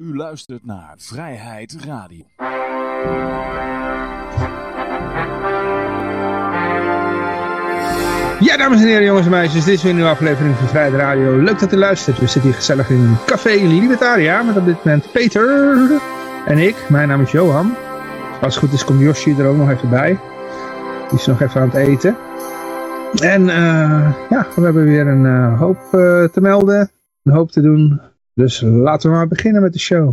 U luistert naar Vrijheid Radio. Ja, dames en heren, jongens en meisjes, dit is weer een nieuwe aflevering van Vrijheid Radio. Leuk dat u luistert. We zitten hier gezellig in Café Libertaria met op dit moment Peter en ik. Mijn naam is Johan. Als het goed is komt Yoshi er ook nog even bij. Die is nog even aan het eten. En uh, ja, we hebben weer een uh, hoop uh, te melden, een hoop te doen. Dus laten we maar beginnen met de show.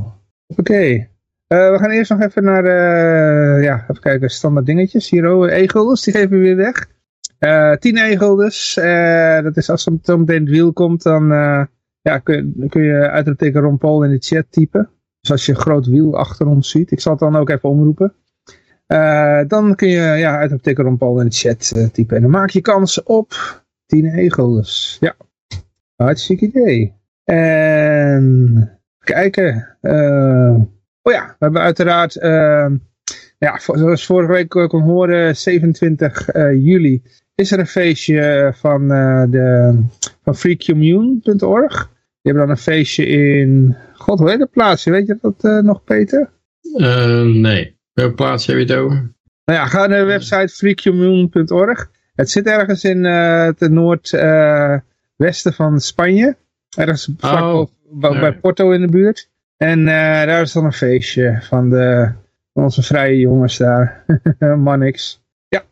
Oké. Okay. we gaan eerst nog even naar, ja, even kijken, standaard dingetjes. Hier, oh, die geven we weer weg. Uh, 10 e-guldens. Uh, dat is als er meteen het wiel komt, dan, uh, ja, kun, kun je uitroepteken Ron Paul in de chat typen. Dus als je een groot wiel achter ons ziet, ik zal het dan ook even omroepen. dan kun je ja, uitroepteken Ron Paul in de chat typen. En dan maak je kans op 10 e-guldens. Ja, hartstikke idee. En kijken. oh ja, we hebben uiteraard ja, zoals vorige week kon horen, 27 uh, juli is er een feestje van, uh, de, van freecommune.org. Die hebben dan een feestje in, god hoe heet het plaatsje, weet je dat uh, nog Peter? nee, welk plaatsje heb je het over? Nou ja, ga naar de website freecommune.org. Het zit ergens in het noordwesten van Spanje. Ergens oh, bij, bij Porto in de buurt. En daar is dan een feestje van de onze vrije jongens daar. Mannix. Ja,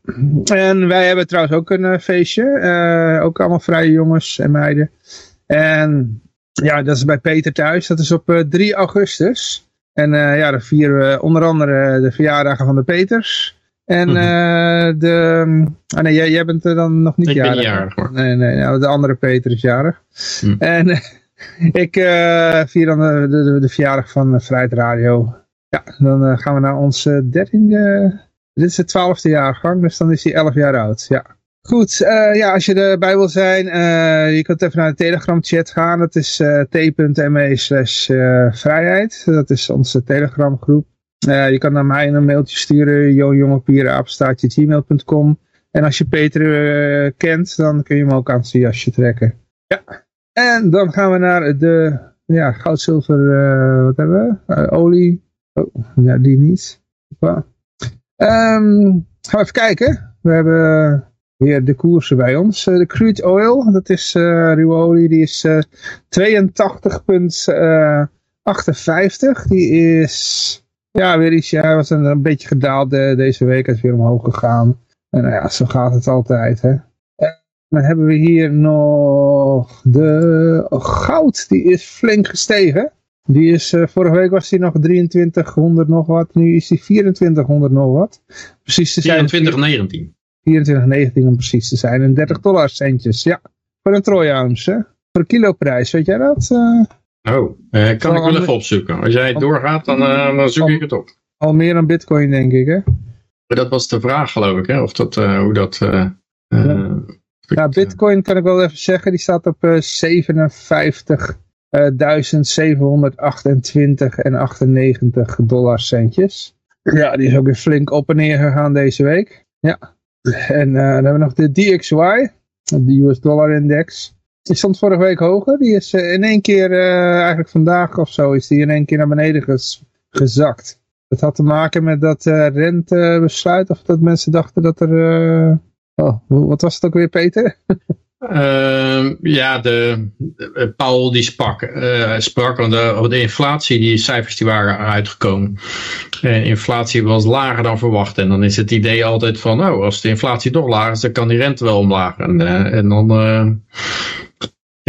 en wij hebben trouwens ook een uh, feestje. Uh, ook allemaal vrije jongens en meiden. En ja, dat is bij Peter thuis. Dat is op uh, 3 augustus. En ja, dan vieren we onder andere de verjaardagen van de Peters. En mm -hmm. de... Ah nee, jij, jij bent er dan nog niet ik jarig. Ik ben jarig hoor. Nee, nee, nou, de andere Peter is jarig. Mm. En ik vier dan de, de, de verjaardag van Vrijheid Radio. Ja, dan gaan we naar onze dertiende... Dit is de twaalfde jaargang, dus dan is hij elf jaar oud. Ja. Goed, ja, als je erbij wil zijn, je kunt even naar de Telegram chat gaan. Dat is t.me slash vrijheid. Dat is onze Telegram groep. Je kan naar mij een mailtje sturen, joonjongepierenapenstaatje gmail.com. En als je Peter kent, dan kun je hem ook aan zijn jasje trekken. Ja, en dan gaan we naar de ja, goud, zilver, wat hebben we? olie, Oh, ja, die niet. Um, gaan we even kijken. We hebben weer de koersen bij ons. De crude oil, dat is ruwe olie, die is uh, 82,58. die is ja, weer iets, ja, hij was een, een beetje gedaald deze week. Hij is weer omhoog gegaan. En nou ja, zo gaat het altijd. Hè. En dan hebben we hier nog de goud, die is flink gestegen. Die is, uh, vorige week was hij nog 2300 nog wat. Nu is hij 2400 nog wat. Precies te zijn. 2419. 2419 om precies te zijn. En 30 dollar centjes. Ja. Voor een troy ounce. Hè? Voor een kiloprijs. Weet jij dat? Uh, oh, uh, kan ik wel even opzoeken. Als jij doorgaat, dan, dan zoek al, ik het op. Al meer dan bitcoin denk ik hè? Dat was de vraag geloof ik. Hè? Of dat, hoe dat... ja. ja, bitcoin kan ik wel even zeggen. Die staat op 57... Uh, 1728 en 98 dollar centjes. Ja, die is ook weer flink op en neer gegaan deze week. Ja. En uh, dan hebben we nog de DXY, de US dollar index. Die stond vorige week hoger. Die is uh, in één keer, uh, eigenlijk vandaag of zo, is die in één keer naar beneden gez gezakt. Dat had te maken met dat rentebesluit. Of dat mensen dachten dat er... Oh, wat was het ook weer, Peter? Uh, ja, de, die sprak, uh, de, inflatie, die cijfers die waren uitgekomen. Inflatie was lager dan verwacht. En dan is het idee altijd van, nou, als de inflatie toch laag is, dan kan die rente wel omlaag. En, en dan,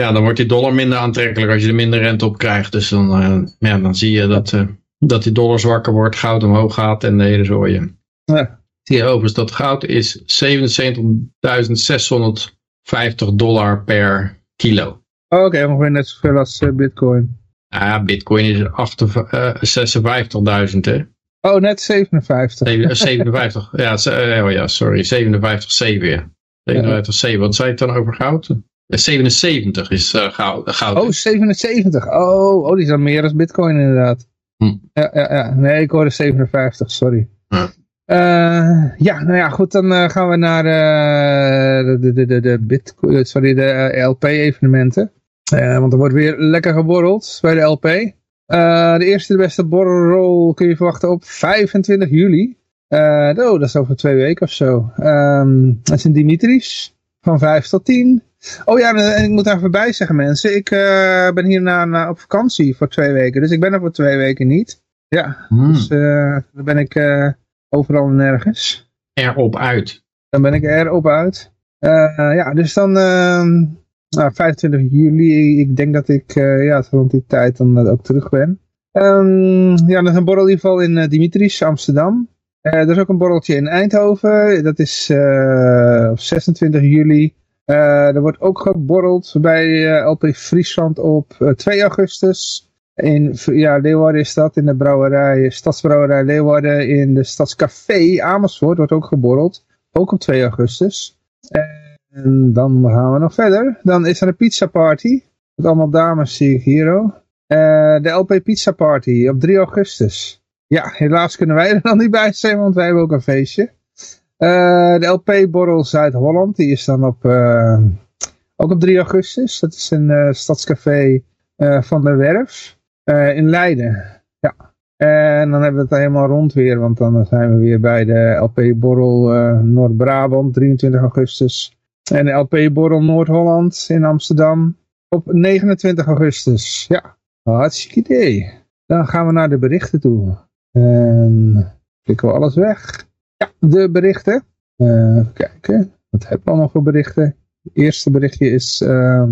ja, dan wordt die dollar minder aantrekkelijk als je er minder rente op krijgt. Dus dan, ja, dan zie je dat, dat die dollar zwakker wordt, goud omhoog gaat en de hele zooi. Ja. Zie je overigens dat goud is 77.600 50 dollar per kilo. Oh, Oké, okay, ongeveer net zoveel als uh, bitcoin. Ja, bitcoin is uh, 56.000 hè. Oh, net 57. 57, ja, oh ja, sorry, 57,7 ja. 57,7, wat zei je dan over goud? 77 is uh, goud, goud. Oh, 77. Oh, oh, die is dan meer als bitcoin inderdaad. Hm. Ja, ja, ja. Nee, ik hoorde 57, sorry. Ja. Uh, ja, nou ja, goed, dan uh, gaan we naar uh, de, de, de, de, Bitcoin, sorry, de LP-evenementen. want er wordt weer lekker geborreld bij de LP. de eerste de beste borrel kun je verwachten op 25 juli. oh, dat is over twee weken of zo. Ehm, dat is in Dimitris. Van 5 tot 10. Oh ja, en ik moet daar voorbij zeggen mensen. Ik ben hierna op vakantie voor twee weken. Dus ik ben er voor twee weken niet. Ja, hmm. dus dan ben ik overal nergens. Erop uit. Dan ben ik erop uit. ja, dus dan nou, 25 juli, ik denk dat ik uh, ja, rond die tijd dan uh, ook terug ben. Um, ja, dat is een borrel in uh, Dimitris, Amsterdam. Er is ook een borreltje in Eindhoven, dat is op 26 juli. er wordt ook geborreld bij LP Friesland op 2 augustus. In ja, Leeuwarden is dat, in de brouwerij, stadsbrouwerij Leeuwarden, in de Stadscafé Amersfoort wordt ook geborreld. Ook op 2 augustus. En dan gaan we nog verder. Dan is er een pizza party. Met allemaal dames zie ik hier ook. De LP Pizza Party op 3 augustus. Ja, helaas kunnen wij er dan niet bij zijn, want wij hebben ook een feestje. Uh, de LP Borrel Zuid-Holland, die is dan op, uh, ook op 3 augustus. Dat is een stadscafé van de Werf in Leiden. Ja. En dan hebben we het helemaal rond weer, want dan zijn we weer bij de LP Borrel Noord-Brabant, 23 augustus. En LP Borrel Noord-Holland in Amsterdam op 29 augustus. Ja, hartstikke idee. Dan gaan we naar de berichten toe. En klikken we alles weg. Ja, de berichten. Uh, even kijken, wat hebben we allemaal voor berichten? Het eerste berichtje is... Uh,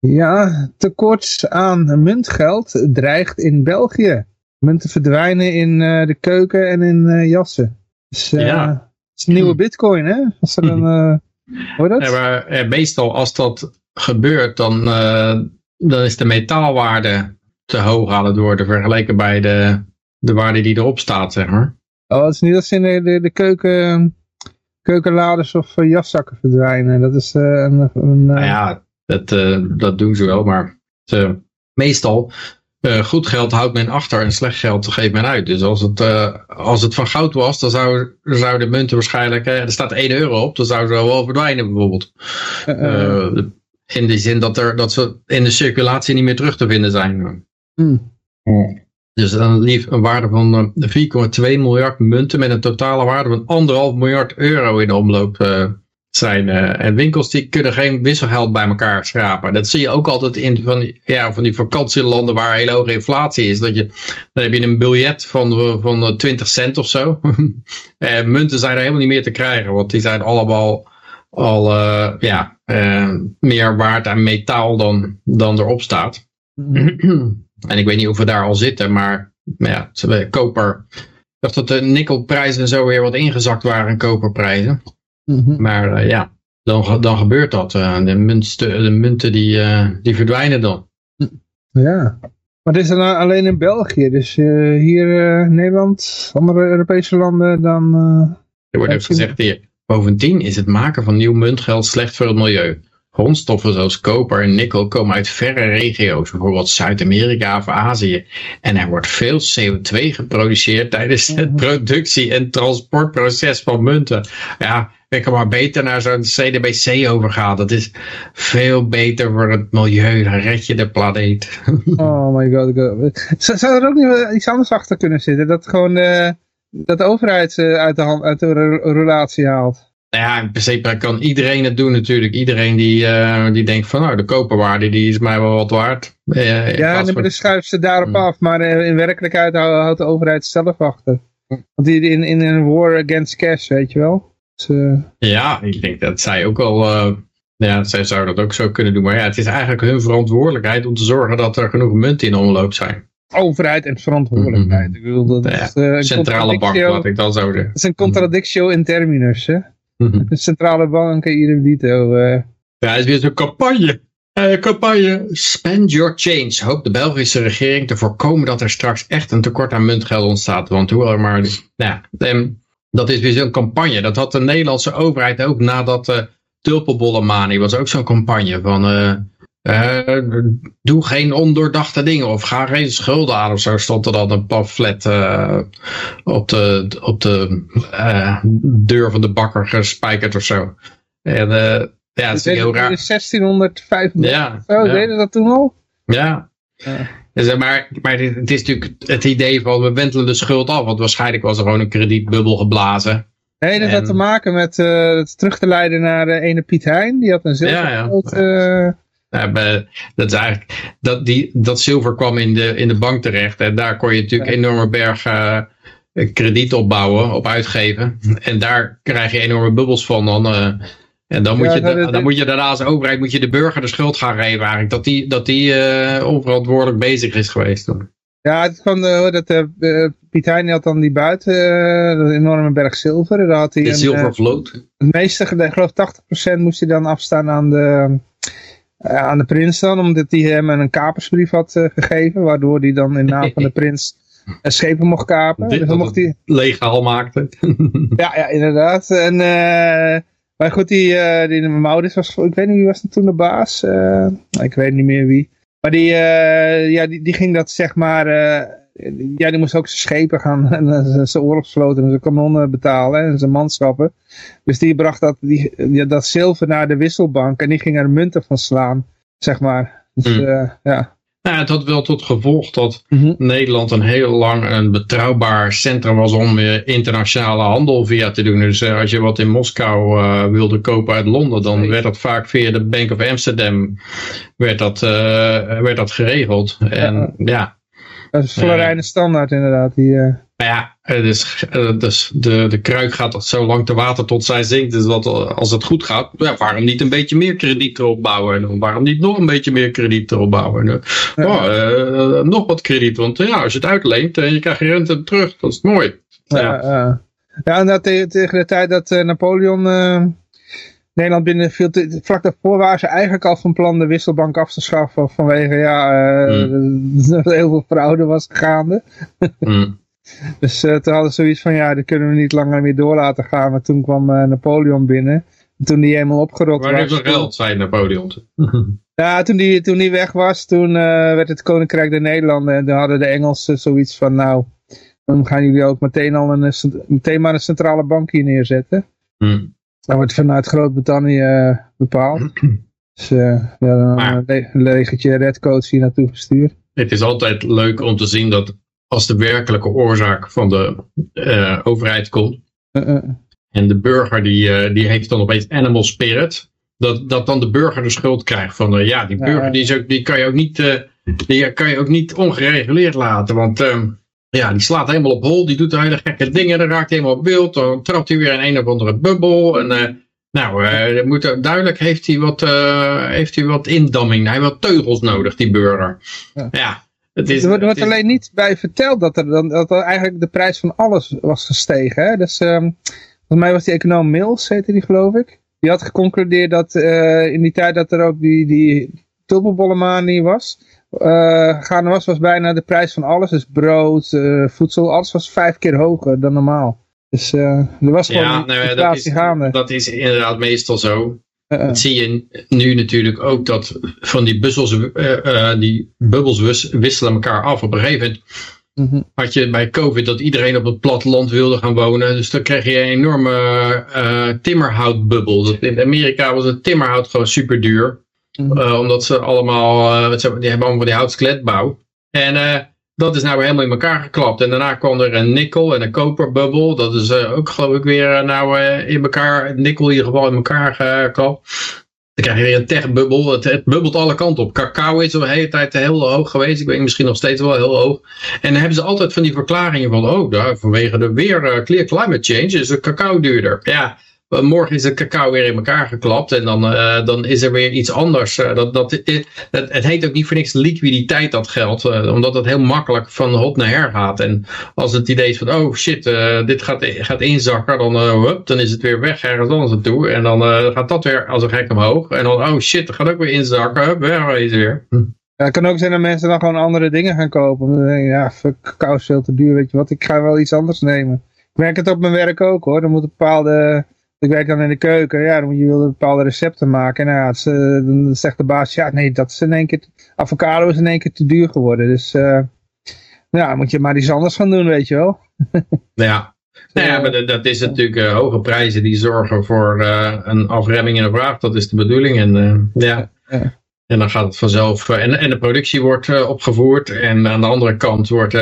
ja, tekort aan muntgeld dreigt in België. Munten verdwijnen in uh, de keuken en in uh, jassen. Dus, ja. Het is een nieuwe bitcoin, hè? Als er een Hoor dat? Ja, maar eh, meestal als dat gebeurt, dan, uh, dan is de metaalwaarde te hoog aan het worden vergeleken bij de, de waarde die erop staat, zeg maar. Oh, het is niet dat ze in de, de, de keuken, keukenladers of uh, jaszakken verdwijnen. Dat is uh, een... een nou ja, dat, dat doen ze wel, maar meestal uh, goed geld houdt men achter en slecht geld geeft men uit. Dus als het, uh, als het van goud was, dan zou, zou de munten waarschijnlijk, uh, er staat 1 euro op, dan zou ze wel verdwijnen bijvoorbeeld. in de zin dat, er, dat ze in de circulatie niet meer terug te vinden zijn. Mm. Dus dan lief een waarde van 4,2 miljard munten met een totale waarde van 1,5 miljard euro in de omloop zijn. Uh, en winkels die kunnen geen wisselgeld bij elkaar schrapen. Dat zie je ook altijd in van die, ja, van die vakantielanden waar hele hoge inflatie is. Dat je, dan heb je een biljet van, van 20 cent of zo. en munten zijn er helemaal niet meer te krijgen. Want die zijn allemaal al ja, meer waard aan metaal dan, dan erop staat. en ik weet niet of we daar al zitten. Maar ja, koper. Ik dacht dat de nikkelprijzen en zo weer wat ingezakt waren koperprijzen. Mhm. Maar uh, ja, dan, dan gebeurt dat. Uh, de, munten, de munten die, uh, die verdwijnen dan. Ja, maar dit is dan alleen in België. Dus hier in Nederland, andere Europese landen, dan... er wordt ook gezegd hier, bovendien is het maken van nieuw muntgeld slecht voor het milieu. Grondstoffen zoals koper en nikkel komen uit verre regio's, bijvoorbeeld Zuid-Amerika of Azië. En er wordt veel CO2 geproduceerd tijdens het productie- en transportproces van munten. Ja, ik kan maar beter naar zo'n CDBC overgaan. Dat is veel beter voor het milieu. Dan red je de planeet. Oh my god. Zou er ook niet iets anders achter kunnen zitten? Dat gewoon uh, dat de overheid uh, uit, de hand, uit de relatie haalt? Nou ja, in principe kan iedereen het doen natuurlijk. Iedereen die, uh, die denkt van nou, de koperwaarde die is mij wel wat waard. Uh, ja, en dan schuift ze daarop mm. af. Maar in werkelijkheid houdt de overheid zelf achter. Want die in, in een war against cash, weet je wel. Dus, ja, ik denk dat zij ook al... Ja, zij zou dat ook zo kunnen doen. Maar ja, het is eigenlijk hun verantwoordelijkheid om te zorgen dat er genoeg munten in omloop zijn. Overheid en verantwoordelijkheid. Ik bedoel, dat is, uh, centrale bank, wat ik dan zou zeggen. Het is een contradictio in terminus, hè? Mhm. De centrale bank en idem dito. Uh. Ja, het is weer zo'n campagne. Uh, campagne. Spend your change. Hoopt de Belgische regering te voorkomen dat er straks echt een tekort aan muntgeld ontstaat. Want hoe er maar... Nou, um, dat is weer zo'n campagne. Dat had de Nederlandse overheid ook nadat de uh, tulpenbollenmanie was ook zo'n campagne van uh, uh, doe geen ondoordachte dingen of ga geen schulden aan of zo stond er dan een pamflet uh, op de, op de deur van de bakker gespijkerd of zo. En ja, het is heel raar. 1635 ja, zo, ja. deden dat toen al? Ja. zeg maar, maar het is natuurlijk het idee van we wentelen de schuld af. Want waarschijnlijk was er gewoon een kredietbubbel geblazen. Nee, dat En- had te maken met eh, het terug te leiden naar eh, ene Piet Hein. Die had een Ja, ja. zilvergeld. eh, Ja, bij- dat is eigenlijk, dat, die, dat zilver kwam in de, in de bank terecht. En daar kon je natuurlijk enorme berg eh, krediet opbouwen, op uitgeven. En daar krijg je enorme bubbels van. Dan, eh, en dan moet, je, dat- da- dat- dan moet je daarna als overheid moet je de burger de schuld gaan geven eigenlijk. Dat die, dat die eh, onverantwoordelijk bezig is geweest. Ja, het kwam de, dat, eh, eh, Piet Hein had dan die buiten, eh, dat enorme berg zilver. Daar had hij De een, zilvervloot. eh, het meeste, ik geloof 80% moest hij dan afstaan aan de, eh, aan de prins dan. Omdat hij hem een kapersbrief had eh, gegeven. Waardoor hij dan in naam van de prins een schepen mocht kapen. Dit Dus dan mocht hij, legaal maakte. ja, ja, inderdaad. En, eh, maar goed, die, eh die Maurits was, ik weet niet wie was toen de baas. Eh, ik weet niet meer wie. Maar die, eh, ja, die, die ging dat zeg maar, eh, ja, die moest ook zijn schepen gaan en eh, zijn oorlogsvloten en zijn kanonnen betalen en zijn manschappen. Dus die bracht dat, die, dat zilver naar de wisselbank en die ging er munten van slaan, zeg maar. Dus, Hmm. eh, ja. Nou, het had wel tot gevolg dat Mhm. Nederland een heel lang een betrouwbaar centrum was om eh, internationale handel via te doen. Dus als je wat in Moskou wilde kopen uit Londen, dan Nee. werd dat vaak via de Bank of Amsterdam werd dat, werd dat geregeld. En ja, Dat is Florijnen standaard inderdaad. Die, eh, maar ja, het is, eh, dus de, de kruik gaat zo lang te water tot zij zinkt. Dus dat, eh, als het goed gaat, ja, waarom niet een beetje meer krediet erop bouwen? En waarom niet nog een beetje meer krediet erop bouwen? En, eh, oh, nog wat krediet, want ja, als je het uitleent en je krijgt je rente terug, dat is mooi. Ja. Ja, ja. ja en dat te- tegen de tijd dat Napoleon Nederland binnenviel, te- vlak daarvoor waren ze eigenlijk al van plan de wisselbank af te schaffen vanwege ja, eh, dat er heel veel fraude was gaande. Mm. Dus eh, toen hadden ze zoiets van ja, dat kunnen we niet langer meer door laten gaan. Maar toen kwam eh, Napoleon binnen. En toen die helemaal opgerokt Waar was. heeft nog geld, zei Napoleon. Ja, toen die, toen die weg was, toen werd het Koninkrijk der Nederlanden. En toen hadden de Engelsen zoiets van, nou, dan gaan jullie ook meteen, al een, meteen maar een centrale bank hier neerzetten. Mm. Dat wordt vanuit Groot-Brittannië eh, bepaald. Dus eh, ja, dan Maar- een le- een legertje redcoats hier naartoe gestuurd. Het is altijd leuk om te zien dat als de werkelijke oorzaak van de eh, overheid komt, Eh, eh. En de burger die, eh, die heeft dan opeens animal spirit. Dat, dat dan de burger de schuld krijgt van, eh, ja, die burger ja. Die, is ook, die, kan je ook niet, eh, die kan je ook niet ongereguleerd laten. Want ehm, ja, die slaat helemaal op hol, die doet hele gekke dingen, dan raakt hij helemaal op beeld, dan trapt hij weer in een of andere bubbel. En eh, nou, eh, moet, duidelijk heeft hij, wat, eh, heeft hij wat indamming, hij heeft wat teugels nodig, die burger. Ja. Ja, het is, er wordt, wordt het is- alleen niet bij verteld dat er, dan, dat er eigenlijk de prijs van alles was gestegen. Hè? Dus ehm, volgens mij was die econoom Mills, heette die geloof ik. Die had geconcludeerd dat in die tijd dat er ook die, die tulpenbollenmanie was, eh gaande was, was bijna de prijs van alles. Dus brood, eh, voedsel, alles was vijf keer hoger dan normaal. Dus eh, er was gewoon Ja, een nou, ja, dat, is, gaande. dat is inderdaad meestal zo. Dat zie je nu natuurlijk ook dat van die, buzzels, die bubbels wis- wisselen elkaar af. Op een gegeven moment Mhm. had je bij COVID dat iedereen op het platteland wilde gaan wonen. Dus dan kreeg je een enorme timmerhoutbubbel. In Amerika was het timmerhout gewoon super duur. Mhm. Eh, omdat ze allemaal, eh, die hebben allemaal die houtskeletbouw. En eh, dat is nou helemaal in elkaar geklapt. En daarna kwam er een nikkel en een koperbubbel. Dat is ook geloof ik weer nou in elkaar, nikkel in ieder geval in elkaar geklapt. Dan krijg je weer een techbubbel. Het, het bubbelt alle kanten op. Cacao is de hele tijd heel hoog geweest. Ik weet misschien nog steeds wel heel hoog. En dan hebben ze altijd van die verklaringen van... Oh, daar, vanwege de weer clear climate change is de cacao duurder. Ja, morgen is de cacao weer in elkaar geklapt. En dan, eh, dan is er weer iets anders. Eh, dat, dat, het, het, het heet ook niet voor niks liquiditeit dat geld. eh, omdat het heel makkelijk van hot naar her gaat. En als het idee is van... Oh shit, eh, dit gaat, gaat inzakken. Dan, eh, hup, dan is het weer weg ergens anders naartoe. En dan eh, gaat dat weer als een gek omhoog. En dan... Oh shit, dat gaat ook weer inzakken. Hup, weg is het weer. Hm. Ja, het kan ook zijn dat mensen dan gewoon andere dingen gaan kopen. Dan ja, fuck, cacao is veel te duur, weet je wat, ik ga wel iets anders nemen. Ik merk het op mijn werk ook hoor, dan moet een bepaalde, ik werk dan in de keuken, ja, dan je wilde bepaalde recepten maken. En nou ja, dan zegt de baas, ja nee, dat is in één keer, avocado is in één keer te duur geworden. Dus eh, ja, dan moet je maar iets anders gaan doen, weet je wel. Ja. Nou ja, maar dat, is natuurlijk eh, hoge prijzen die zorgen voor eh, een afremming in de vraag. Dat is de bedoeling. En ja. Ja. En dan gaat het vanzelf, en, en de productie wordt opgevoerd. En aan de andere kant wordt,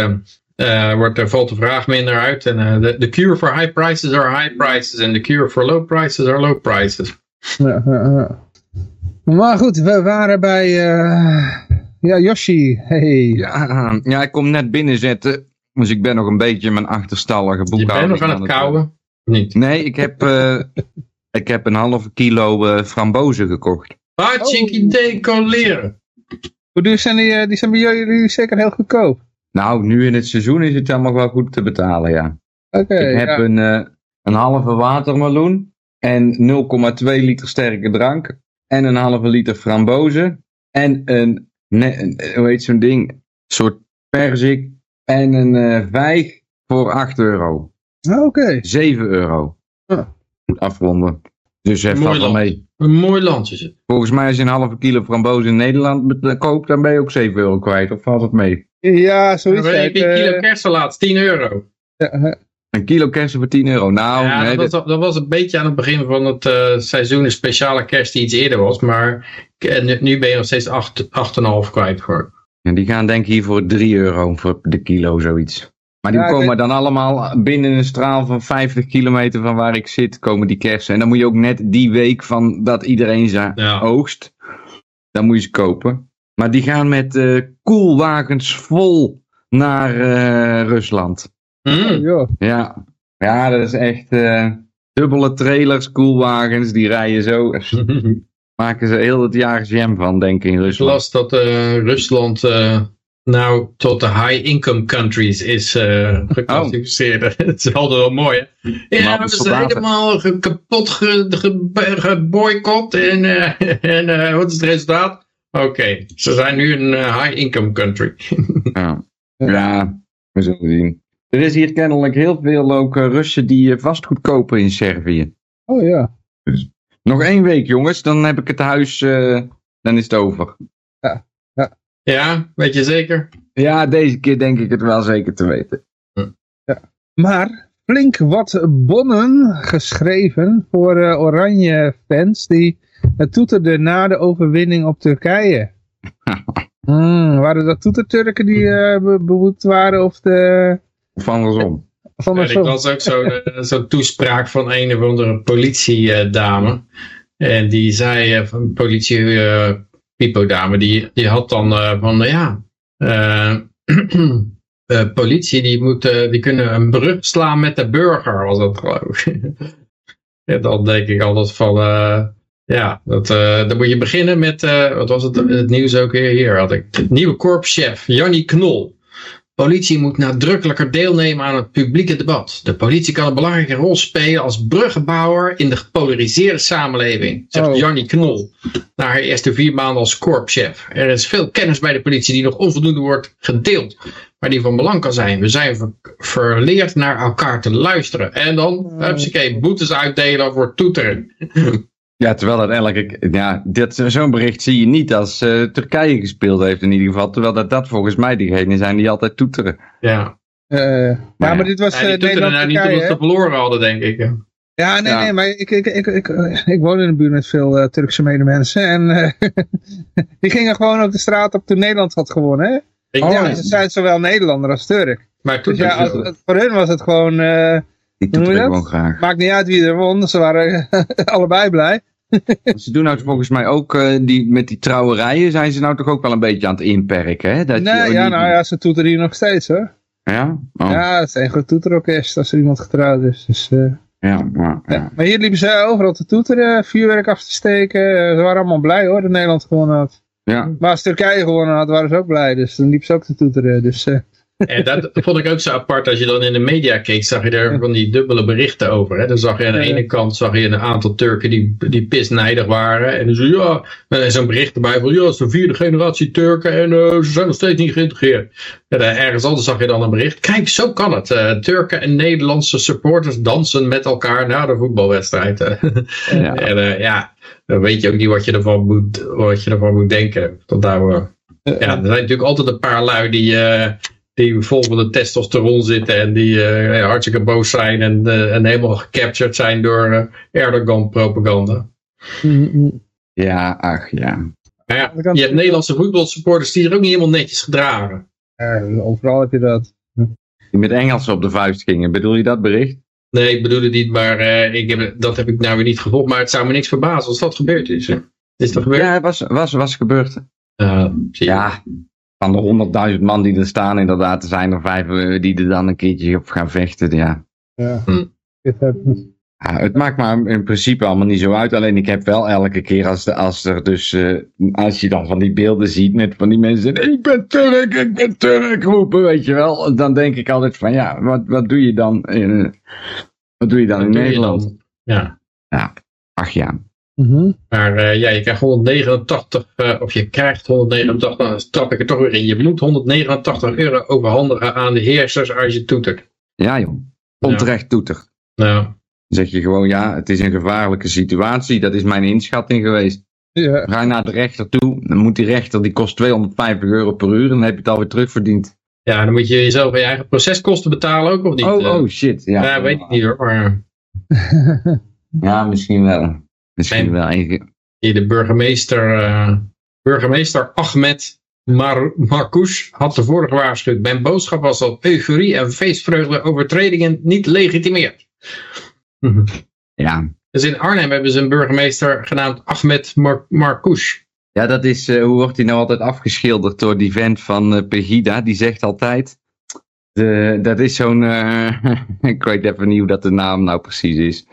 eh, wordt, er valt de vraag minder uit. En eh, de the cure for high prices are high prices. En the cure for low prices are low prices. Ja, ja, ja. Maar goed, we waren bij... eh, ja, Yoshi. Hey. Ja, ja, ik kom net binnenzetten. Dus ik ben nog een beetje mijn achterstallige Je boekhouding bent nog aan het kauwen? Niet. Nee, ik heb, eh, ik heb een halve kilo eh, frambozen gekocht. Hartstikke Oh. decoleren. Hoe duur zijn die? Die zijn bij jullie zeker heel goedkoop. Nou, nu in het seizoen is het allemaal wel goed te betalen, ja. Oké, ik heb ja. een, eh, een halve watermeloen en 0,2 liter sterke drank en een halve liter frambozen en een, eh, hoe heet zo'n ding, soort perzik en een eh, vijg voor 8 euro. Ah, Oké. 7 euro. Ja. Moet afronden. Dus even Mooi wel mee. Een mooi land is het. Volgens mij als je een halve kilo frambozen in Nederland koopt, dan ben je ook 7 euro kwijt. Of valt het mee? Ja, zoiets. Dan heb je het, een kilo eh, kersenlaat, 10 euro. ja, Een kilo kersen voor 10 euro. Nou, ja, nee, dat, was, dat was een beetje aan het begin van het eh, seizoen een speciale kerst die iets eerder was. Maar nu, nu ben je nog steeds 8 8,5 kwijt voor. Ja, die gaan denk ik hier voor 3 euro voor de kilo, zoiets. Maar die Ja, ik komen weet- dan allemaal binnen een straal van 50 kilometer van waar ik zit, komen die kersen. En dan moet je ook net die week van dat iedereen ze Ja. oogst, dan moet je ze kopen. Maar die gaan met eh koelwagens vol naar eh, Rusland. Mm. joh. Ja. ja, dat is echt eh, dubbele trailers, koelwagens, die rijden zo. Maken ze heel het jaar jam van, denk ik, in Ik Rusland. las dat eh, Rusland eh, nou tot de high income countries is eh geclassificeerd. Dat is altijd wel mooi hè. Ja, we de hebben ze soldaten. helemaal ge- kapot ge- ge- geboycott en, eh, en eh, wat is het resultaat? Oké, ze zijn nu een eh, high income country. Ja. ja, we zullen zien. Er is hier kennelijk heel veel ook Russen die vastgoed kopen in Servië. Oh ja. Nog één week jongens, dan heb ik het huis, eh, dan is het over. Ja, weet je zeker? Ja, deze keer denk ik het wel zeker te weten. Maar flink wat bonnen geschreven voor eh, oranje fans die het toeterden na de overwinning op Turkije. Hmm, waren dat toeterturken die be- bewoed waren of de... Of andersom. Ja, ik las ook zo'n eh, zo'n toespraak van een of andere politiedame. En die zei, van politie, Pipo-dame, die, die had dan eh, van, ja, eh, politie die, moet, die kunnen een brug slaan met de burger, was dat geloof ik. dan denk ik altijd van, ja, dat, dan moet je beginnen met, wat was het, het nieuws ook weer hier, had ik, nieuwe korpschef, Jannie Knol. Politie moet nadrukkelijker deelnemen aan het publieke debat. De politie kan een belangrijke rol spelen als bruggenbouwer in de gepolariseerde samenleving, zegt Oh. Jannie Knol na haar eerste vier maanden als korpschef. Er is veel kennis bij de politie die nog onvoldoende wordt gedeeld, maar die van belang kan zijn. We zijn ver- verleerd naar elkaar te luisteren. En dan, hupsakee, boetes uitdelen voor toeteren. Ja, terwijl dat elke, ja, dit, zo'n bericht zie je niet als eh, Turkije gespeeld heeft in ieder geval. Terwijl dat, dat volgens mij diegenen zijn die altijd toeteren. Ja, Eh, ja, ja. maar dit was ja die eh, toeteren nou niet omdat ze verloren hadden, denk ik. Ja, nee, Ja. nee, maar ik, ik, ik, ik, ik woon in een buurt met veel eh, Turkse medemensen. En eh, die gingen gewoon op de straat op toen Nederland had gewonnen. Hè? Ik Oh, ja, ze zijn zowel Nederlander als Turk. Maar Dus ja, als, als- voor hun was het gewoon, eh, Die toeteren dat? gewoon graag. maakt niet uit wie er won. Ze waren allebei blij. Ze doen nou volgens mij ook, eh, die, met die trouwerijen zijn ze nou toch ook wel een beetje aan het inperken, hè? Dat je Nee, ja, nou ja, ze toeteren hier nog steeds hoor. Ja? Oh, ja? Het is een groot toeterorkest als er iemand getrouwd is. Dus, eh, Ja, ja, ja. Maar hier liepen ze overal te toeteren, vuurwerk af te steken. Eh, Ze waren allemaal blij hoor, dat Nederland gewonnen had. ja. Maar als Turkije gewonnen had, waren ze ook blij. Dus dan liepen ze ook te toeteren. Dus, eh, En dat vond ik ook zo apart. Als je dan in de media keek, zag je er van die dubbele berichten over. Hè? Dan zag je aan de ene kant zag je een aantal Turken die, die pisnijdig waren. En dan zo, ja, en zo'n bericht erbij van, ja, het is de vierde generatie Turken en eh, ze zijn nog steeds niet geïntegreerd. En eh, ergens anders zag je dan een bericht. Kijk, zo kan het. Eh, Turken en Nederlandse supporters dansen met elkaar na de voetbalwedstrijd. Ja. En ja, dan weet je ook niet wat je ervan moet, wat je ervan moet denken. Tot daar, ja, er zijn natuurlijk altijd een paar lui die, die vol van de testosteron zitten en die eh, hartstikke boos zijn en, eh, en helemaal gecaptured zijn door eh, Erdogan-propaganda. Ja, ach ja. Maar ja, je hebt Nederlandse voetbalsupporters die er ook niet helemaal netjes gedragen. Ja, overal heb je dat. Die met Engels op de vuist gingen. Bedoel je dat bericht? Nee, ik bedoel het niet, maar eh, ik heb, dat heb ik nou weer niet gevolgd. Maar het zou me niks verbazen als dat gebeurd is. hè. Is dat gebeurd? Ja, het was, was, was gebeurd. Eh, je. Ja, van de honderdduizend man die er staan, inderdaad, er zijn er vijf eh, die er dan een keertje op gaan vechten. Ja. Ja. Hm. Ja, het maakt me in principe allemaal niet zo uit. Alleen ik heb wel elke keer als, de, als er dus, eh, als je dan van die beelden ziet met van die mensen, ik ben Turk, ik ben Turk roepen, weet je wel. Dan denk ik altijd van ja, wat, wat doe je dan in, eh, wat doe je dan Wat in doe je Nederland? dan? Ja, Ach ja. Mhm. maar eh, ja, je krijgt 189, eh, of je krijgt 189, nou, dan trap ik er toch weer in. Je moet 189 euro overhandigen aan de heersers als je toetert. Ja joh, onterecht toeter. Nou, Dan zeg je gewoon ja, het is een gevaarlijke situatie. Dat is mijn inschatting geweest. Ja. Ga je naar de rechter toe, dan moet die rechter, die kost 250 euro per uur. En dan heb je het alweer terugverdiend. ja, dan moet je jezelf je eigen proceskosten betalen ook, of niet? Oh, Eh, oh shit. Ja, ja, weet ik niet hoor, maar Ja, misschien wel. Misschien En- wel. Hier de burgemeester, eh, burgemeester Ahmed Mar Marcouch had tevoren gewaarschuwd. Mijn boodschap was dat euforie en feestvreugde overtredingen niet legitimeert. Ja. Dus in Arnhem hebben ze een burgemeester genaamd Ahmed Mar Marcouch. ja, dat is, eh, hoe wordt hij nou altijd afgeschilderd door die vent van eh, Pegida? Die zegt altijd, de, dat is zo'n, eh, ik weet even niet hoe dat de naam nou precies is.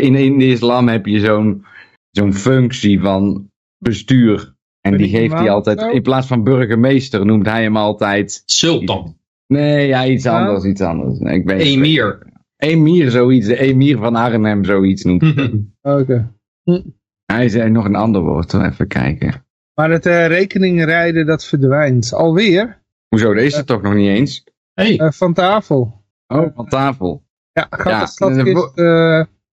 In, in de islam heb je zo'n zo'n functie van bestuur. En die geeft hij altijd, in plaats van burgemeester noemt hij hem altijd, Sultan. nee, ja, iets Ja? anders, iets anders. Nee, Ik weet, Emir. Emir zoiets, de emir van Arnhem zoiets noemt. Oké. Hij zei nog een ander woord, even kijken. Maar het eh, rekeningrijden dat verdwijnt. Alweer Hoezo, dat is het toch nog niet eens? Hey, eh, van tafel. Oh, van tafel. Ja, gaat Ja, de schatkist...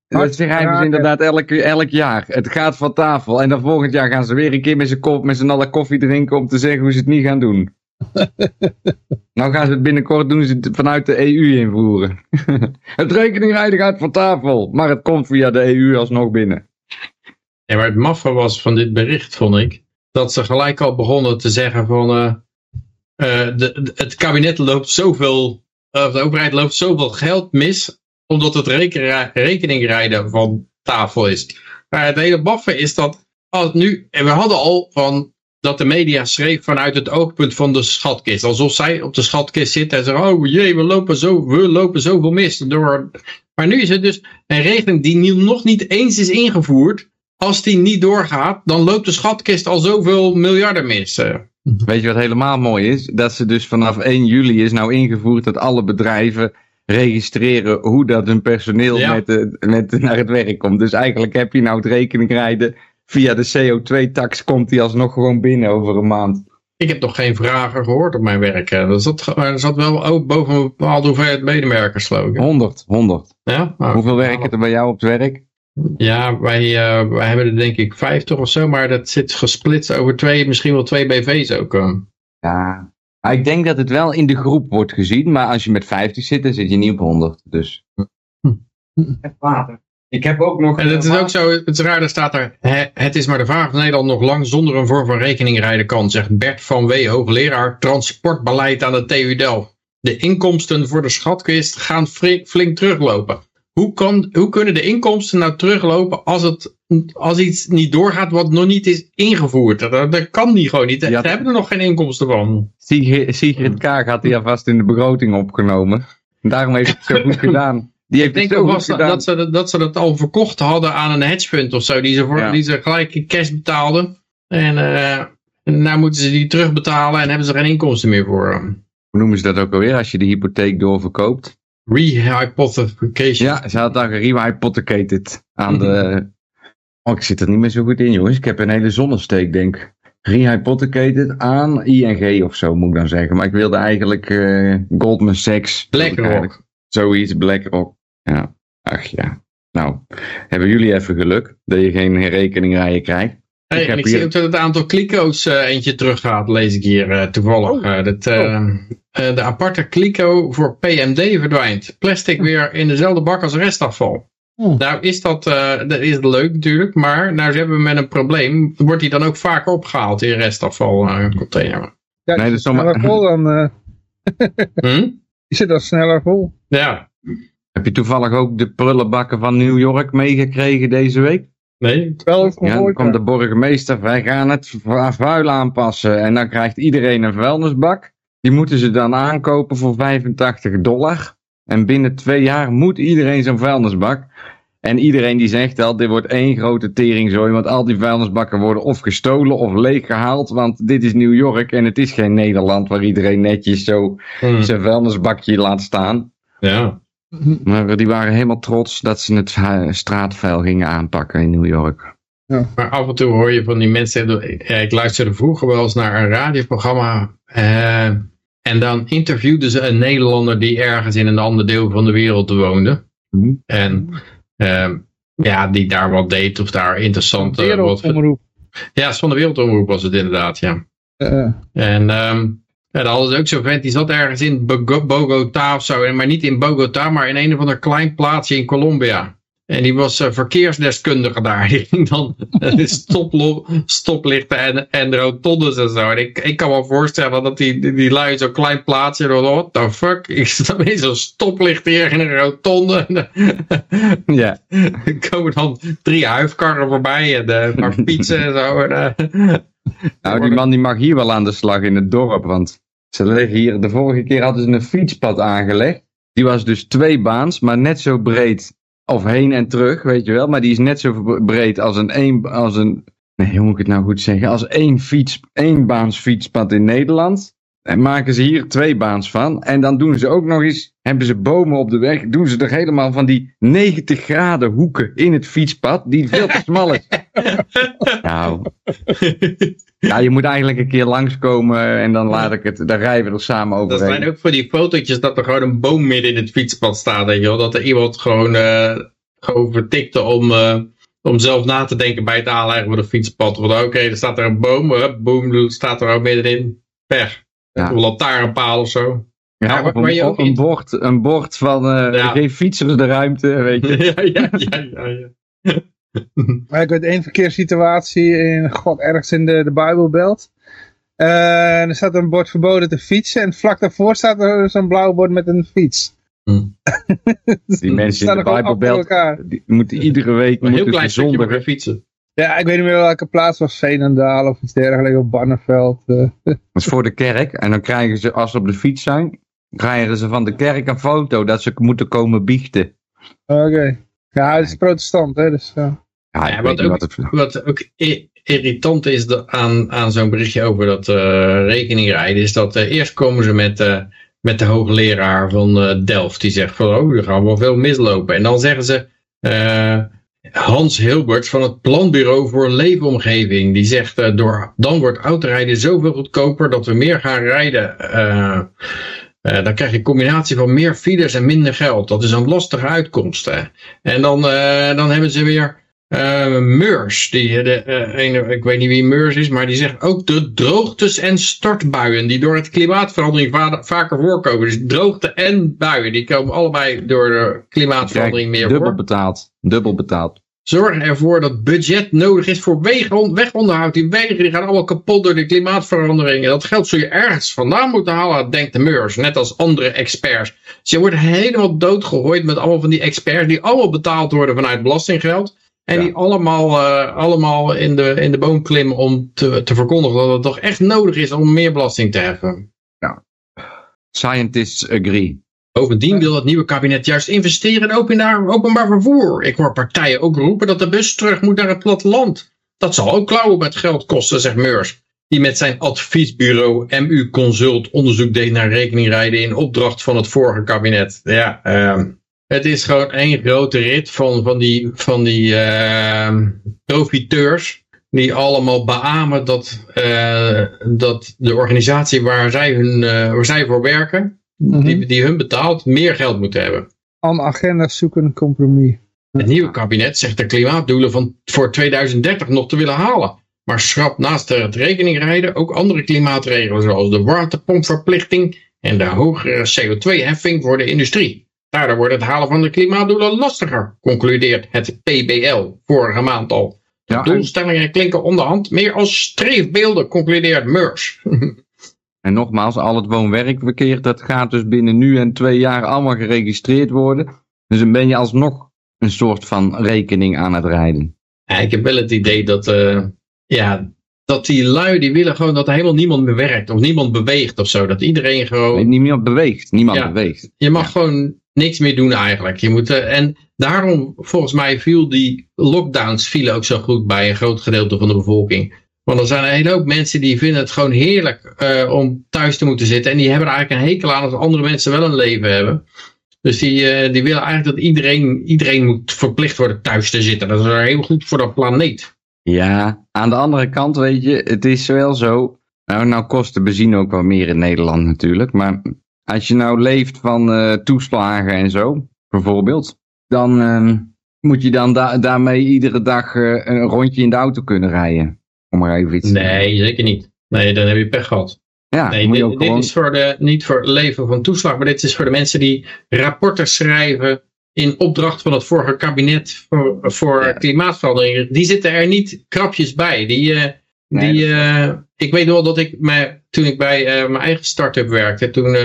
Dat raken. inderdaad elk, elk jaar. Het gaat van tafel. En dan volgend jaar gaan ze weer een keer met z'n kop, met z'n allen koffie drinken om te zeggen hoe ze het niet gaan doen. nou gaan ze het binnenkort doen ze het vanuit de EU invoeren. het rekeningrijden gaat van tafel. Maar het komt via de EU alsnog binnen. Ja, maar het maffe was van dit bericht, vond ik, dat ze gelijk al begonnen te zeggen van, eh, de, de- het kabinet loopt zoveel, of de overheid loopt zoveel geld mis, omdat het reken- rekeningrijden van tafel is. Maar het hele maffe is dat, als nu, en we hadden al van, dat de media schreef vanuit het oogpunt van de schatkist. Alsof zij op de schatkist zitten en zeggen, oh jee, we lopen, zo, we lopen zoveel mis. Door... Maar nu is het dus een regeling die nog niet eens is ingevoerd. Als die niet doorgaat, dan loopt de schatkist al zoveel miljarden mis. Eh. Weet je wat helemaal mooi is? Dat ze dus vanaf 1 juli is nou ingevoerd dat alle bedrijven registreren hoe dat hun personeel Ja. met, de, met naar het werk komt. Dus eigenlijk heb je nou het rekeningrijden via de CO2-tax komt die alsnog gewoon binnen over een maand. Ik heb nog geen vragen gehoord op mijn werk. Er zat, er zat wel ook boven een bepaalde hoeveelheid medewerkers, geloof ik. 100, 100. Ja? Nou, Hoeveel werken er bij jou op het werk? Ja, wij, eh, wij hebben er denk ik 50 of zo, maar dat zit gesplitst over twee, misschien wel twee BV's ook. eh. Ja. Maar ik denk dat het wel in de groep wordt gezien, maar als je met 50 zit, dan zit je niet op 100. Dus. Water. Ik heb ook nog. En het is ook zo, het is raar, er staat er, "Hè, het is maar de vraag of Nederland nog lang zonder een vorm van rekening rijden kan, zegt Bert van W. hoogleraar transportbeleid aan de TU Delft. De inkomsten voor de schatkist gaan flink teruglopen. Hoe, kan, hoe kunnen de inkomsten nou teruglopen als, het, als iets niet doorgaat wat nog niet is ingevoerd? Dat, dat kan niet gewoon niet. Ja. Ze hebben er nog geen inkomsten van. Sigrid, Sigrid Kaag had die alvast in de begroting opgenomen. En daarom heeft het zo goed gedaan. Die heeft Ik het denk ook was dat, ze, dat, ze dat al verkocht hadden aan een hedgefund of zo, die ze, voor, Ja. die ze gelijk in cash betaalden. En eh nou moeten ze die terugbetalen en hebben ze geen inkomsten meer voor. Hoe noemen ze dat ook alweer als je de hypotheek doorverkoopt? Rehypothecation. Ja, ze had dan gerehypothecated aan de... Mhm. Oh, ik zit er niet meer zo goed in, jongens. Ik heb een hele zonnesteek, denk ik. Rehypothecated aan ING of zo, moet ik dan zeggen. Maar ik wilde eigenlijk eh, Goldman Sachs. BlackRock. Zoiets, BlackRock. Ja, ach ja. Nou, hebben jullie even geluk dat je geen rekeningrijen krijgt. Hey, Ik en heb ik hier- zie ook dat het aantal kliko's eh, eentje teruggaat, lees ik hier eh, toevallig. Oh. Eh, dat, eh, eh, de aparte kliko voor PMD verdwijnt. Plastic weer in dezelfde bak als restafval. Nou is dat, eh, dat is leuk natuurlijk, maar nou ze hebben met een probleem. Wordt die dan ook vaak opgehaald in restafvalcontainer? Ja, Nee, dat is sneller vol dan... eh, Hm? die zit dan sneller vol. Ja, Heb je toevallig ook de prullenbakken van New York meegekregen deze week? Nee. Wel even Ja, dan ja. de burgemeester, wij gaan het vu- vuil aanpassen. En dan krijgt iedereen een vuilnisbak. Die moeten ze dan aankopen voor 85 dollar. En binnen twee jaar moet iedereen zo'n vuilnisbak. En iedereen die zegt al, dit wordt één grote teringzooi. Want al die vuilnisbakken worden of gestolen of leeggehaald. Want dit is New York en het is geen Nederland waar iedereen netjes zo Hm. zijn vuilnisbakje laat staan. Ja. Maar die waren helemaal trots dat ze het straatvuil gingen aanpakken in New York. Maar af en toe hoor je van die mensen. ja, Ik luisterde vroeger wel eens naar een radioprogramma. eh, en dan interviewden ze een Nederlander die ergens in een ander deel van de wereld woonde. Hm. En ehm, ja, die daar wat deed of daar interessant eh, wat. Wereldomroep. Ja, van de Wereldomroep was het inderdaad, ja. Eh, En ehm ja, dan hadden ze ook zo'n vent, die zat ergens in Bogo- Bogota of zo. Maar niet in Bogota, maar in een of ander klein plaatsje in Colombia. En die was eh, verkeersdeskundige daar. Die ging dan eh, stoplichten en, en rotondes en zo. En ik, ik kan me voorstellen dat die, die, die lui in zo'n klein plaatsje. What the fuck? Ik sta in zo'n stoplicht hier in een rotonde. Ja. er komen dan drie huifkarren voorbij en eh, maar fietsen en zo. En, Nou, die man die mag hier wel aan de slag in het dorp, want ze leggen hier, de vorige keer hadden ze een fietspad aangelegd. Die was dus twee baans, maar net zo breed, of heen en terug, weet je wel, maar die is net zo breed als een, een, als een nee, hoe moet ik het nou goed zeggen, als één, fiets, één baans fietspad in Nederland. En maken ze hier twee baans van. En dan doen ze ook nog eens, hebben ze bomen op de weg, doen ze er helemaal van die 90 graden hoeken in het fietspad, die veel te smal is. Nou, ja, je moet eigenlijk een keer langskomen en dan laat ik het, dan rijden we er samen Dat overheen. zijn ook voor die fotootjes dat er gewoon een boom midden in het fietspad staat. Je wel? Dat er iemand gewoon, gewoon vertikte om, eh, om zelf na te denken bij het aanleggen van een fietspad. Oké, er staat er een boom, boom, staat er ook middenin. Pech. Ja. Een lantaarnpaal of zo. Ja, Ja, of waar je een, ook een, bord, een bord van eh Ja. geen fietsers de ruimte, weet je. ja, ja, ja, ja. ja. Maar ik weet één verkeerssituatie in, god, ergens in de, de Bijbelbelt. Eh, en er staat een bord verboden te fietsen. En vlak daarvoor staat er zo'n blauw bord met een fiets. Die mensen in Staan de er Bijbelbelt, elkaar. die moeten iedere week Een heel moeten klein zondigen. voor fietsen. Ja, ik weet niet meer welke plaats was. Veenendaal of iets dergelijks. Of Barneveld. eh. Dat is voor de kerk. En dan krijgen ze, als ze op de fiets zijn, krijgen ze van de kerk een foto dat ze moeten komen biechten. Oké. Ja, het is protestant, hè. Dus, ja. Ja, wat weet niet ook- wat het... Wat ook irritant is de- aan, aan zo'n berichtje over dat eh, rekeningrijden, is dat eh, eerst komen ze met, eh, met de hoogleraar van eh, Delft, die zegt van, oh, er gaan wel veel mislopen. En dan zeggen ze, eh, Hans Hilbert van het Planbureau voor Leefomgeving, die zegt, eh, door, dan wordt autorijden zoveel goedkoper dat we meer gaan rijden. eh, eh, dan krijg je een combinatie van meer files en minder geld. Dat is een lastige uitkomst. Hè. En dan, dan hebben ze weer eh, Meurs, die, de, eh, ene, ik weet niet wie Meurs is, maar die zegt ook de droogtes en stortbuien die door het klimaatverandering va- vaker voorkomen. Dus droogte en buien, die komen allebei door de klimaatverandering meer dubbel voor. betaald. Dubbel betaald. Zorg ervoor dat budget nodig is voor wegen, wegonderhoud. Die wegen die gaan allemaal kapot door de klimaatverandering. En dat geld zul je ergens vandaan moeten halen, denkt de Meurs. Net als andere experts. Dus je wordt helemaal doodgegooid met allemaal van die experts die allemaal betaald worden vanuit belastinggeld. En Ja. die allemaal, eh, allemaal in, de, in de boom klimmen om te, te verkondigen dat het toch echt nodig is om meer belasting te heffen. Scientists agree. Bovendien wil het nieuwe kabinet juist investeren in openbaar, openbaar vervoer. Ik hoor partijen ook roepen dat de bus terug moet naar het platteland. Dat zal ook klauwen met geld kosten, zegt Meurs. Die met zijn adviesbureau MU Consult onderzoek deed naar rekeningrijden in opdracht van het vorige kabinet. Ja, ehm, het is gewoon één grote rit van, van die, van die ehm, profiteurs. Die allemaal beamen dat, eh, dat de organisatie waar zij, hun, eh, waar zij voor werken, die, die hun betaalt, meer geld moeten hebben. Alle agenda's zoeken een compromis. Het nieuwe kabinet zegt de klimaatdoelen van voor 2030 nog te willen halen. Maar schrapt naast het rekeningrijden ook andere klimaatregelen zoals de warmtepompverplichting en de hogere CO2-heffing voor de industrie. Daardoor wordt het halen van de klimaatdoelen lastiger, concludeert het PBL vorige maand al. Ja, en, Doelstellingen klinken onderhand meer als streefbeelden, concludeert Meurs. en nogmaals, al het woon-werkverkeer, dat gaat dus binnen nu en twee jaar allemaal geregistreerd worden. Dus dan ben je alsnog een soort van rekening aan het rijden. Ja, ik heb wel het idee dat, eh, ja, dat die lui, die willen gewoon dat er helemaal niemand meer werkt. Of niemand beweegt of zo. Dat iedereen gewoon... Niemand beweegt, niemand Ja. beweegt. Je mag gewoon niks meer doen eigenlijk. Je moet, eh, en daarom, volgens mij, viel die lockdowns vielen ook zo goed bij een groot gedeelte van de bevolking. Want er zijn een hele hoop mensen die vinden het gewoon heerlijk eh, om thuis te moeten zitten. En die hebben er eigenlijk een hekel aan als andere mensen wel een leven hebben. Dus die, eh, die willen eigenlijk dat iedereen, iedereen moet verplicht worden thuis te zitten. Dat is heel goed voor de planeet. Ja, aan de andere kant weet je, het is wel zo. Nou, nou kost de benzine ook wel meer in Nederland natuurlijk. Maar als je nou leeft van eh, toeslagen en zo, bijvoorbeeld. Dan ehm, moet je dan da- daarmee iedere dag eh, een rondje in de auto kunnen rijden. Om maar even iets te Nee, zeker niet. Nee, dan heb je pech gehad. Ja, Nee, dit, ook dit gewoon... is voor de, niet voor het leven van toeslag, maar dit is voor de mensen die rapporten schrijven in opdracht van het vorige kabinet voor, voor Ja. klimaatverandering. Die zitten er niet krapjes bij. Die, eh, Nee, die, ik weet wel dat ik, mij, toen ik bij mijn eigen start-up werkte, toen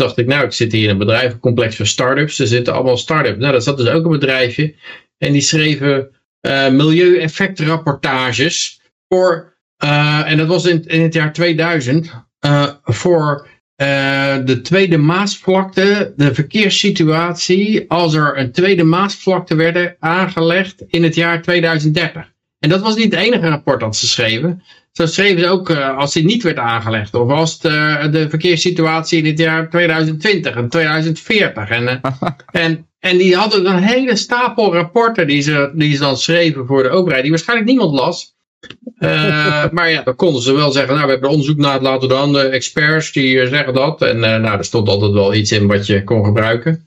dacht ik, nou, ik zit hier in een bedrijvencomplex van start-ups. Er zitten allemaal start-ups. Nou, daar zat dus ook een bedrijfje. En die schreven eh milieueffectrapportages voor, eh, en dat was in, in het jaar 2000, eh, voor de Tweede Maasvlakte, de verkeerssituatie als er een Tweede Maasvlakte werden aangelegd in het jaar 2030. En dat was niet het enige rapport dat ze schreven. Zo schreven ze ook eh, als die niet werd aangelegd. Of als het, eh, de verkeerssituatie in het jaar 2020 en 2040. En, eh, en, en die hadden een hele stapel rapporten die ze, die ze dan schreven voor de overheid. Die waarschijnlijk niemand las. Maar ja, dan konden ze wel zeggen, nou we hebben er onderzoek naar laten doen. De experts die zeggen dat. En nou, er stond altijd wel iets in wat je kon gebruiken.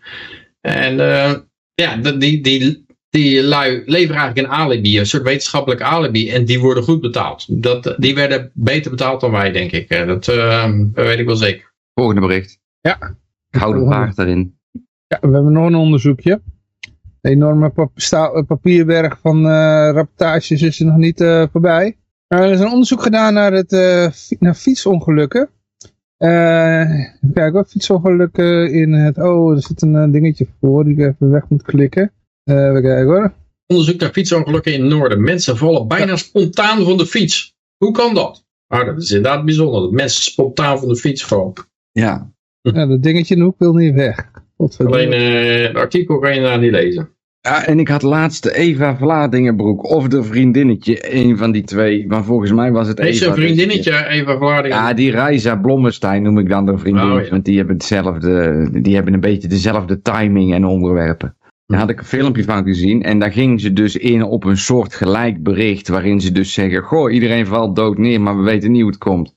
En eh, ja, die, die, die lui leveren eigenlijk een alibi, een soort wetenschappelijk alibi. En die worden goed betaald. Dat, die werden beter betaald dan wij, denk ik. Eh, Dat eh, weet ik wel zeker. Volgende bericht. Ja. Gouden paard erin. Ja, we hebben nog een onderzoekje. De enorme pap sta- papierberg van eh, rapportages is er nog niet eh, voorbij. Er is een onderzoek gedaan naar, het, eh, naar fietsongelukken. Eh, even kijken hoor, fietsongelukken in het... Oh, er zit een eh, dingetje voor die ik even weg moet klikken. Eh even kijken hoor. Onderzoek naar fietsongelukken in het noorden. Mensen vallen bijna spontaan van de fiets. Hoe kan dat? Nou, dat is inderdaad bijzonder. Dat mensen spontaan van de fiets vallen. Ja, Ja, dat dingetje in de hoek wil niet weg. Alleen eh, het artikel kan je daar niet lezen. Ja, en ik had laatst Eva Vladingenbroek of de vriendinnetje, een van die twee. Maar volgens mij was het Heeft Eva. een vriendinnetje even Vladingen? Ja, die Reisa Blommestein noem ik dan de vriendin. Oh, ja. Want die hebben, hetzelfde, die hebben een beetje dezelfde timing en onderwerpen. Daar had ik een filmpje van gezien. En daar ging ze dus in op een soort gelijk bericht. Waarin ze dus zeggen: Goh, iedereen valt dood neer, maar we weten niet hoe het komt.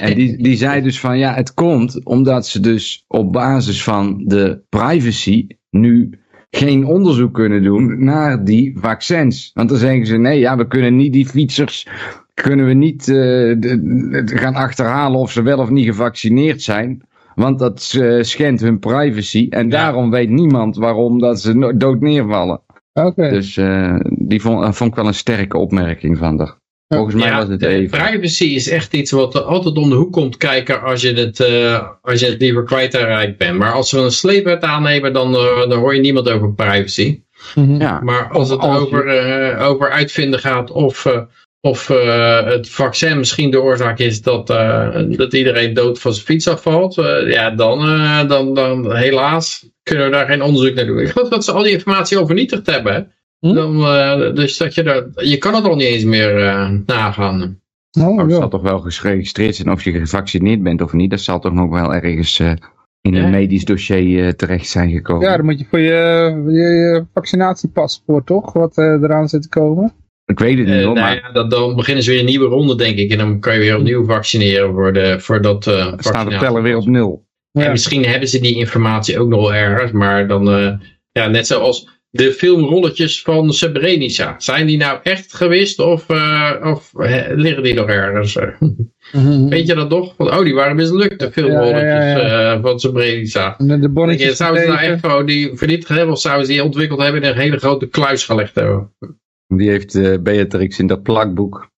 En die, die zei dus van ja, het komt omdat ze dus op basis van de privacy nu geen onderzoek kunnen doen naar die vaccins. Want dan zeggen ze nee, ja, we kunnen niet die fietsers, kunnen we niet eh, de- de- gaan achterhalen of ze wel of niet gevaccineerd zijn. Want dat eh, schendt hun privacy. En daarom weet niemand waarom dat ze no- dood neervallen. Oké. Dus eh, die vond, eh, vond ik wel een sterke opmerking van haar. Volgens mij Ja, was het even. Privacy is echt iets wat er altijd om de hoek komt kijken als je het, eh, als je het liever kwijtraakt bent. Maar als we een sleepwet aannemen, dan, dan hoor je niemand over privacy. Mhm. Ja. Maar als het Als je- over, eh, over uitvinden gaat of, eh, of eh, het vaccin misschien de oorzaak is dat, eh, dat iedereen dood van zijn fiets afvalt, eh, ja, dan, dan, dan helaas kunnen we daar geen onderzoek naar doen. Ik geloof dat ze al die informatie al vernietigd hebben. Hm? Dan, eh, dus dat je, daar, je kan het al niet eens meer eh, nagaan. Oh, het ja. zal toch wel geregistreerd zijn of je gevaccineerd bent of niet. Dat zal toch nog wel ergens eh, in een Ja. medisch dossier terecht zijn gekomen. ja, dan moet je voor je, je, je vaccinatiepaspoort toch, wat eh, eraan zit te komen. Ik weet het niet Eh, hoor, nou maar ja, dan, dan beginnen ze weer een nieuwe ronde, denk ik. En dan kan je weer opnieuw vaccineren voor, de, voor dat eh het staat de teller weer op nul. En Ja. misschien hebben ze die informatie ook nog wel ergens, maar dan, eh, ja, net zoals de filmrolletjes van Srebrenica. Zijn die nou echt geweest of, uh, of uh, liggen die nog ergens? Weet je dat nog? Want, oh, die waren mislukt, de filmrolletjes Ja, ja, ja. uh, van Srebrenica. De, de bonnetjes Zouden ze nou echt gewoon die vernietigd hebben of zouden ze die ontwikkeld hebben in een hele grote kluis gelegd hebben? Die heeft eh, Beatrix in dat plakboek.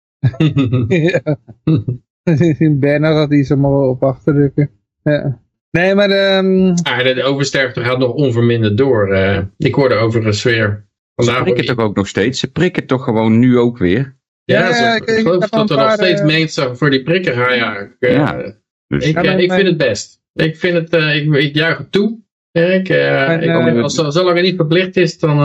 Ja. Bernard had die ze maar op achterdrukken. Ja. Nee, maar ehm, Ah, de, de oversterfte gaat nog onverminderd door. eh. ik hoorde overigens weer. Ze Vandaag prikken toch ook nog steeds? Ze prikken toch gewoon nu ook weer? Ja, Ja, ze- ja, ik, ik- ik geloof dat er nog paar, steeds eh, mensen voor die prikken gaan. Ja, ik, eh, Ja. Dus ik, Ja, eh, ik vind het best. Ik vind het, eh, ik, ik juich het toe. Ik, eh, Mijn, ik, eh, als, zolang het niet verplicht is, dan...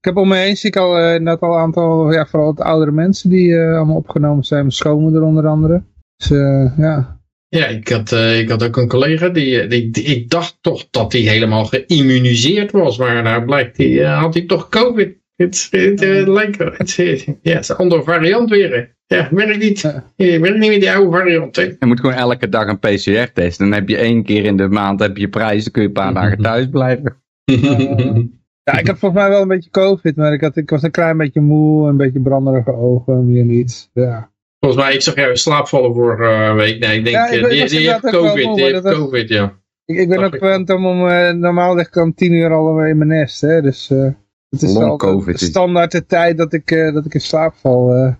ik heb om me heen zie ik al eh, net al een aantal, ja, vooral de oudere mensen die eh, allemaal opgenomen zijn. Mijn schoonmoeder onder andere. Dus eh, ja. ja, ik had, eh, ik had ook een collega, die, die, die- ik dacht toch dat hij helemaal geïmmuniseerd was. Maar nou blijkt, die, had hij toch COVID. Het, het, eh, lijkt, het, ja, het is een andere variant weer. Ja, werkt niet. Eh, Werkt niet met die oude variant. hè. Je moet gewoon elke dag een PCR-test. Dan heb je één keer in de maand heb je prijs. Dan kun je een paar dagen thuis blijven. ja, ik had volgens mij wel een beetje covid, maar ik, had, ik was een klein beetje moe, een beetje branderige ogen, meer niet. Ja. Volgens mij, ik zag jou in slaap vallen vorige eh, week. Nee, ik denk, Ja, ik eh, die, heeft COVID. moe, Die maar heeft dat was- COVID, ja. Ik, ik ben ook gewend om, om eh, normaal lig ik om tien uur al in mijn nest, hè, dus eh, het is Long COVID is- standaard de tijd dat ik, eh, dat ik in slaap val. eh.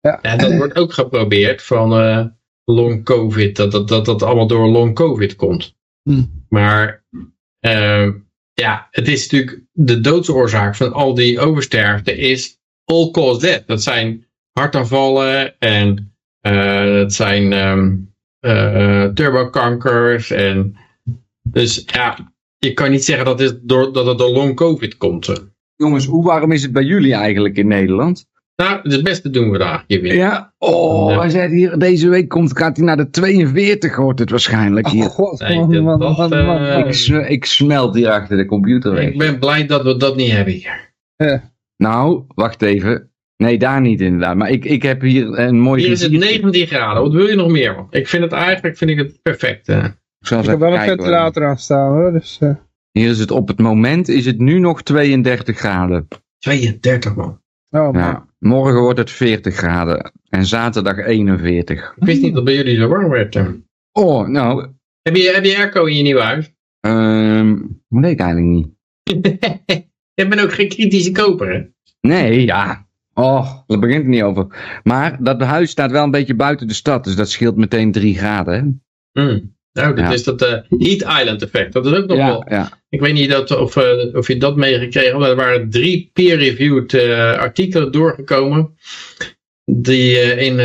Ja, dat wordt ook geprobeerd van eh, long covid, dat dat, dat dat allemaal door long covid komt. Hm. Maar eh, ja, het is natuurlijk de doodsoorzaak van al die oversterfte is all cause death. Dat zijn hartaanvallen en eh, dat zijn ehm, eh, turbokankers en dus ja, je kan niet zeggen dat het door, dat het door long covid komt. Jongens, hoe warm is het bij jullie eigenlijk in Nederland? Nou, het beste doen we daar. Je weet. Ja, oh, Ja. hij zei hier, deze week komt, gaat hij naar de 42, wordt het waarschijnlijk hier. Oh, god, Nee, man, dat- man, dat, man, man, man. eh, Ik, ik smelt hier achter de computer weg. Ik ben blij dat we dat niet hebben hier. Nou, wacht even. Nee, daar niet inderdaad. Maar ik, ik heb hier een mooi Hier is het geviertje. 19 graden. Wat wil je nog meer? man? Ik vind het eigenlijk vind ik het perfect. eh. Ik zal Ik heb wel een ventilator aan staan hoor, dus... eh, Hier is het op het moment is het nu nog 32 graden. 32 man. Oh. Ja. Morgen wordt het 40 graden. En zaterdag 41. Ik wist niet dat bij jullie zo warm werd. Oh, nou, Heb je, heb je airco in je nieuwe huis? ehm weet ik eigenlijk niet. je bent ook geen kritische koper hè? Nee, ja. Oh, daar begint het niet over. Maar dat huis staat wel een beetje buiten de stad. Dus dat scheelt meteen 3 graden. Hè? Hmm. Nou, dat Ja. is dat eh, Heat Island effect. Dat is ook nog wel. Ja. Ik weet niet dat, of, eh, of je dat meegekregen hebt. maar Er waren drie peer-reviewed eh, artikelen doorgekomen. Die in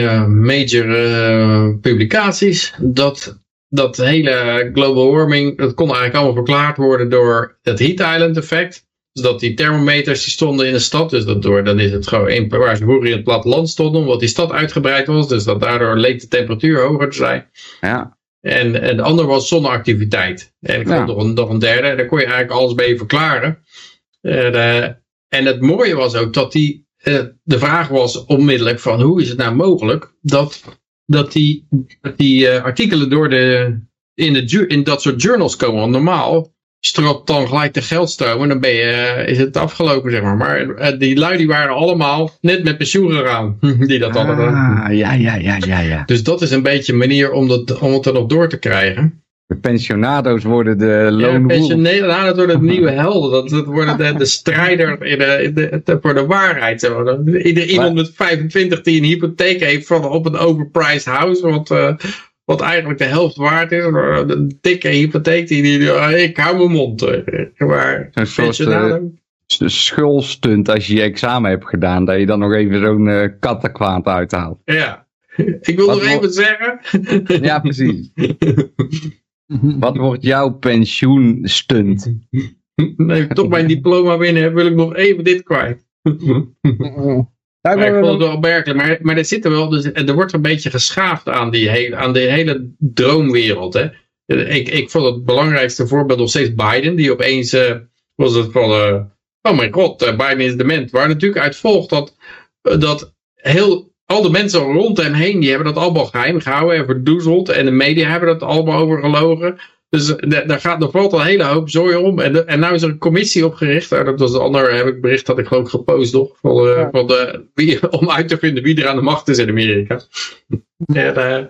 major publicaties. Dat dat hele global warming. Dat kon eigenlijk allemaal verklaard worden door het Heat Island effect. Dus dat die thermometers die stonden in de stad. Dus dat door, dan is het gewoon in, waar ze vroeger in het platteland stonden. Omdat die stad uitgebreid was. Dus dat daardoor leek de temperatuur hoger te zijn. ja. En, en de ander was zonneactiviteit. En ik vond nog een, nog een derde. En daar kon je eigenlijk alles mee verklaren. Eh, de- en het mooie was ook dat die, eh, de vraag was onmiddellijk van hoe is het nou mogelijk dat, dat die, dat die eh, artikelen door de, in, de, in dat soort journals komen. Want normaal stroopt dan gelijk de geldstroom en dan ben je, eh, is het afgelopen zeg maar. Maar eh, die lui die waren allemaal net met pensioen gegaan. Die dat hadden. Ah, ja, ja, ja, ja, ja. Dus dat is een beetje een manier om, dat, om het er nog door te krijgen. De pensionado's worden de Ja, pensionelen, nou, dat worden de nieuwe helden. Dat, dat worden de, de strijder in de, in de, de- voor de waarheid. Zo. Dan- Ieder, iemand met 25 die een hypotheek heeft van, op een overpriced house. Wat, eh, wat eigenlijk de helft waard is. Een dikke hypotheek. Die, die, die- ik hou mijn mond. eh, Maar Zo'n soort pensionado- eh, schulstunt als je je examen hebt gedaan. Dat je dan nog even zo'n eh kattenkwaad uithaalt. ja. Ik wil Wat nog even zeggen. Ja, precies. Wat wordt jouw pensioenstunt? Nee, ik toch mijn diploma binnen heb, wil ik nog even dit kwijt. Ik Maar ik ben vond het wel- opmerkelijk. Maar, maar er zit er wel, dus, er wordt een beetje geschaafd aan, die hele, aan de hele droomwereld. Hè? Ik, ik vond het belangrijkste voorbeeld nog steeds Biden, die opeens eh, was het van, eh, oh mijn god, eh, Biden is dement. Waar natuurlijk uit volgt dat, dat heel, al de mensen rond hem heen, die hebben dat allemaal geheim gehouden en verdoezeld. En de media hebben dat allemaal overgelogen. Dus eh, daar gaat nog valt een hele hoop zooi om. En, de, en nou is er een commissie opgericht. Uh, dat was een ander heb ik bericht dat ik geloof gepost nog. Van, uh, van de, wie, om uit te vinden wie er aan de macht is in Amerika. en,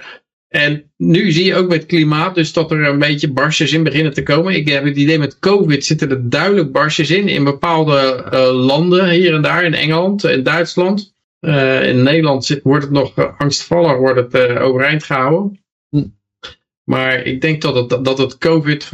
en nu zie je ook met klimaat dus dat er een beetje barstjes in beginnen te komen. Ik heb het idee met COVID zitten er duidelijk barstjes in. In bepaalde landen hier en daar. In Engeland en Duitsland. in Nederland zit, wordt het nog angstvallig wordt het, overeind gehouden. Maar ik denk dat het, dat het COVID,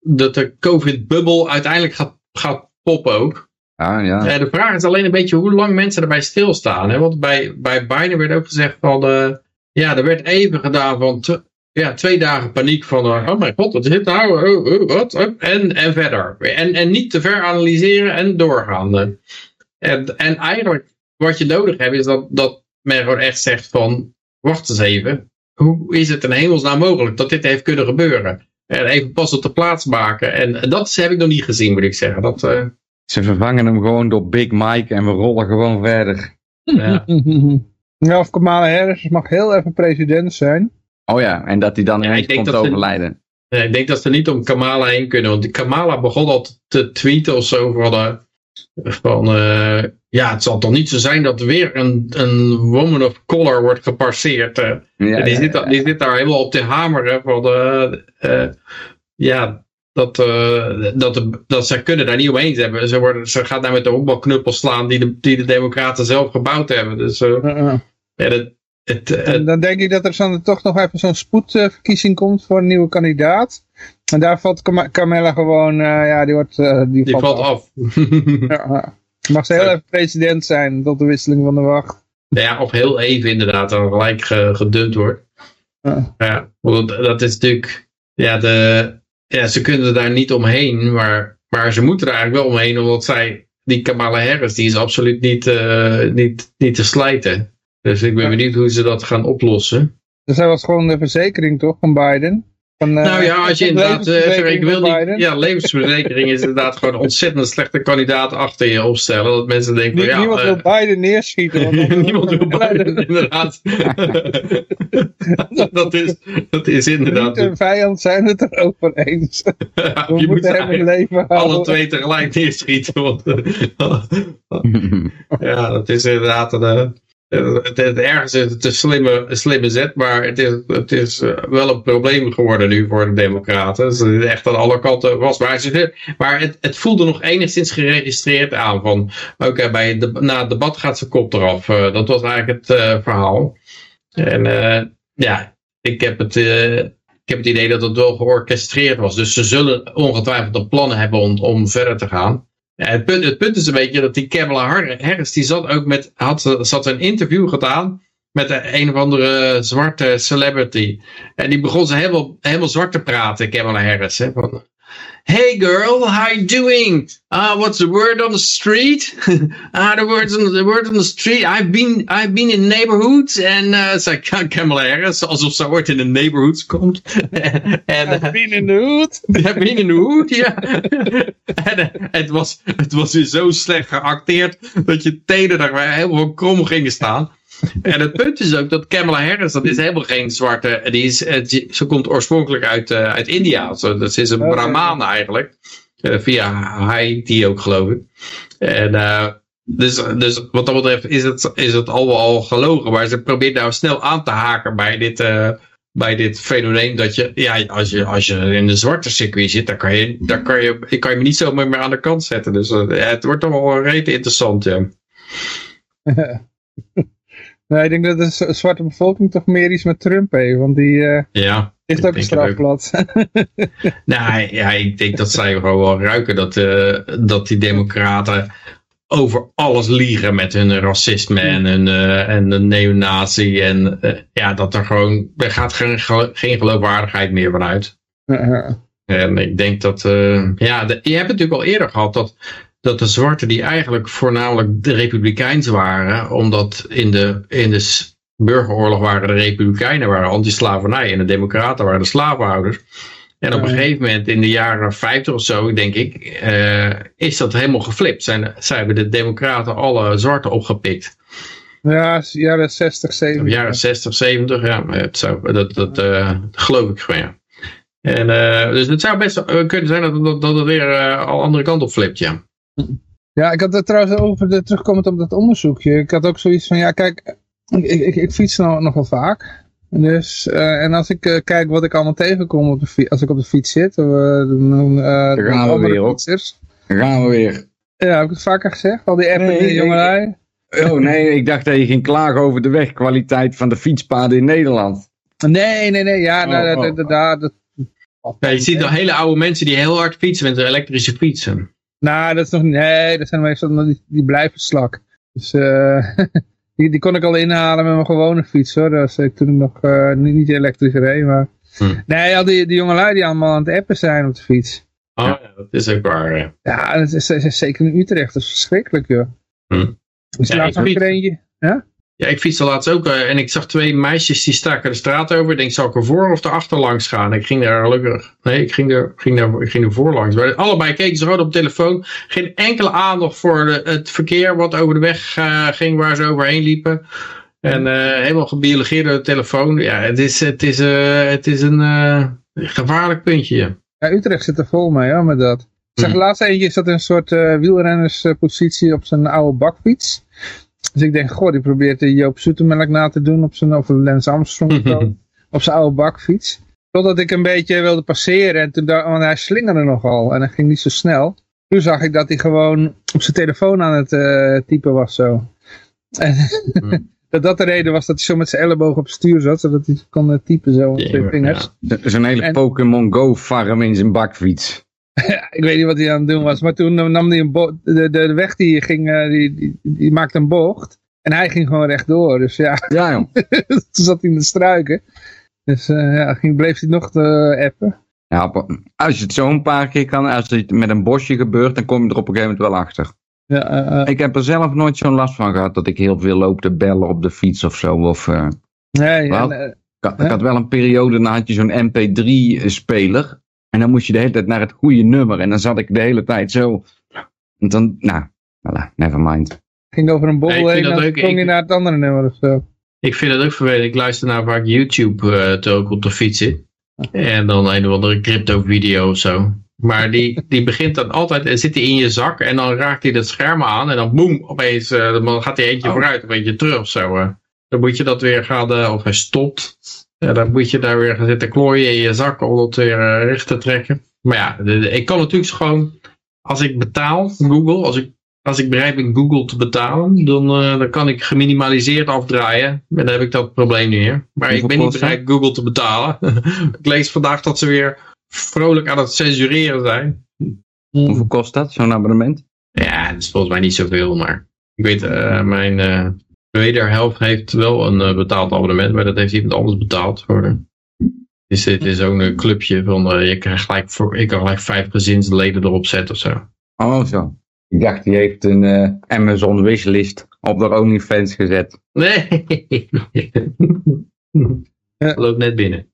dat de COVID-bubbel uiteindelijk gaat, gaat poppen ook. Ah, ja. ja. de vraag is alleen een beetje hoe lang mensen erbij stilstaan. Hè? Want bij, bij Biden werd ook gezegd van, uh, ja, er werd even gedaan van ja, twee dagen paniek van, uh, oh mijn god, wat is dit nou? Oh, oh, wat? En, en verder. En, en niet te ver analyseren en doorgaan. En, en eigenlijk wat je nodig hebt is dat, dat men gewoon echt zegt van, wacht eens even hoe is het in hemelsnaam mogelijk dat dit heeft kunnen gebeuren? En even pas op de plaats maken. En dat heb ik nog niet gezien, moet ik zeggen. Dat, uh... Ze vervangen hem gewoon door Big Mike en we rollen gewoon verder. Ja, ja of Kamala Harris mag heel even president zijn. Oh ja, en dat hij dan ineens komt overlijden. Ze, ik denk dat ze niet om Kamala heen kunnen. Want Kamala begon al te tweeten of zo van... Uh, van uh, ja, het zal toch niet zo zijn dat weer een, een woman of color wordt gepasseerd. Uh. Ja, die, zit, die zit daar helemaal op te hameren van, uh, ja, dat, dat, dat ze kunnen daar niet omheen hebben. Ze, worden, ze gaat daar met de honkbalknuppel slaan die de, die de democraten zelf gebouwd hebben. Dus ja, dat, het, en dan denk ik dat er zo, toch nog even zo'n spoedverkiezing komt voor een nieuwe kandidaat. En daar valt Cam Camilla gewoon, ja, die, wordt, die, die valt, af. af. ja, Mag ze heel even president zijn tot de wisseling van de wacht. Ja, of heel even inderdaad, dan gelijk gedumpt wordt. Ja, dat is natuurlijk, ja, de, ja, ze kunnen daar niet omheen, maar, maar ze moeten er eigenlijk wel omheen, omdat zij, die Kamala Harris, die is absoluut niet, uh, niet, niet te slijten. Dus ik ben ja. benieuwd hoe ze dat gaan oplossen. Dus hij was gewoon de verzekering toch van Biden? Van, uh, nou ja, als je inderdaad, uh, ik wil niet, ja, levensverzekering is inderdaad gewoon een ontzettend slechte kandidaat achter je opstellen. Dat mensen denken, van, ja, niemand uh, wil Biden neerschieten. Want niemand wil Biden, inderdaad. dat, is, dat is inderdaad. Vriend en vijand zijn het er over eens. We je moeten hem in leven houden. Alle twee tegelijk neerschieten. Want, ja, dat is inderdaad een het, het ergens is het een slimme, slimme zet, maar het is, het is uh, wel een probleem geworden nu voor de democraten. Het echt aan alle kanten was. Maar, maar het, het voelde nog enigszins geregistreerd aan van, oké, bij na het debat gaat zijn kop eraf. Uh, dat was eigenlijk het verhaal. En ja, ik heb het... ik heb het idee dat het wel georchestreerd was. Dus ze zullen ongetwijfeld de plannen hebben om, om verder te gaan. Het, punt, het punt is een beetje dat die Kamala Harris, die zat ook met, had, zat een interview gedaan met een of andere zwarte celebrity. En die begon ze helemaal, helemaal zwart te praten, Kamala Harris. Hè, van, Hey girl, how you doing? Uh, what's the word on the street? uh, the words on the, word on the street. I've been, I've been in neighborhoods. En uh, zei Kamala Harris, alsof ze ooit in de neighborhoods komt. en, I've been in the hood. I've been in the hood, ja. en het, was, het was weer zo slecht geacteerd dat je tenen daar helemaal krom gingen staan. En het punt is ook dat Kamala Harris, dat is helemaal geen zwarte, die is, ze komt oorspronkelijk uit, uh, uit India. Dat is een Brahmaan eigenlijk. Uh, via Haiti ook geloof ik. En uh, dus, dus wat dat betreft is het, is het al al gelogen. Maar ze probeert nou snel aan te haken bij dit, bij dit fenomeen dat je, ja, als je, als je in de zwarte circuit zit, dan kan je, dan kan je, kan je me niet zomaar meer aan de kant zetten. Dus het wordt toch wel rete interessant, ja. Nee, ik denk dat de zwarte bevolking toch meer iets met Trump heeft, want die uh, ja, ligt ook een strafblad. nee, ja, ik denk dat zij gewoon wel ruiken dat, uh, dat die democraten over alles liegen met hun racisme en hun uh, en de neonazi en ja, dat er gewoon, er gaat geen, geen geloofwaardigheid meer vanuit. En ik denk dat, ja, de, je hebt het natuurlijk al eerder gehad dat dat de zwarten die eigenlijk voornamelijk de republikeins waren, omdat in de, in de burgeroorlog waren de republikeinen waren anti-slavernij en de democraten waren de slavenhouders. En op een gegeven moment in de jaren 50 of zo, denk ik, uh, is dat helemaal geflipt. Zijn, zij hebben de democraten alle zwarten opgepikt. Ja, jaren 60, 70. Jaren 60, 70, ja. Het zou, dat dat uh, geloof ik gewoon, ja. En, eh, dus het zou best eh, kunnen zijn dat, dat, dat het weer eh, al andere kant op flipt, ja. Ja, ik had het trouwens over, de, terugkomend op dat onderzoekje. Ik had ook zoiets van, ja kijk, ik, ik, ik fiets nog, nog wel vaak. Dus, eh, en als ik eh, kijk wat ik allemaal tegenkom op de als ik op de fiets zit. Uh, dan, eh, Daar gaan we weer op. gaan we weer. Ja, heb ik het vaker gezegd? Al die appen Nee, jongelui. Oh nee, ik dacht dat je ging klagen over de wegkwaliteit van de fietspaden in Nederland. Nee, nee, nee. Ja, Oh, nou, dat, oh, dat, dat, dat- ja. Je ziet al hele oude mensen die heel hard fietsen met een elektrische fietsen. Nou, dat is nog Nee, dat zijn meestal nog die, die blijven slak. Dus eh, die, die kon ik al inhalen met mijn gewone fiets hoor. Dat was, eh, toen ik nog eh, niet, niet elektrisch reed. Maar... Hm. Nee, al die, die jongelui die allemaal aan het appen zijn op de fiets. Oh ja, dat is ook waar. eh. Ja, dat is, zeker in Utrecht. Dat is verschrikkelijk joh. Hm. Dus Ja, laatst ik nog eentje. Ja, ik fietste laatst ook eh, en ik zag twee meisjes die staken de straat over. Ik denk, zal ik er voor of erachter langs gaan? Ik ging daar gelukkig, nee, ik ging er, ging daar, ik ging er voor langs. Maar allebei keken ze gewoon op de telefoon. Geen enkele aandacht voor de, het verkeer wat over de weg eh, ging waar ze overheen liepen. En eh, helemaal gebiologeerd door de telefoon. Ja, het is, het is, het is een gevaarlijk puntje. ja. Ja, Utrecht zit er vol mee, ja, met dat. Ik zag Hm. laatst eentje, zat in een soort wielrennerspositie op zijn oude bakfiets. Dus ik denk, goh, die probeert de Joop Zoetemelk na te doen op zijn, of Lance Armstrong zo, op zijn oude bakfiets. Totdat ik een beetje wilde passeren, en toen want hij slingerde nogal en hij ging niet zo snel. Toen zag ik dat hij gewoon op zijn telefoon aan het eh, typen was zo. En Hm. dat dat de reden was dat hij zo met zijn elleboog op het stuur zat, zodat hij kon eh, typen zo met Ja, twee vingers. Zo'n hele En- Pokémon Go farm in zijn bakfiets. ik weet niet wat hij aan het doen was. Maar toen eh, nam hij een bo- de, de, weg die ging, eh, die, die, die maakte een bocht. En hij ging gewoon rechtdoor. Dus ja, Ja joh. toen zat hij in de struiken. Dus eh, ja, ging, bleef hij nog te appen. Ja, als je het zo een paar keer kan, als het met een bosje gebeurt, dan kom je er op een gegeven moment wel achter. Ja, eh, eh, Ik heb er zelf nooit zo'n last van gehad dat ik heel veel loop te bellen op de fiets of zo. Of, eh, nee, en, eh, ik, had, ik had wel een periode, dan had je zo'n MP3-speler. En dan moest je de hele tijd naar het goede nummer. En dan zat ik de hele tijd zo. En dan, nou, voilà, never mind. ging over een bobbel vind heen en dat sprong je naar het andere nummer of zo. Ik vind het ook vervelend. Ik luister naar vaak YouTube eh terwijl ik op de fiets zit. En dan een of andere crypto video of zo. Maar die, die begint dan altijd, en zit hij in je zak en dan raakt hij dat scherm aan en dan boem, opeens eh, dan gaat hij eentje Oh. vooruit, een beetje terug of zo. eh. Dan moet je dat weer gaan, eh, of hij stopt. Ja, dan moet je daar weer gaan zitten klooien in je zak om dat weer eh, recht te trekken. Maar ja, de- de- ik kan natuurlijk gewoon, als ik betaal, Google, als ik, als ik bereid ben Google te betalen, dan, eh, dan kan ik geminimaliseerd afdraaien. En dan heb ik dat probleem niet meer. Maar ik ben niet bereid Google te betalen. ik lees vandaag dat ze weer vrolijk aan het censureren zijn. Hoeveel kost dat, zo'n abonnement? Ja, dat is volgens mij niet zoveel, maar ik weet, eh, mijn eh wederhelft heeft wel een eh, betaald abonnement, maar dat heeft iemand anders betaald voor. Dus dit is ook een clubje van, eh, je krijgt gelijk voor, ik kan gelijk vijf gezinsleden erop zetten of zo. Oh, zo. Ik dacht, die heeft een eh, Amazon wishlist op de OnlyFans gezet. Nee. Ja. Loopt net binnen.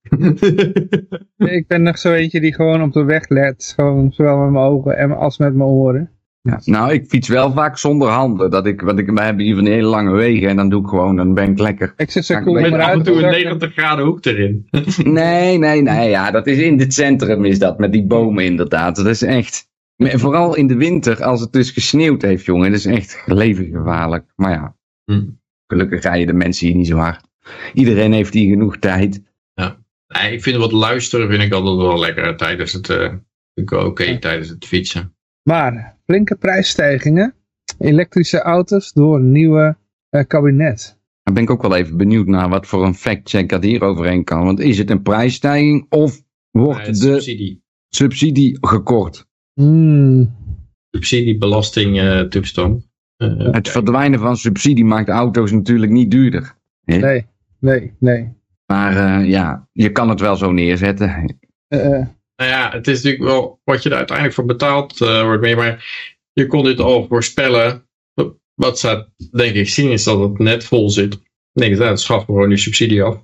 Ik ben nog zo eentje die gewoon op de weg let. Gewoon zowel met mijn ogen en als met mijn oren. Ja. Nou, ik fiets wel vaak zonder handen. Dat ik, want ik, wij hebben hier van die hele lange wegen en dan doe ik gewoon, dan ben ik lekker. Ik zit zo Ja, cool Met af en toe een zakken. 90 graden hoek erin. Nee, nee, nee, ja, dat is in het centrum is dat, met die bomen inderdaad. Dat is echt, maar vooral in de winter, als het dus gesneeuwd heeft, jongen, dat is echt levensgevaarlijk. Maar ja, Hm. gelukkig rijden de mensen hier niet zo hard. Iedereen heeft hier genoeg tijd. Nee, ik vind wat luisteren vind ik altijd wel lekker tijdens het, eh, wel oké Ja. tijdens het fietsen. Maar flinke prijsstijgingen. Elektrische auto's door een nieuwe eh, kabinet. Daar ben ik ook wel even benieuwd naar wat voor een fact-check dat hier overheen kan. Want is het een prijsstijging of wordt Eh, de subsidie. subsidie gekort? Hmm. Subsidiebelasting eh. Eh, Het verdwijnen van subsidie maakt auto's natuurlijk niet duurder. Nee, nee, nee. Maar eh, ja, je kan het wel zo neerzetten. Eh, eh, Nou ja, het is natuurlijk wel wat je er uiteindelijk voor betaald eh, wordt meer. Maar je kon dit al voorspellen. Wat ze denk ik zien is dat het net vol zit. Ik denk dat schaf gewoon die subsidie af.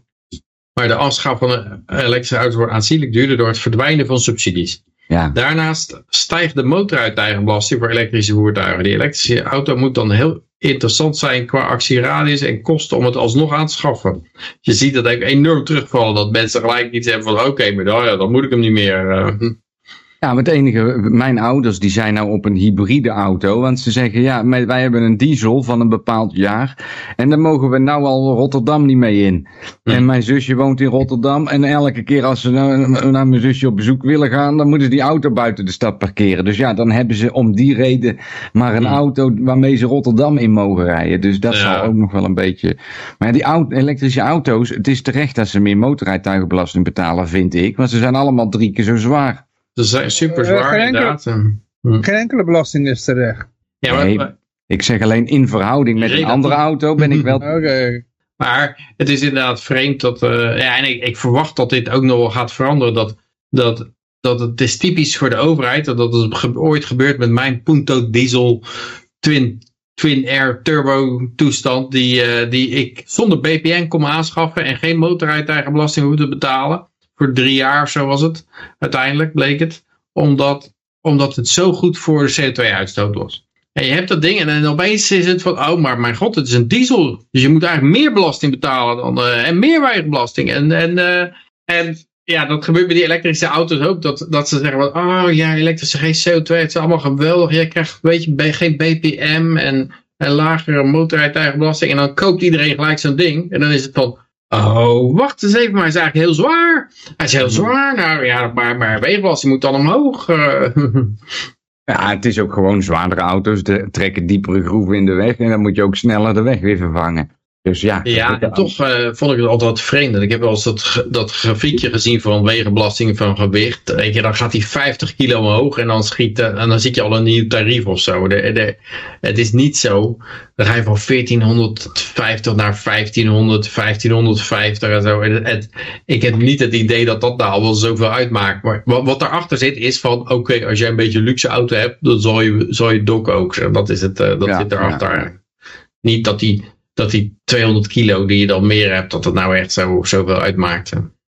Maar de afschaf van een elektrische auto wordt aanzienlijk duurder door het verdwijnen van subsidies. Ja, Daarnaast stijgt de motoruiteigenbelasting voor elektrische voertuigen. Die elektrische auto moet dan heel interessant zijn qua actieradius en kosten om het alsnog aan te schaffen. Je ziet dat eigenlijk enorm terugvallen, dat mensen gelijk iets hebben van oké, maar dan, ja, dan moet ik hem niet meer. eh. Ja, maar het enige, mijn ouders die zijn nou op een hybride auto, want ze zeggen ja, wij hebben een diesel van een bepaald jaar en daar mogen we nou al Rotterdam niet mee in. En mijn zusje woont in Rotterdam en elke keer als ze naar, naar mijn zusje op bezoek willen gaan, dan moeten ze die auto buiten de stad parkeren. Dus ja, dan hebben ze om die reden maar een auto waarmee ze Rotterdam in mogen rijden. Dus dat Ja. zal ook nog wel een beetje... Maar die auto, elektrische auto's, het is terecht dat ze meer motorrijtuigenbelasting betalen, vind ik. Want ze zijn allemaal drie keer zo zwaar. Ze zijn super Eh, zwaar geen inderdaad. Hm. Geen enkele belasting is terecht. Ja, maar, Nee. Ik zeg alleen in verhouding met een andere auto ben ik wel... Oké. Maar het is inderdaad vreemd dat, eh, ja, en ik, ik verwacht dat dit ook nog wel gaat veranderen. Dat, dat, dat het is typisch voor de overheid. Dat dat is ge- ooit gebeurd met mijn Punto Diesel Twin, Twin Air Turbo toestand. Die, eh, die ik zonder BPN kon aanschaffen en geen motorrijtuigenbelasting hoefde te betalen. Voor drie jaar of zo was het. Uiteindelijk bleek het. Omdat, omdat het zo goed voor de CO2-uitstoot was. En je hebt dat ding en dan opeens is het van, oh maar mijn god, het is een diesel. Dus je moet eigenlijk meer belasting betalen dan, eh, en meer wegenbelasting. En, en, eh, en ja, dat gebeurt bij die elektrische auto's ook. Dat, dat ze zeggen, van, oh ja, elektrische geen CO2, het is allemaal geweldig. Jij krijgt weet je, geen BPM en, en lagere motorrijtuigenbelasting. En dan koopt iedereen gelijk zo'n ding. En dan is het van, oh, wacht eens even, maar hij is eigenlijk heel zwaar. Hij is heel zwaar, nou ja, maar, maar wegenbelasting moet dan omhoog. eh. Ja, het is ook gewoon zwaardere auto's. De, trekken diepere groeven in de weg. En dan moet je ook sneller de weg weer vervangen. Dus ja. Ja, en toch eh, vond ik het altijd wat vreemd. En Ik heb wel eens dat, dat grafiekje gezien van wegenbelasting van gewicht. Weet je, dan gaat hij 50 kilo omhoog en dan, schiet, eh, en dan zit je al een nieuw tarief of zo. De, de, het is niet zo. Dan ga je van 1450 naar 1500, 1550 en zo. En het, het- ik heb niet het idee dat dat nou wel zoveel uitmaakt. Maar wat, wat daarachter zit is van, oké, als jij een beetje luxe auto hebt, dan zal je, zal je dok ook. Dat, is het, eh, dat Ja, zit erachter. ja. Niet dat die, dat die 200 kilo die je dan meer hebt, dat het nou echt zo, zoveel uitmaakt.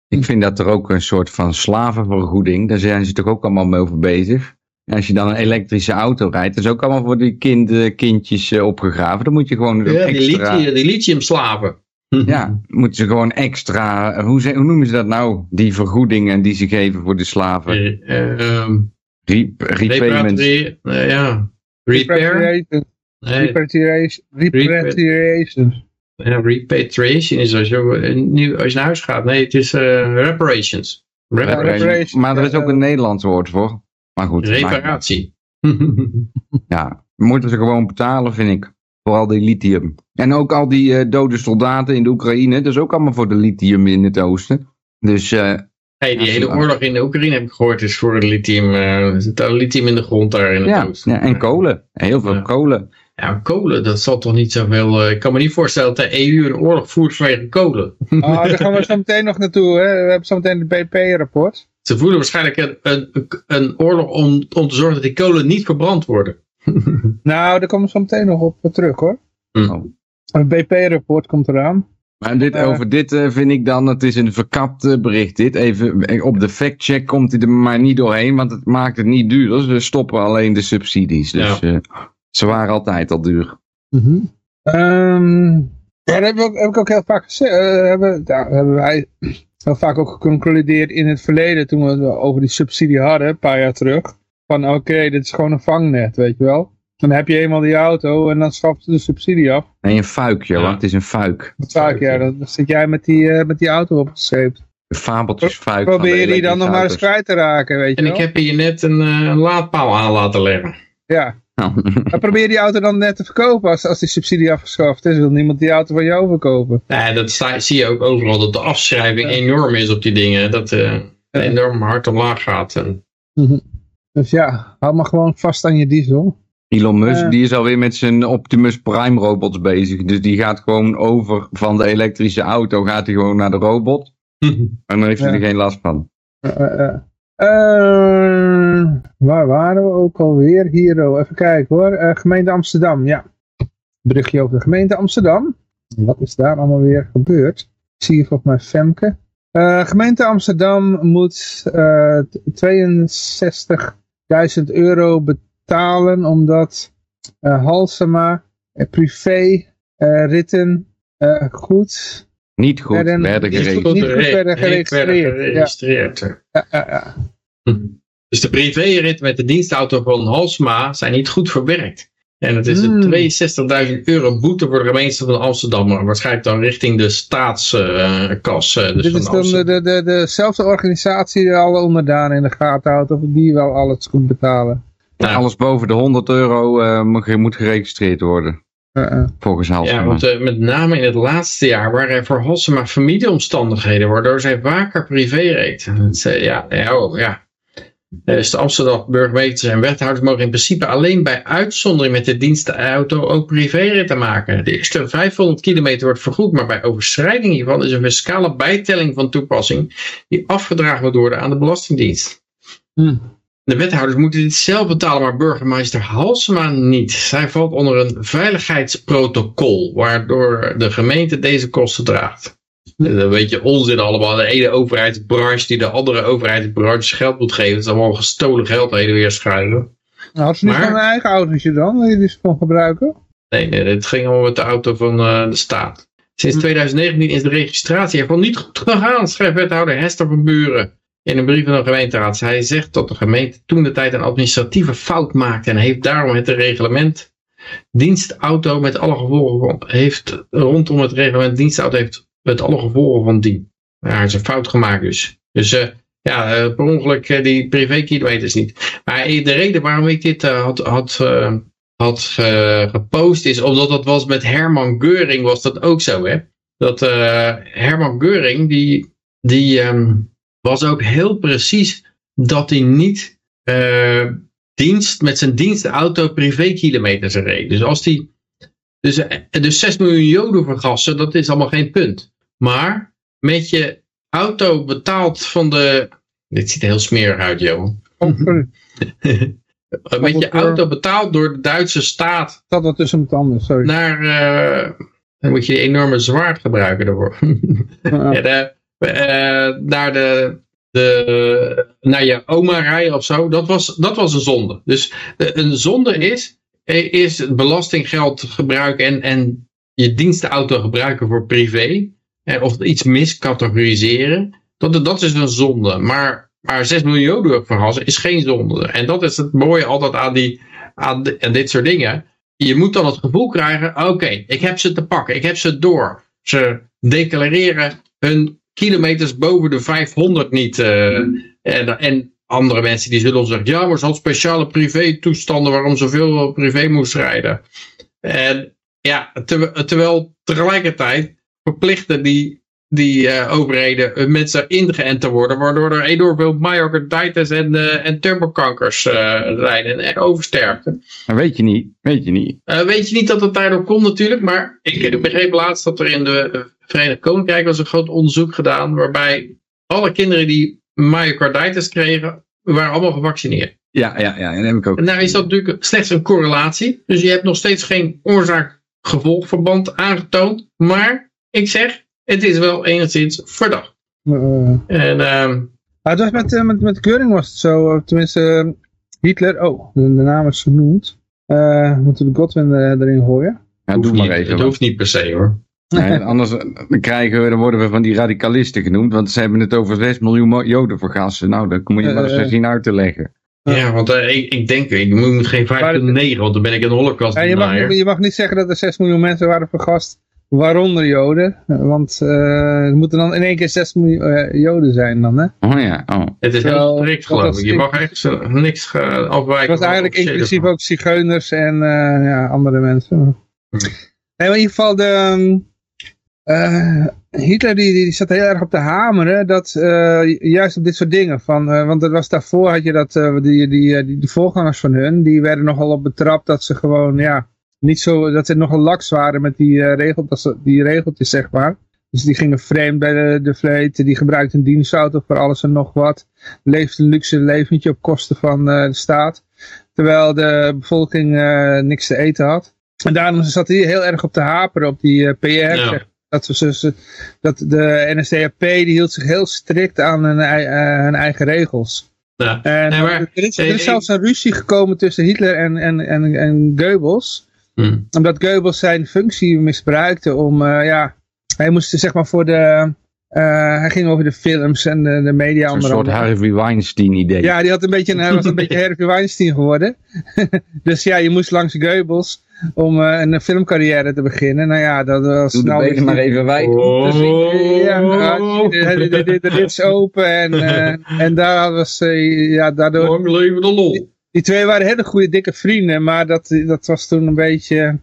Ik vind dat er ook een soort van slavenvergoeding. Daar zijn ze toch ook allemaal mee over bezig. En als je dan een elektrische auto rijdt, dat is ook allemaal voor die kind, eh, kindjes eh, opgegraven. Dan moet je gewoon Ja, die, extra... lithium, die lithiumslaven. Ja, moeten ze gewoon extra... Hoe, ze- hoe noemen ze dat nou? Die vergoedingen die ze geven voor de slaven. Eh, eh, ehm, Re- repayment. reparatie- eh, ja. Repair? Repatriation. Nee, Repatriation. Repatriation. ja, repatriation is als je, eh, nieuw, als je naar huis gaat. Nee, het is eh, reparations. Reparatie. reparation. Maar er is ook een Nederlands woord voor. Maar goed. Reparatie. Ja, moeten ze gewoon betalen, vind ik. Vooral die lithium. En ook al die eh, dode soldaten in de Oekraïne. Dat is ook allemaal voor de lithium in het oosten. Dus eh, Hey, die hele oorlog in de Oekraïne heb ik gehoord is voor het lithium. zit daar lithium in de grond daar in het ja, oosten. ja, en kolen. Heel veel Ja. kolen. Ja, kolen, dat zal toch niet zoveel... eh, ik kan me niet voorstellen dat de EU een oorlog voert vanwege kolen. Oh, daar gaan we zo meteen nog naartoe. Hè? We hebben zo meteen het BP-rapport. Ze voeren waarschijnlijk een, een, een oorlog om, om te zorgen dat die kolen niet verbrand worden. Nou, daar komen we zo meteen nog op terug hoor. Hm. Oh. Het BP-rapport komt eraan. Maar dit, Eh. over dit eh, vind ik dan, het is een verkapt eh, bericht dit. Even eh, op de factcheck komt hij er maar niet doorheen, want het maakt het niet duurder. Ze stoppen alleen de subsidies. Dus eh, ze waren altijd al duur. Ehm, ja, dat heb ik, ook, heb ik ook heel vaak gezegd. eh, hebben, daar hebben wij heel vaak ook geconcludeerd in het verleden toen we het over die subsidie hadden, een paar jaar terug. Van oké, dit is gewoon een vangnet, weet je wel. Dan heb je eenmaal die auto en dan schaft ze de subsidie af. Nee, een fuikje, Ja. want het is een fuik. Dat vaak, ja, dan zit jij met die, eh, met die auto opgescheept. De fabeltjesfuik. van de Probeer je die dan nog maar eens kwijt te raken, weet je En wel. ik heb hier net een, eh, een laadpaal aan laten leggen. Ja. maar probeer die auto dan net te verkopen als, als die subsidie afgeschaft is. Wil niemand die auto van jou verkopen. Ja, dat sta- zie je ook overal, dat de afschrijving Ja. enorm is op die dingen. Dat eh enorm hard omlaag gaat. En, Dus ja, hou maar gewoon vast aan je diesel. Elon Musk Eh. die is alweer met zijn Optimus Prime robots bezig. Dus die gaat gewoon over van de elektrische auto, gaat hij gewoon naar de robot. En dan heeft hij Ja. er geen last van. Eh, Eh, waar waren we ook alweer? Hier, oh, even kijken hoor. Eh, gemeente Amsterdam, ja. Berichtje over de gemeente Amsterdam. Wat is daar allemaal weer gebeurd? Ik zie je volgens mij Femke. Eh, gemeente Amsterdam moet eh, 62.000 euro betalen omdat Halsema privé ritten goed. Niet goed Werden- werden niet geregeld. goed. werden Niet geregistreerd, geregistreerd. Ja, ja, ja. Dus de privérit met de dienstauto van Halsma zijn niet goed verwerkt. En het is Hmm. een 62.000 euro boete voor de gemeente van Amsterdam. maar Waarschijnlijk dan richting de staatskas. dus Dit is dan de, de, de, dezelfde organisatie die alle onderdanen in de gaten houdt. Of die wel alles goed betalen. Nou, Alles boven de 100 euro eh, moet moet geregistreerd worden. Uh, uh. Volgens Halsema. Ja, want eh, met name in het laatste jaar waren er voor Halsema familieomstandigheden, waardoor zij vaker privé reed. Eh, ja, ja, oh, ja. Eh, Dus de Amsterdam burgemeesters en wethouders mogen in principe alleen bij uitzondering met de dienstenauto ook privéritten maken. De eerste 500 kilometer wordt vergoed, maar bij overschrijding hiervan is een fiscale bijtelling van toepassing die afgedragen moet worden aan de Belastingdienst. Hm. De wethouders moeten dit zelf betalen, maar burgemeester Halsema niet. Zij valt onder een veiligheidsprotocol, waardoor de gemeente deze kosten draagt. Een beetje onzin allemaal. De ene overheidsbranche die de andere overheidsbranche geld moet geven. Het is allemaal gestolen geld heen en weer schuiven. Nou, had ze niet Maar- van een eigen autootje dan? Je die van gebruiken? Nee, nee, dit ging allemaal met de auto van eh, de staat. Sinds 2019 is de registratie ervan niet goed gegaan, schrijft wethouder Hester van Buren in een brief van de gemeenteraad. Hij zegt dat de gemeente toen de tijd een administratieve fout maakte en heeft daarom het reglement dienstauto met alle gevolgen van, heeft rondom het reglement dienstauto heeft met alle gevolgen van dien. Ja, hij is een fout gemaakt dus. Dus eh, ja, eh, per ongeluk eh, die privékilometers niet. Maar de reden waarom ik dit had, had had gepost is omdat dat was met Herman Geuring was dat ook zo hè. Dat Herman Geuring die, die ehm, was ook heel precies dat hij niet eh, dienst met zijn dienstauto privékilometers reed. Dus als die dus, eh, dus 6 miljoen joden vergassen, dat is allemaal geen punt. Maar met je auto betaald van de. Dit ziet er heel smerig uit, Johan. Oh, sorry. met je auto betaald door de Duitse staat Dat wat tussen het anders, sorry. naar. eh, dan moet je die enorme zwaard gebruiken daarvoor. Ja, de, eh, naar, de, de, naar je oma rijden of zo, dat was, dat was een zonde. Dus eh, een zonde is, eh, is belastinggeld gebruiken en, en je dienstenauto gebruiken voor privé. eh, of iets miscategoriseren. Dat, dat is een zonde. Maar, maar 6 miljoen euro vergassen is geen zonde. En dat is het mooie altijd aan, die, aan, di- aan dit soort dingen. Je moet dan het gevoel krijgen, oké, ik heb ze te pakken, ik heb ze door. Ze declareren hun kilometers boven de 500 niet. eh, en, en andere mensen die zullen zeggen, ja, maar ze had speciale privé toestanden waarom ze veel privé moest rijden. En ja, ter- terwijl tegelijkertijd verplichten die, die eh, overheden hun mensen ingeënt te worden, waardoor er enorm veel myocarditis en, eh, en turbokankers eh, zijn en, en oversterfte. Dat weet je niet. Weet je niet. Eh, weet je niet dat het daardoor komt natuurlijk, maar ik begreep laatst dat er in de eh, Verenigd Koninkrijk was een groot onderzoek gedaan waarbij alle kinderen die myocarditis kregen, waren allemaal gevaccineerd. Ja, ja, ja. Dat heb ik ook. En nou is dat natuurlijk slechts een correlatie, dus je hebt nog steeds geen oorzaak-gevolgverband aangetoond, maar ik zeg, het is wel enigszins verdacht. En ehm, Ah, het was met, eh, met, met Göring was het zo, eh, tenminste eh, Hitler, oh, de, de naam is genoemd. Eh moeten we Godwin erin gooien? Ja, hoeft doe maar niet- even. het hoeft niet per se hoor. Nee, anders dan krijgen we, dan worden we van die radicalisten genoemd. Want ze hebben het over 6 miljoen joden vergassen. Nou, dat moet je maar eens zien uit te leggen. Ja. Want ik, ik denk, ik moet geen 5,9, want dan ben ik een holocaust Ja, je, mag, je mag niet zeggen dat er 6 miljoen mensen waren vergast, waaronder Joden. Want eh, er moeten dan in één keer 6 miljoen eh, Joden zijn dan, hè? Oh ja, oh. Het is heel strikt geloof ik. Je mag echt zo- niks eh, afwijken. Het was eigenlijk inclusief van. ook zigeuners en eh, ja, andere mensen. Nee, maar in ieder geval de... ehm, eh, Hitler die, die zat heel erg op te hameren dat eh, juist op dit soort dingen van, eh, want er was daarvoor had je dat die, die, eh, die, die voorgangers van hun, die werden nogal op betrapt dat ze gewoon ja, niet zo, dat ze nogal laks waren met die, regel, dat ze- die regeltjes zeg maar. Dus die gingen vreemd bij de, de vleet, die gebruikten een dienstauto voor alles en nog wat. Leefden een luxe leventje op kosten van eh, de staat. Terwijl de bevolking eh, niks te eten had. En daarom zat hij heel erg op te haperen op die PR. Ja. zeg. Dat, we, ze- ze- dat de NSDAP die hield zich heel strikt aan hun, hun eigen regels. Ja. En Nee, maar- er is, er is zelfs een ruzie gekomen tussen Hitler en, en, en, en Goebbels. Hm. Omdat Goebbels zijn functie misbruikte om, eh, ja, hij moest zeg maar voor de, eh, hij ging over de films en de, de media Een soort. Harvey Weinstein idee. Ja, die had een beetje, hij was een beetje Harvey Weinstein geworden. dus ja, je moest langs Goebbels om eh, een filmcarrière te beginnen. Nou ja, dat was Doe de nou benen maar even wijd. Dus ik, ja, nou, de rits open en, eh, en daar was, ja, daardoor, Lang leven de lol. Die twee waren hele goede dikke vrienden, maar dat, dat was toen een beetje,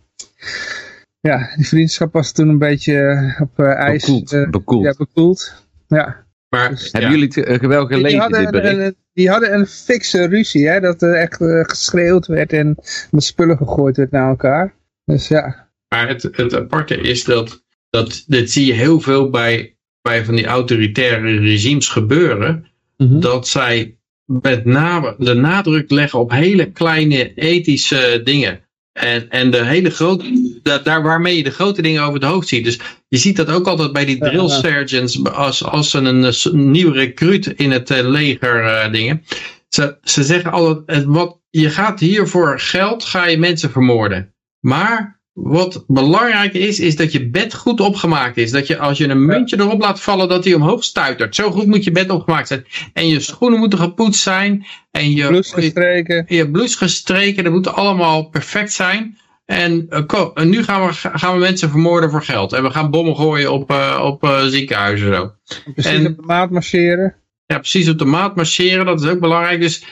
ja, die vriendschap was toen een beetje op eh, ijs Bekoeld, eh, bekoeld. ja, bekoeld. Ja. Maar Dus- Hebben ja, jullie eh, wel Die gelezen, hadden, dit bericht? een, een- die hadden een fikse ruzie, hè, dat er echt eh, geschreeuwd werd en met spullen gegooid werd naar elkaar. Dus ja, Maar het, het aparte is dat, dat dit zie je heel veel bij, bij van die autoritaire regimes gebeuren. Dat zij met name de nadruk leggen op hele kleine ethische dingen. En, en de hele grote, dat, daar waarmee je de grote dingen over het hoofd ziet. Dus je ziet dat ook altijd bij die drill sergeants, als, als ze een, eh, s- nieuw recruit in het eh, leger eh, dingen. Ze, ze zeggen altijd, wat, je gaat hier voor geld, ga je mensen vermoorden. Maar wat belangrijk is, is dat je bed goed opgemaakt is. Dat je als je een muntje erop laat vallen, dat hij omhoog stuitert. Zo goed moet je bed opgemaakt zijn. En je schoenen moeten gepoetst zijn. En je, bloed gestreken. je bloed gestreken, dat moet allemaal perfect zijn. En, eh, en nu gaan we, gaan we mensen vermoorden voor geld. En we gaan bommen gooien op, eh, op eh, ziekenhuizen zo. Precies En- op de maat marcheren. Ja, precies op de maat marcheren, dat is ook belangrijk. Dus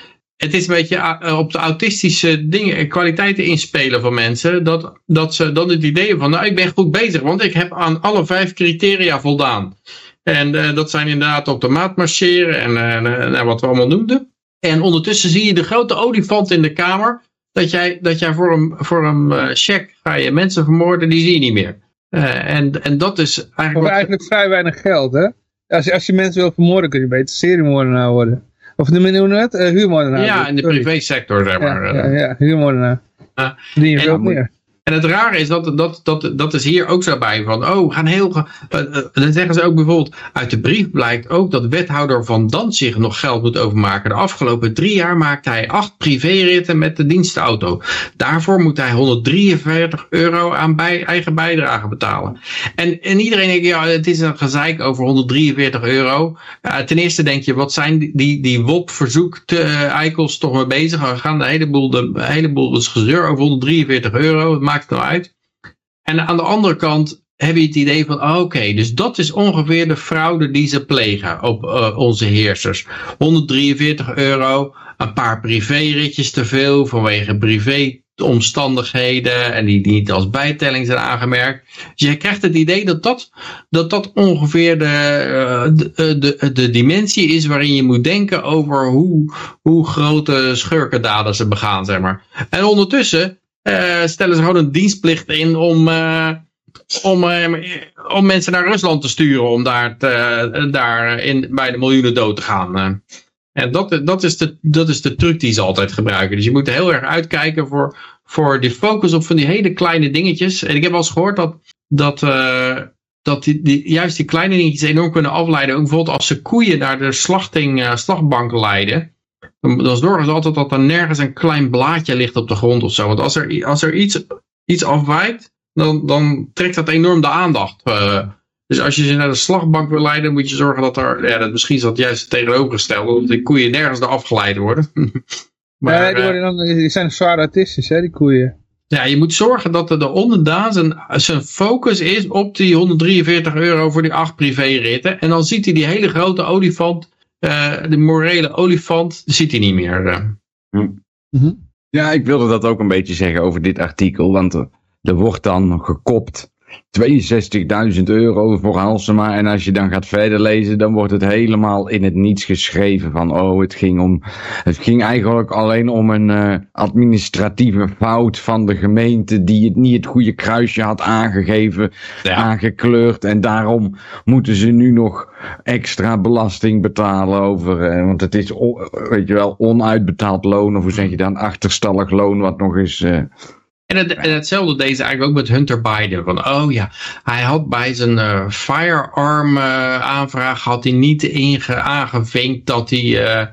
het is een beetje eh, op de autistische dingen, kwaliteiten inspelen van mensen. Dat, dat ze dan het idee hebben van, nou ik ben goed bezig, want ik heb aan alle vijf criteria voldaan. En eh, dat zijn inderdaad op de maat marcheren en eh, eh, nou, wat we allemaal noemden. En ondertussen zie je de grote olifant in de kamer. Dat jij, dat jij voor een, voor een eh, check ga je mensen vermoorden, die zie je niet meer. En, en dat is eigenlijk... Voor eigenlijk vrij weinig geld, hè? Als je, als je mensen wil vermoorden, kun je beter seriemoordenaar worden. Of noem je het? Eh, huurmoordenaar. ja, in de privésector, zeg maar. Ja, ja, ja, huurmoordenaar. Die je veel meer. En het rare is dat, dat, dat, dat is hier ook zo bij van, oh, we gaan heel, eh, eh, dan zeggen ze ook bijvoorbeeld, uit de brief blijkt ook dat wethouder Van Danzig nog geld moet overmaken. De afgelopen drie jaar maakte hij acht privéritten met de dienstauto. Daarvoor moet hij 143 euro aan eigen bijdrage betalen. En, en iedereen denkt, ja, het is een gezeik over 143 euro. Eh, ten eerste denk je, wat zijn die, die, die WOP-verzoek eikels toch mee bezig? We gaan de heleboel, de heleboel is gezeur over 143 euro. Het nou uit. En aan de andere kant heb je het idee van, ah, oké, dus dat is ongeveer de fraude die ze plegen op eh, onze heersers. 143 euro, een paar privéritjes te veel vanwege privé omstandigheden en die, niet als bijtelling zijn aangemerkt. Dus je krijgt het idee dat dat, dat, dat ongeveer de, eh, de, de, de dimensie is waarin je moet denken over hoe, hoe grote schurkendaden ze begaan, zeg maar. En ondertussen eh, stellen ze gewoon een dienstplicht in om, eh, om, eh, om mensen naar Rusland te sturen om daar, te, daar in, bij de miljoenen dood te gaan. eh. En dat, dat, is de, dat is de truc die ze altijd gebruiken. Dus je moet heel erg uitkijken voor, voor die focus op van die hele kleine dingetjes. En ik heb wel eens gehoord dat, dat, eh, dat die, die, juist die kleine dingetjes enorm kunnen afleiden. Ook bijvoorbeeld als ze koeien naar de slachting, eh, slachtbank leiden. Dan, zorgen ze altijd dat er nergens een klein blaadje ligt op de grond of zo. Want als er, als er iets, iets afwijkt, dan, dan trekt dat enorm de aandacht. eh. dus als je ze naar de slagbank wil leiden, moet je zorgen dat er, ja, dat misschien is dat juist het tegenovergestelde, dat die koeien nergens eraf geleid worden. maar, ja, die, eh, worden dan, die zijn zwaar autistisch, hè, die koeien. ja, je moet zorgen dat er de onderdaan zijn, zijn focus is op die 143 euro voor die acht privéritten. En dan ziet hij die hele grote olifant, de morele olifant, ziet hij niet meer. eh. Ja, ik wilde dat ook een beetje zeggen over dit artikel, want er, er wordt dan gekopt 62.000 euro voor Halsema. En als je dan gaat verder lezen, dan wordt het helemaal in het niets geschreven van oh, het ging om, het ging eigenlijk alleen om een eh, administratieve fout van de gemeente die het niet het goede kruisje had aangegeven, aangekleurd. En daarom moeten ze nu nog extra belasting betalen over, eh, want het is, weet je wel, onuitbetaald loon, of hoe zeg je dan, achterstallig loon, wat nog eens eh, En, het, en hetzelfde deed ze eigenlijk ook met Hunter Biden. Van, oh ja, hij had bij zijn uh, firearm uh, aanvraag had hij niet inge, aangevinkt dat hij, uh,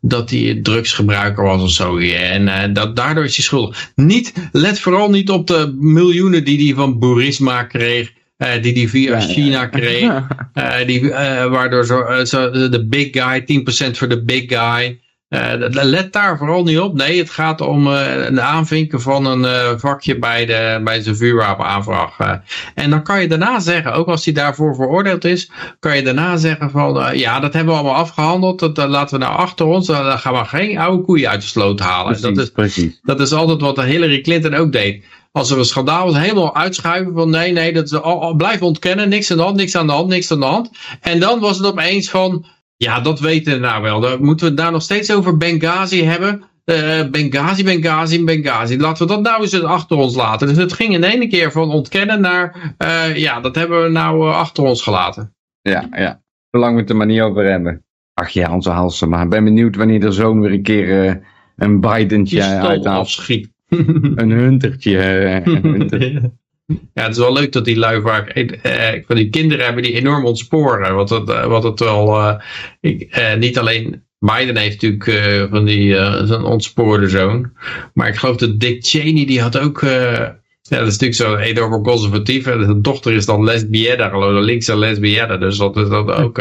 dat hij drugsgebruiker was of zo. En dat, daardoor is hij schuldig. Niet, let vooral niet op de miljoenen die hij van Burisma kreeg. Die hij via China kreeg. Die, waardoor zo, zo, de big guy, 10% voor de big guy. Let daar vooral niet op. Nee, het gaat om een aanvinken van een vakje bij, de, bij zijn vuurwapenaanvraag. en dan kan je daarna zeggen, ook als hij daarvoor veroordeeld is, kan je daarna zeggen van, ja, dat hebben we allemaal afgehandeld. Dat, laten we nou achter ons. Dan gaan we geen oude koeien uit de sloot halen. Precies, dat, is, precies. dat is altijd wat Hillary Clinton ook deed als er een schandaal was, helemaal uitschuiven van nee, nee, dat al, blijf ontkennen, niks aan de hand, niks aan de hand, niks aan de hand. En dan was het opeens van, ja, dat weten we nou wel. Dan moeten we het daar nog steeds over Benghazi hebben. Uh, Benghazi, Benghazi, Benghazi. Laten we dat nou eens achter ons laten. Dus het ging in ene keer van ontkennen naar, uh, ja, dat hebben we nou uh, achter ons gelaten. Ja, ja. Zolang we het er maar niet over hebben. Ach ja, onze halsen. Maar ik ben benieuwd wanneer er zo'n weer een keer een Bidentje uithaalt. afschiet. een huntertje. Een hunter. Ja, het is wel leuk dat die lui vaak eh, van die kinderen hebben die enorm ontsporen. Wat het, wat het wel, uh, ik, uh, niet alleen Biden heeft natuurlijk uh, van die zijn ontspoorde zoon. Maar ik geloof dat Dick Cheney die had ook, ja dat is natuurlijk zo enorm conservatief. En de dochter is dan lesbienne, geloof ik, linkse lesbienne. Dus dat is dat ook,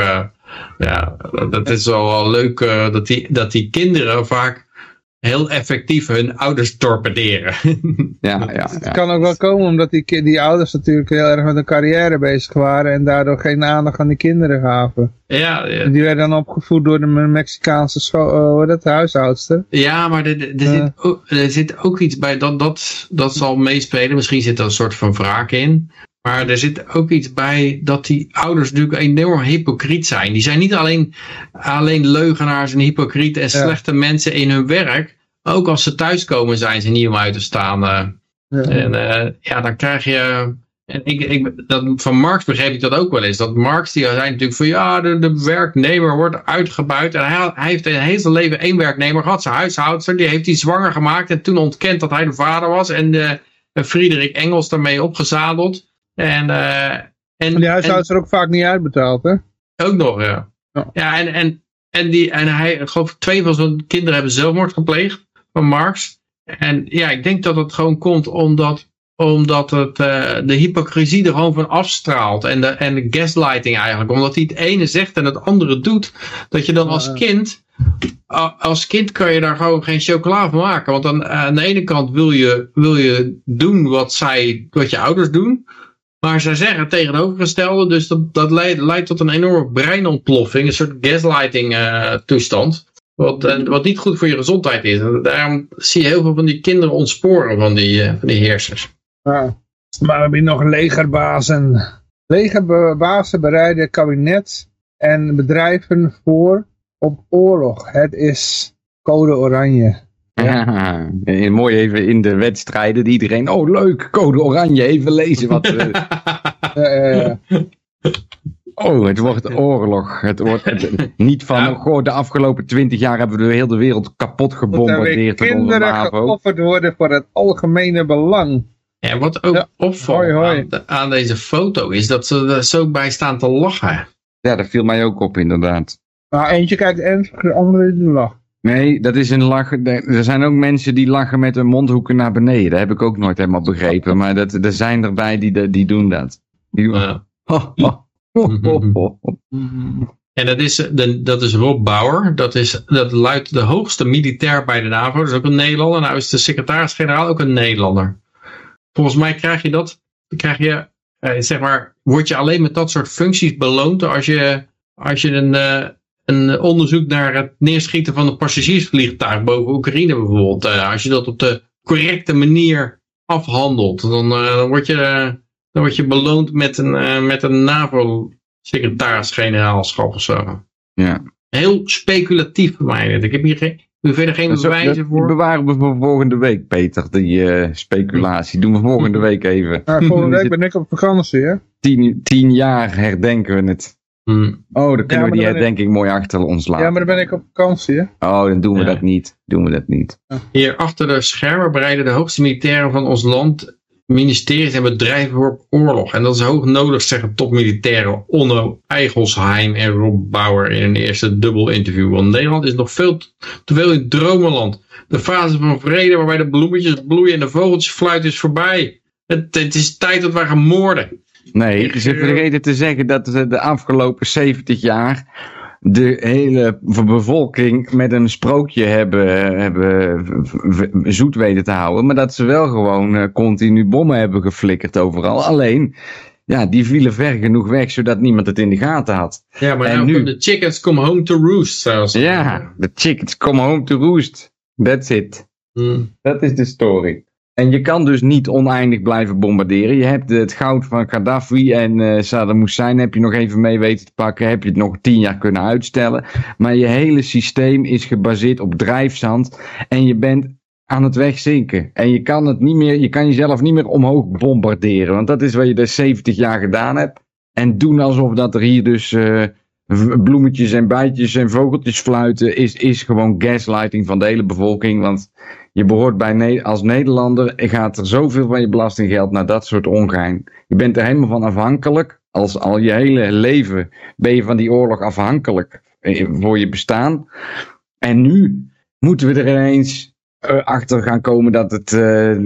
ja, dat is wel leuk dat, die, dat die kinderen vaak heel effectief hun ouders torpederen. Ja, ja, ja. Het kan ook wel komen omdat die, die ouders natuurlijk heel erg met een carrière bezig waren en daardoor geen aandacht aan die kinderen gaven. Ja, ja. Die werden dan opgevoed door de Mexicaanse school, uh, dat, huishoudster. Ja, maar er, er, uh. zit ook, er zit ook iets bij, dat, dat, dat zal meespelen. Misschien zit er een soort van wraak in. Maar er zit ook iets bij dat die ouders natuurlijk enorm hypocriet zijn. Die zijn niet alleen, alleen leugenaars en hypocriet en slechte ja. mensen in hun werk. Ook als ze thuiskomen zijn ze niet om uit te staan. Ja. En uh, ja, dan krijg je... En ik, ik, dat, van Marx begreep ik dat ook wel eens. Dat Marx die zei natuurlijk van ja, de, de werknemer wordt uitgebuit. En hij, hij heeft in heel zijn leven één werknemer gehad. Zijn huishoudster, die heeft hij zwanger gemaakt. En toen ontkend dat hij de vader was. En uh, Frederik Engels daarmee opgezadeld. En, uh, en, die huishoudens er ook vaak niet uitbetaald, hè? Ook nog, ja. Ja, ja en, en, en, die, en hij, ik geloof twee van zijn kinderen hebben zelfmoord gepleegd, van Marx. En ja, ik denk dat het gewoon komt omdat, omdat het, uh, de hypocrisie er gewoon van afstraalt. En de, en de gaslighting eigenlijk. Omdat hij het ene zegt en het andere doet. Dat je dan als kind, als kind kan je daar gewoon geen chocola van maken. Want dan, aan de ene kant wil je, wil je doen wat, zij, wat je ouders doen. Maar zij zeggen tegenovergestelde, dus dat, dat leidt, leidt tot een enorme breinontploffing, een soort gaslighting uh, toestand. Wat, wat niet goed voor je gezondheid is. En daarom zie je heel veel van die kinderen ontsporen van die, uh, van die heersers. Maar we hebben nog legerbazen. Legerbazen bereiden kabinet en bedrijven voor op oorlog. Het is code oranje. Ja. ja. mooi even in de wedstrijden. Iedereen, oh leuk, code oranje, even lezen wat... Uh... oh, het wordt oorlog. Het wordt het, niet van, ja. goh, de afgelopen twintig jaar hebben we de hele wereld kapot gebombardeerd. Dat er kinderen geofferd worden voor het algemene belang. Ja, wat ook opvalt. Aan, de, aan, deze foto is dat ze er zo bij staan te lachen. Ja, dat viel mij ook op inderdaad. Nou, eentje kijkt ernstig, de andere die lacht. Nee, dat is een lachen. Er zijn ook mensen die lachen met hun mondhoeken naar beneden. Dat heb ik ook nooit helemaal begrepen. Maar dat, er zijn erbij die, die doen dat. Die, ja. En dat is, de, dat is Rob Bauer. Dat, is, dat luidt de hoogste militair bij de NAVO. Dat is ook een Nederlander. Nou is de secretaris-generaal ook een Nederlander. Volgens mij krijg je dat. krijg je, eh, zeg maar, word je alleen met dat soort functies beloond als je, als je een... Uh, een onderzoek naar het neerschieten van een passagiersvliegtuig boven Oekraïne bijvoorbeeld. Uh, als je dat op de correcte manier afhandelt, dan, uh, dan, word, je, uh, dan word je beloond met een, met een NAVO-secretaris-generaalschap of zo. Ja. Heel speculatief voor mij. Ik heb hier geen, verder geen bewijzen voor. Die bewaren we voor volgende week, Peter, die speculatie. Doen we volgende week even. Ja, volgende week ben ik op vakantie, hè? Tien, tien jaar herdenken we het. Hmm. Oh, dan kunnen we die denk ik mooi achter ons laten. Ja, maar dan ben ik op vakantie, hè? Oh, dan doen we Ja. dat niet. Doen we dat niet. Hier achter de schermen bereiden de hoogste militairen van ons land ministeries en bedrijven voor oorlog. En dat is hoog nodig, zeggen topmilitairen Onno Eigelsheim en Rob Bauer in een eerste dubbel interview. Want Nederland is nog veel te te veel in dromenland. De fase van vrede waarbij de bloemetjes bloeien en de vogeltjes fluiten is voorbij. Het, het is tijd dat wij gaan moorden. Nee, ze vergeten te zeggen dat ze de afgelopen 70 jaar de hele bevolking met een sprookje hebben, hebben zoet weten te houden. Maar dat ze wel gewoon eh, continu bommen hebben geflikkerd overal. Alleen, ja, die vielen ver genoeg weg zodat niemand het in de gaten had. Ja, maar En nou nu? de chickens come home to roost. Zoals ze Ja, the chickens come home to roost. That's it. Hmm. Dat is de story. En je kan dus niet oneindig blijven bombarderen. Je hebt het goud van Gaddafi en eh Saddam Hussein heb je nog even mee weten te pakken. Heb je het nog tien jaar kunnen uitstellen. Maar je hele systeem is gebaseerd op drijfzand. En je bent aan het wegzinken. En je kan, het niet meer, je kan jezelf niet meer omhoog bombarderen. Want dat is wat je de 70 jaar gedaan hebt. En doen alsof dat er hier dus eh, bloemetjes en bijtjes en vogeltjes fluiten. Is, is gewoon gaslighting van de hele bevolking. Want je behoort bij als Nederlander, gaat er zoveel van je belastinggeld naar dat soort ongein. Je bent er helemaal van afhankelijk. Als al je hele leven ben je van die oorlog afhankelijk eh, voor je bestaan. En nu moeten we er ineens eh, achter gaan komen dat, het, eh,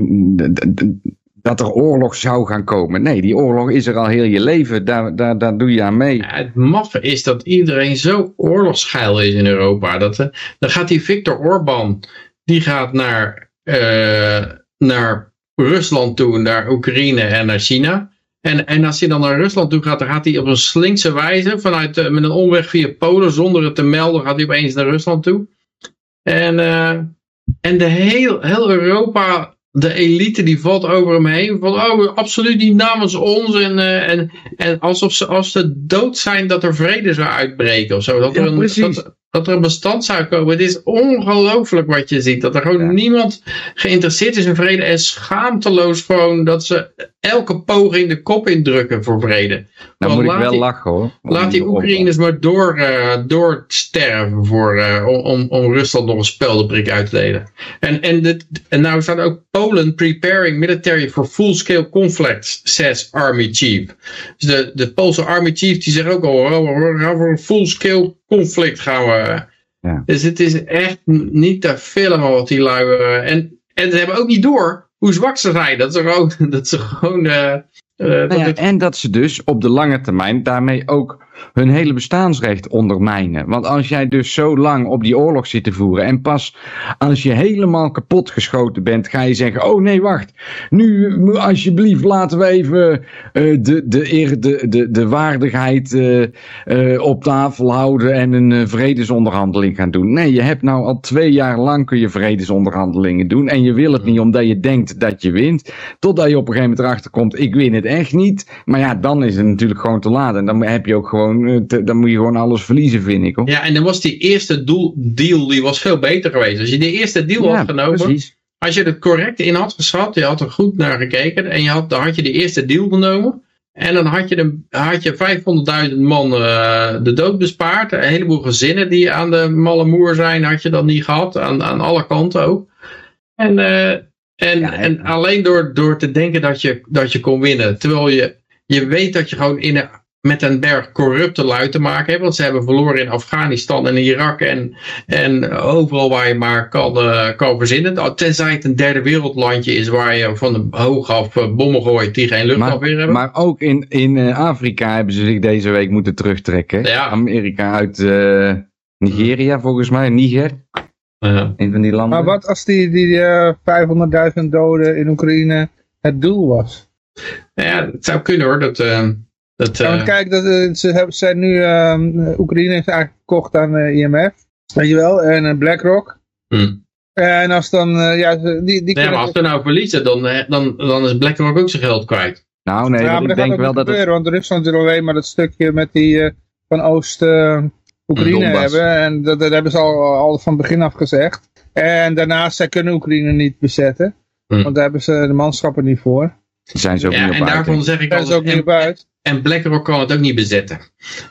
dat er oorlog zou gaan komen. Nee, die oorlog is er al heel je leven. Daar, daar, daar doe je aan mee. Het maffe is dat iedereen zo oorlogsgeil is in Europa. Dat, dan gaat die Viktor Orban, die gaat naar, eh, naar Rusland toe, naar Oekraïne en naar China. En, en als hij dan naar Rusland toe gaat, dan gaat hij op een slinkse wijze, vanuit, eh, met een omweg via Polen, zonder het te melden, gaat hij opeens naar Rusland toe. En, eh, en de heel, heel Europa, de elite, die valt over hem heen. Van, oh, absoluut niet namens ons. En, en, en alsof ze, als ze dood zijn, dat er vrede zou uitbreken of zo. Dat, Ja, er, een, precies. dat, dat er een bestand zou komen. Het is ongelooflijk wat je ziet. Dat er gewoon Ja. niemand geïnteresseerd is in vrede. En schaamteloos gewoon dat ze elke poging de kop indrukken voor vrede. Dan moet ik wel die- lachen hoor. Laat die Oekraïners maar door, eh, doorsterven voor, eh, om, om, om Rusland nog een speldenprik uit te delen. En, en, dit, en nou staat ook Polen preparing military for full-scale conflict, says Army Chief. Dus de, de Poolse Army Chief die zegt ook al, oh, we gaan voor een full-scale conflict gaan we. Ja. Dus het is echt niet te filmen wat die lui... eh, en, en ze hebben ook niet door hoe zwak ze zijn. Dat ze gewoon... Dat ze gewoon eh, eh, dat Nou ja, het- en dat ze dus op de lange termijn daarmee ook hun hele bestaansrecht ondermijnen. Want als jij dus zo lang op die oorlog zit te voeren en pas als je helemaal kapot geschoten bent, ga je zeggen: Oh nee, wacht. Nu, alsjeblieft, laten we even eh, de, de, de, de, waardigheid eh, eh, op tafel houden en een vredesonderhandeling gaan doen. Nee, je hebt nou al twee jaar lang kun je vredesonderhandelingen doen en je wil het niet omdat je denkt dat je wint. Totdat je op een gegeven moment erachter komt: Ik win het echt niet. Maar ja, dan is het natuurlijk gewoon te laat en dan heb je ook gewoon, eh, dan moet je gewoon alles verliezen, vind ik. Hoor. Ja, en dan was die eerste doel, deal die was veel beter geweest. Als je die eerste deal had genomen, precies. als je het correct in had geschat, je had er goed naar gekeken en je had, dan had je de eerste deal genomen. En dan had je, de, had je 500.000 man eh, de dood bespaard. Een heleboel gezinnen die aan de malle moer zijn, had je dan niet gehad. Aan, aan alle kanten ook. En, eh, en, Ja, en alleen door, door te denken dat je, dat je kon winnen. Terwijl je, je weet dat je gewoon in een, met een berg corrupte lui te maken hebt. Want ze hebben verloren in Afghanistan en Irak en, en overal waar je maar kan, eh, kan verzinnen. Tenzij het een derde wereldlandje is waar je van de hoog af eh, bommen gooit die geen luchtafweer hebben. Maar ook in, in eh, Afrika hebben ze zich deze week moeten terugtrekken. Ja. Amerika uit eh, Nigeria volgens mij, Niger. Ja. Een van die landen. Maar wat als die, die eh, 500.000 doden in Oekraïne het doel was? ja, het zou kunnen hoor. Dat, eh, dat, Ja, eh, want kijk, dat, eh, ze hebben, zijn nu, ehm, Oekraïne is eigenlijk gekocht aan de IMF, weet je wel, en eh, BlackRock. hm. En als dan, eh, ja, ze- die, die kunnen... maar als ze nou verliezen, dan, eh, dan, dan is BlackRock ook zijn geld kwijt. Nou nee, ja, want maar ik denk ook wel niet dat het... gebeuren, want Rusland wil alleen maar dat stukje met die eh, van Oost-Oekraïne hebben. En dat, dat hebben ze al, al van begin af gezegd. En daarnaast, zij kunnen Oekraïne niet bezetten. Hm. Want daar hebben ze de manschappen niet voor. Ze zijn zo Ja, niet en op uit, daarvan zeg ik ook altijd, niet op uit. En BlackRock kan het ook niet bezetten.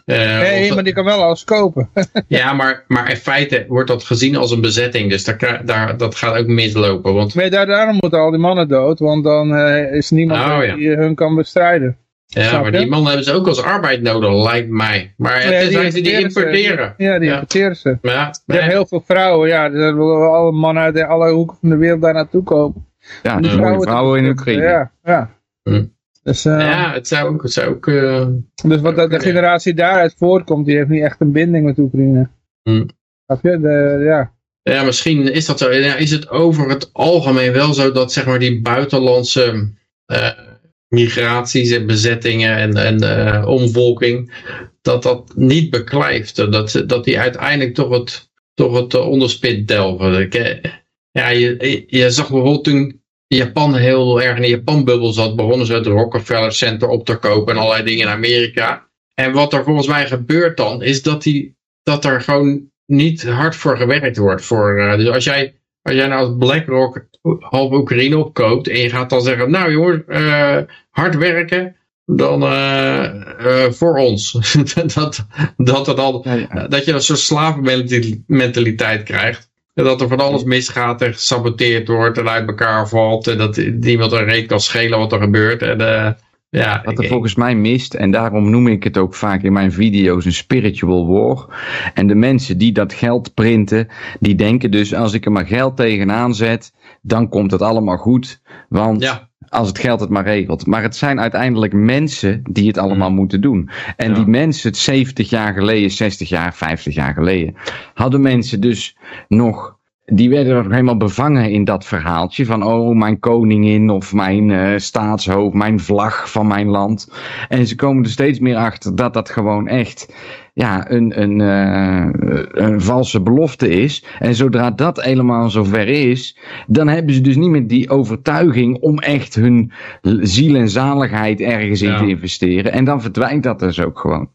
Uh, nee, maar die kan wel alles kopen. ja, maar, maar in feite wordt dat gezien als een bezetting. Dus daar, daar, dat gaat ook mislopen. Want... Nee, daar, daarom moeten al die mannen dood. Want dan uh, is niemand Oh, ja. die hun kan bestrijden. Ja, Snap maar je? die mannen hebben ze ook als arbeid nodig, lijkt mij. Maar Ja, het zijn ze die importeren ze. Ja, die Ja. importeren ze. Maar ja, Er zijn heel veel vrouwen. Ja, er wel alle mannen uit alle hoeken van de wereld daar naartoe komen. Ja, die te vrouwen in. Oekraïne. Ja, ja. Hm. Dus, eh, ja, het zou ook... Het zou ook eh, dus wat de, de generatie daaruit voortkomt, die heeft niet echt een binding met Oekraïne. Hm. Je? De, ja. Ja, misschien is dat zo. Ja, is het over het algemeen wel zo dat zeg maar die buitenlandse eh, migraties en bezettingen en, en omvolking, dat dat niet beklijft. Dat, dat die uiteindelijk toch het, toch het onderspit delven. Ik, ja, je, je zag bijvoorbeeld toen Japan heel erg in de Japan-bubbel zat, begonnen ze het Rockefeller Center op te kopen en allerlei dingen in Amerika. En wat er volgens mij gebeurt dan, is dat, die, dat er gewoon niet hard voor gewerkt wordt. Voor, eh, dus als jij, als jij nou als BlackRock half Oekraïne opkoopt en je gaat dan zeggen, nou jongens, eh, hard werken, dan eh, voor ons. dat, dat, er dan, Ja, ja. dat je een soort slavenmentaliteit krijgt. Dat er van alles misgaat en gesaboteerd wordt en uit elkaar valt. En dat niemand een reet kan schelen wat er gebeurt. En eh, ja, Wat er ik- volgens mij mist, en daarom noem ik het ook vaak in mijn video's een spiritual war. En de mensen die dat geld printen, die denken dus als ik er maar geld tegenaan zet, dan komt het allemaal goed. Want ja, als het geld het maar regelt. Maar het zijn uiteindelijk mensen die het allemaal moeten doen. En Ja. die mensen, 70 jaar geleden, 60 jaar, 50 jaar geleden, hadden mensen dus nog. Die werden nog helemaal bevangen in dat verhaaltje van, oh, mijn koningin of mijn eh, staatshoofd, mijn vlag van mijn land. En ze komen er steeds meer achter dat dat gewoon echt ja, een, een, eh, een valse belofte is. En zodra dat helemaal zover is, dan hebben ze dus niet meer die overtuiging om echt hun ziel en zaligheid ergens in te investeren. En dan verdwijnt dat dus ook gewoon.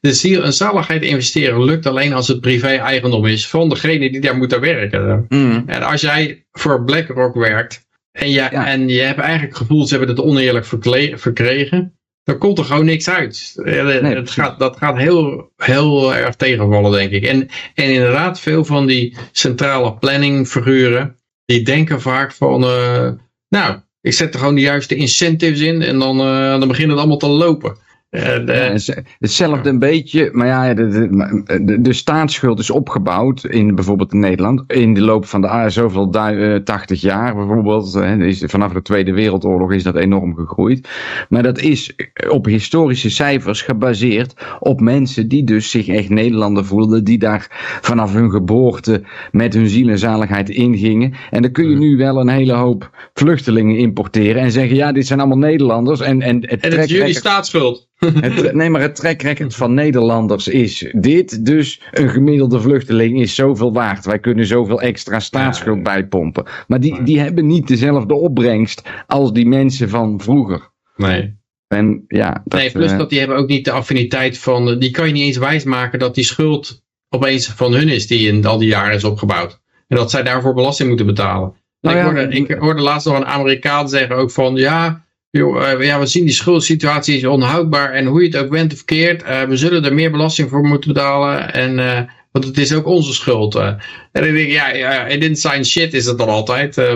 de ziel en zaligheid investeren lukt alleen als het privé-eigendom is van degene die daar moeten werken. Mm. En als jij voor BlackRock werkt en je, Ja. en je hebt eigenlijk het gevoel ze hebben het oneerlijk verkregen, dan komt er gewoon niks uit. Eh, het precies. gaat, dat gaat heel, heel erg tegenvallen, denk ik. En, en inderdaad, veel van die centrale planningfiguren, die denken vaak van, eh, nou, ik zet er gewoon de juiste incentives in en dan, eh, dan begint het allemaal te lopen. Eh, Ja, en ze- hetzelfde een beetje, maar ja, de, de, de, de staatsschuld is opgebouwd in bijvoorbeeld in Nederland in de loop van de zoveel du- eh, 80 jaar bijvoorbeeld. Hè, is, vanaf de Tweede Wereldoorlog is dat enorm gegroeid. Maar dat is op historische cijfers gebaseerd op mensen die dus zich echt Nederlander voelden, die daar vanaf hun geboorte met hun ziel en zaligheid ingingen. En dan kun je nu wel een hele hoop vluchtelingen importeren en zeggen, ja, dit zijn allemaal Nederlanders. En, en, het en het is jullie staatsschuld. het, nee, maar het trackrecord van Nederlanders is dit. Dus een gemiddelde vluchteling is zoveel waard. Wij kunnen zoveel extra staatsschuld Ja. bijpompen. Maar die, die hebben niet dezelfde opbrengst als die mensen van vroeger. Nee. En ja, dat, nee, plus eh, dat die hebben ook niet de affiniteit van, eh, die kan je niet eens wijsmaken dat die schuld opeens van hun is die in al die jaren is opgebouwd. En dat zij daarvoor belasting moeten betalen. Nou ik, ja, hoorde, ik hoorde laatst nog een Amerikaan zeggen ook van, ja, ja we zien die schuldsituatie is onhoudbaar en hoe je het ook bent of keert, eh, we zullen er meer belasting voor moeten betalen en... eh, want het is ook onze schuld. eh. En ik denk, ja, ja, in inside shit is het dan altijd. eh,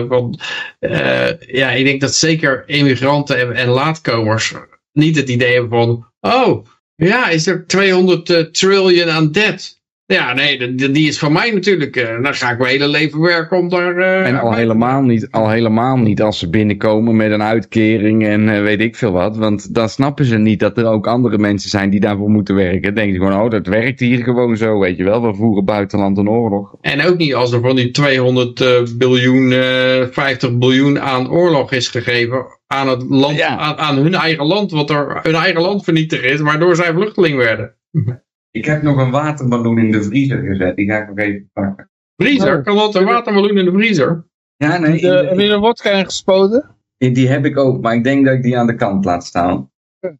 eh, ja, ik denk dat zeker immigranten en, en laatkomers niet het idee hebben van, oh, ja, is er 200 eh, trillion aan debt? Ja, nee, die, is van mij natuurlijk. eh, dan ga ik mijn hele leven werken om daar... eh, en al helemaal, niet, al helemaal niet als ze binnenkomen met een uitkering en eh, weet ik veel wat. Want dan snappen ze niet dat er ook andere mensen zijn die daarvoor moeten werken. Dan denken ze gewoon, oh, dat werkt hier gewoon zo, weet je wel. We voeren buitenland een oorlog. En ook niet als er van die 200 eh, biljoen, eh 50 biljoen aan oorlog is gegeven aan, het land, Ja. aan, aan hun eigen land, wat er hun eigen land vernietigd is, waardoor zij vluchteling werden. Ik heb nog een waterballon in de vriezer gezet. Die ga ik nog even pakken. Vriezer, kan dat een watermeloen in de vriezer? Ja, nee, De, heb je er wodka in gespoten? die, die heb ik ook. Maar ik denk dat ik die aan de kant laat staan.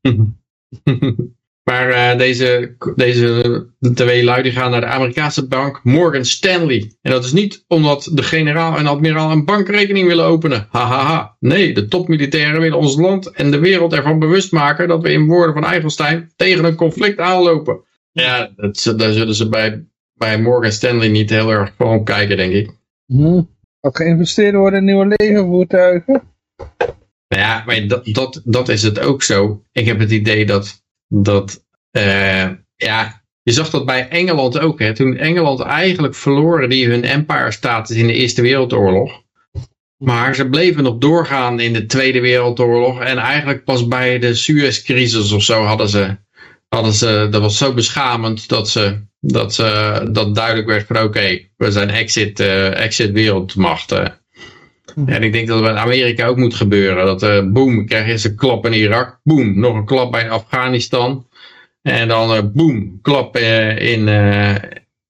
Maar uh, deze, deze twee lui die gaan naar de Amerikaanse bank Morgan Stanley. En dat is niet omdat de generaal en admiraal een bankrekening willen openen. Hahaha. Ha, ha. Nee, de topmilitairen willen ons land en de wereld ervan bewust maken dat we in woorden van Eigelstein tegen een conflict aanlopen. Ja, dat, daar zullen ze bij, bij Morgan Stanley niet heel erg van kijken, denk ik. Hm. Wat geïnvesteerd worden in nieuwe legervoertuigen? Nou ja, maar dat, dat, dat is het ook zo. Ik heb het idee dat, dat uh, ja, je zag dat bij Engeland ook. Hè. Toen Engeland eigenlijk verloren die hun empire status in de Eerste Wereldoorlog. Maar ze bleven nog doorgaan in de Tweede Wereldoorlog. En eigenlijk pas bij de Suez-crisis of zo hadden ze, hadden ze... Dat was zo beschamend dat ze... Dat, ze, dat duidelijk werd van oké, we zijn exit, uh, exit wereldmacht. Uh. En ik denk dat het bij Amerika ook moet gebeuren. Dat uh, boom, krijg je eens een klap in Irak. Boom, nog een klap bij Afghanistan. En dan uh, boom, klap uh, in,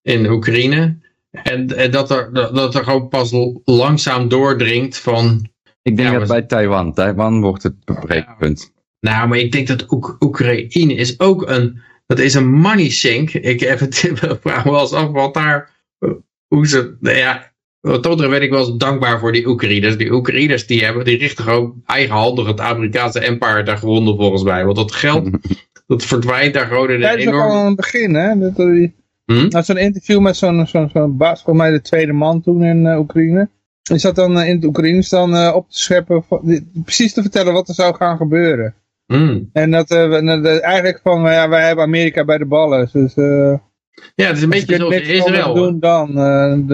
in Oekraïne. En, en dat, er, dat er gewoon pas langzaam doordringt van... Ik denk ja, dat bij Taiwan. Taiwan wordt het breekpunt. Nou, maar ik denk dat Oek Oekraïne is ook een... Dat is een money sink. Ik heb het, vraag me wel eens af wat daar... Hoe ze... Nou ja, wat dat ben ik wel eens dankbaar voor die Oekraïners. Die Oekraïners die hebben, die richten gewoon eigenhandig het Amerikaanse empire daar gewonnen volgens mij. Want dat geld, dat verdwijnt daar gewoon in een enorm... al aan het begin, hè? Dat, die, hm? Nou, zo'n interview met zo'n zo'n zo'n baas, volgens mij de tweede man toen in uh, Oekraïne. Die zat dan uh, in het Oekraïne dan uh, op te scheppen, die, precies te vertellen wat er zou gaan gebeuren. Hm. En dat eigenlijk van, ja, wij hebben Amerika bij de ballen. Dus, ja, het is een beetje zoals Israël. doen dan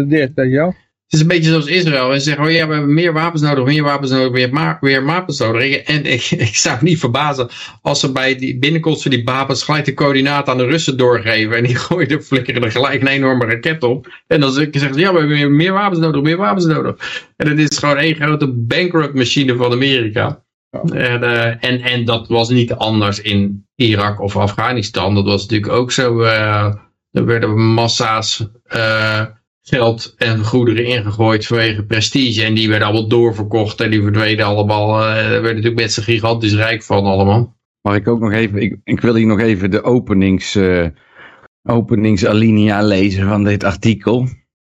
dit, weet je wel. Het is een beetje zoals Israël. En ze zeggen, oh ja, we hebben meer wapens nodig, meer wapens nodig, meer, ma meer wapens nodig. En ik, ik zou me niet verbazen als ze bij die binnenkomst van die wapens gelijk de coördinaten aan de Russen doorgeven. En die gooien de flikkeren er gelijk een enorme raket op. En dan zeggen ze, ja, we hebben meer, wapens nodig, meer wapens nodig. En het is gewoon één grote bankrupt machine van Amerika. En, uh, en, en dat was niet anders in Irak of Afghanistan. Dat was natuurlijk ook zo. Uh, er werden massa's... Uh, geld en goederen ingegooid vanwege prestige. En die werden allemaal doorverkocht en die verdwenen allemaal. Er werden natuurlijk mensen gigantisch rijk van allemaal. Mag ik ook nog even, ik, ik wil hier nog even de openings, openingsalinea lezen van dit artikel.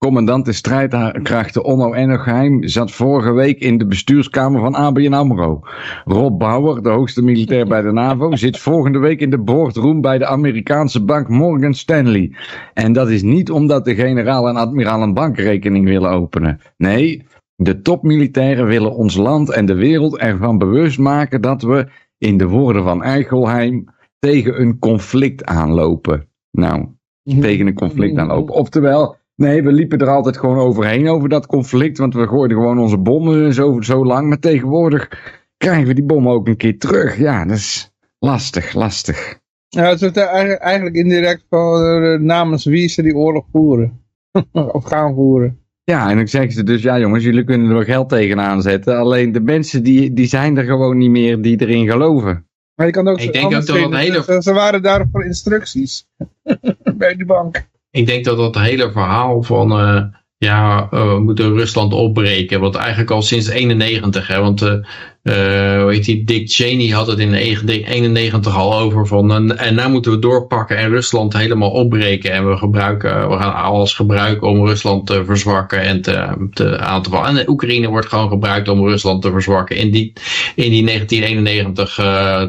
Commandant de strijdkrachten Onno Ennergeheim zat vorige week in de bestuurskamer van ABN AMRO. Rob Bauer, de hoogste militair bij de NAVO, zit volgende week in de boardroom bij de Amerikaanse bank Morgan Stanley. En dat is niet omdat de generaal en admiraal een bankrekening willen openen. Nee, de topmilitairen willen ons land en de wereld ervan bewust maken dat we, in de woorden van Eichelheim, tegen een conflict aanlopen. Nou, tegen een conflict aanlopen. Oftewel, Nee, we liepen er altijd gewoon overheen over dat conflict. Want we gooiden gewoon onze bommen zo, zo lang. Maar tegenwoordig krijgen we die bommen ook een keer terug. Ja, dat is lastig, lastig. Ja, het is eigenlijk indirect van uh, namens wie ze die oorlog voeren. of gaan voeren. Ja, en dan zeggen ze dus, ja jongens, jullie kunnen er wel geld tegenaan zetten. Alleen de mensen die, die zijn er gewoon niet meer die erin geloven. Maar je kan ook ik denk ook dat een hele... ze, ze waren daar voor instructies. Bij die bank ik denk dat dat hele verhaal van uh, ja, uh, we moeten Rusland opbreken, wat eigenlijk al sinds 91, hè, want hoe heet die, Dick Cheney had het in 91 al over van en, en nou moeten we doorpakken en Rusland helemaal opbreken en we gebruiken, we gaan alles gebruiken om Rusland te verzwakken en te, te aan te vallen. En Oekraïne wordt gewoon gebruikt om Rusland te verzwakken in die, in die 1991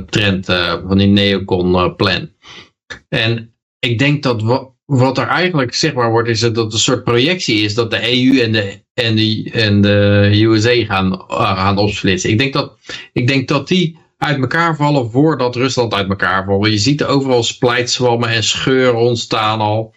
trend van die neocon plan. En ik denk dat wat er eigenlijk zichtbaar wordt, is dat het een soort projectie is dat de EU en de, en de, en de USA gaan, uh, gaan opsplitsen. Ik denk, dat, ik denk dat die uit elkaar vallen voordat Rusland uit elkaar valt. Je ziet overal splijtswammen en scheuren ontstaan al.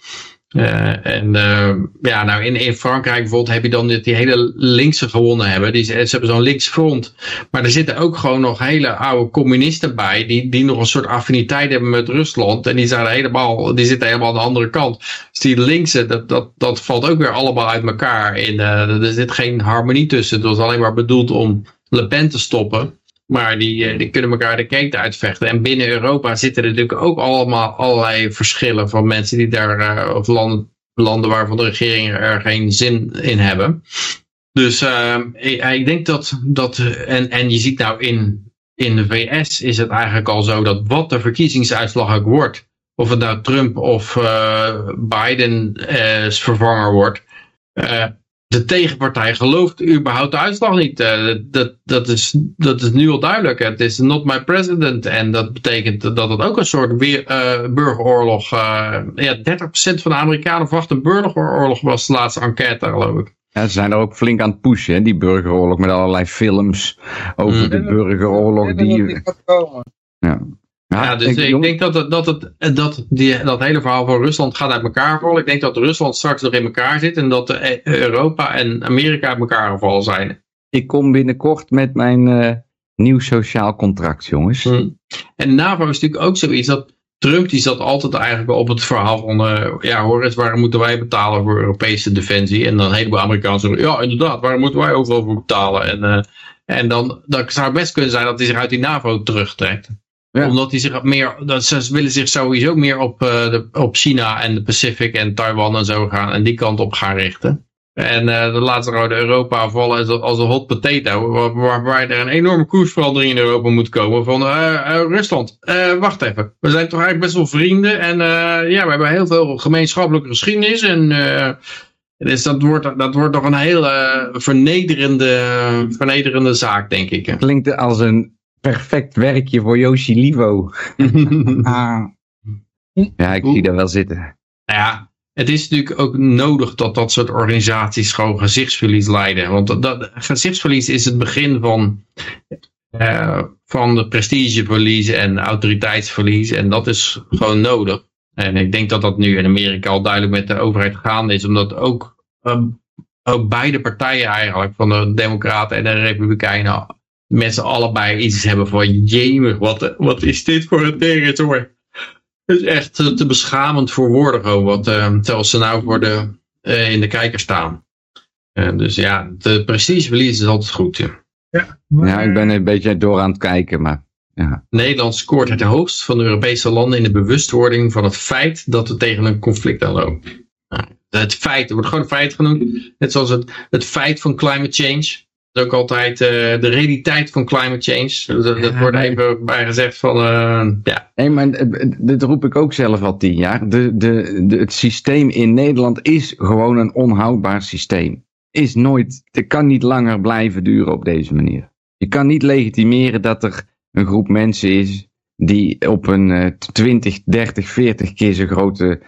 Uh, en uh, ja, nou in, in Frankrijk bijvoorbeeld heb je dan die hele linkse gewonnen hebben. Die, ze hebben zo'n linksfront. Maar er zitten ook gewoon nog hele oude communisten bij. Die, die nog een soort affiniteit hebben met Rusland. En die, zijn helemaal, die zitten helemaal aan de andere kant. Dus die linkse, dat, dat, dat valt ook weer allemaal uit elkaar. In, uh, er zit geen harmonie tussen. Het was alleen maar bedoeld om Le Pen te stoppen. Maar die, eh, die kunnen elkaar de keten uitvechten. En binnen Europa zitten er natuurlijk ook allemaal allerlei verschillen van mensen die daar, uh, of landen, landen waarvan de regeringen er geen zin in hebben. Dus uh, ik, ik, denk dat, dat en, en je ziet nou in in de VS is het eigenlijk al zo dat wat de verkiezingsuitslag ook wordt, of het nou Trump of uh, Biden vervanger wordt, de tegenpartij gelooft überhaupt de uitslag niet. dat, dat, is, dat is nu al duidelijk. Het is not my president. En dat betekent dat het ook een soort weer, burgeroorlog... ja, 30% van de Amerikanen verwacht een burgeroorlog was de laatste enquête, geloof ik. Ja, ze zijn er ook flink aan het pushen, hè, die burgeroorlog, met allerlei films over mm. de burgeroorlog. Die... Ja. Ja, ja, dus ik, ik denk dat, het, dat, het, dat, die, dat hele verhaal van Rusland gaat uit elkaar vallen. Ik denk dat Rusland straks nog in elkaar zit en dat Europa en Amerika uit elkaar gevallen zijn. Ik kom binnenkort met mijn uh, nieuw sociaal contract, jongens. Hmm. En NAVO is natuurlijk ook zoiets dat Trump die zat altijd eigenlijk op het verhaal van, uh, ja hoor eens, waarom moeten wij betalen voor Europese defensie? En dan een heleboel Amerikanen zeggen, ja inderdaad, waarom moeten wij overal voor betalen? En, uh, en dan, dan zou het best kunnen zijn dat hij zich uit die NAVO terugtrekt. Ja. Omdat die zich meer, dat ze willen zich sowieso meer op, uh, de, op China en de Pacific en Taiwan en zo gaan en die kant op gaan richten. En uh, dan laten we Europa vallen als, als een hot potato, waarbij waar er een enorme koersverandering in Europa moet komen van uh, Rusland. wacht even, we zijn toch eigenlijk best wel vrienden en ja, we hebben heel veel gemeenschappelijke geschiedenis en dus dat wordt, dat wordt toch een hele vernederende, vernederende zaak, denk ik. Klinkt als een perfect werkje voor Yoshi Livo. ah. Ja, ik zie dat wel zitten. Nou ja, het is natuurlijk ook nodig dat dat soort organisaties gewoon gezichtsverlies leiden. Want dat, dat gezichtsverlies is het begin van, uh, van de prestigeverlies en autoriteitsverlies. En dat is gewoon nodig. En ik denk dat dat nu in Amerika al duidelijk met de overheid gaande is. Omdat ook, um, ook beide partijen eigenlijk, van de democraten en de republikeinen, mensen allebei iets hebben van jemig, wat, wat is dit voor een territorie? Het is echt te, beschamend voor woorden gewoon, wat, uh, terwijl ze nou voor de, uh, in de kijker staan. Uh, dus ja, de prestigeverlies is altijd goed. Ja. Ja, ja, ik ben een beetje door aan het kijken, maar ja. Nederland scoort het hoogst van de Europese landen in de bewustwording van het feit dat we tegen een conflict aanlopen. Het feit, er wordt gewoon een feit genoemd. Net zoals het, het feit van climate change is ook altijd uh, de realiteit van climate change. Dat, dat wordt even bij gezegd van, uh, ja. Nee, maar eh, dit roep ik ook zelf al tien jaar. De, de, de, het systeem in Nederland is gewoon een onhoudbaar systeem. Is nooit, het kan niet langer blijven duren op deze manier. Je kan niet legitimeren dat er een groep mensen is die op een uh, 20, 30, 40 keer zo grote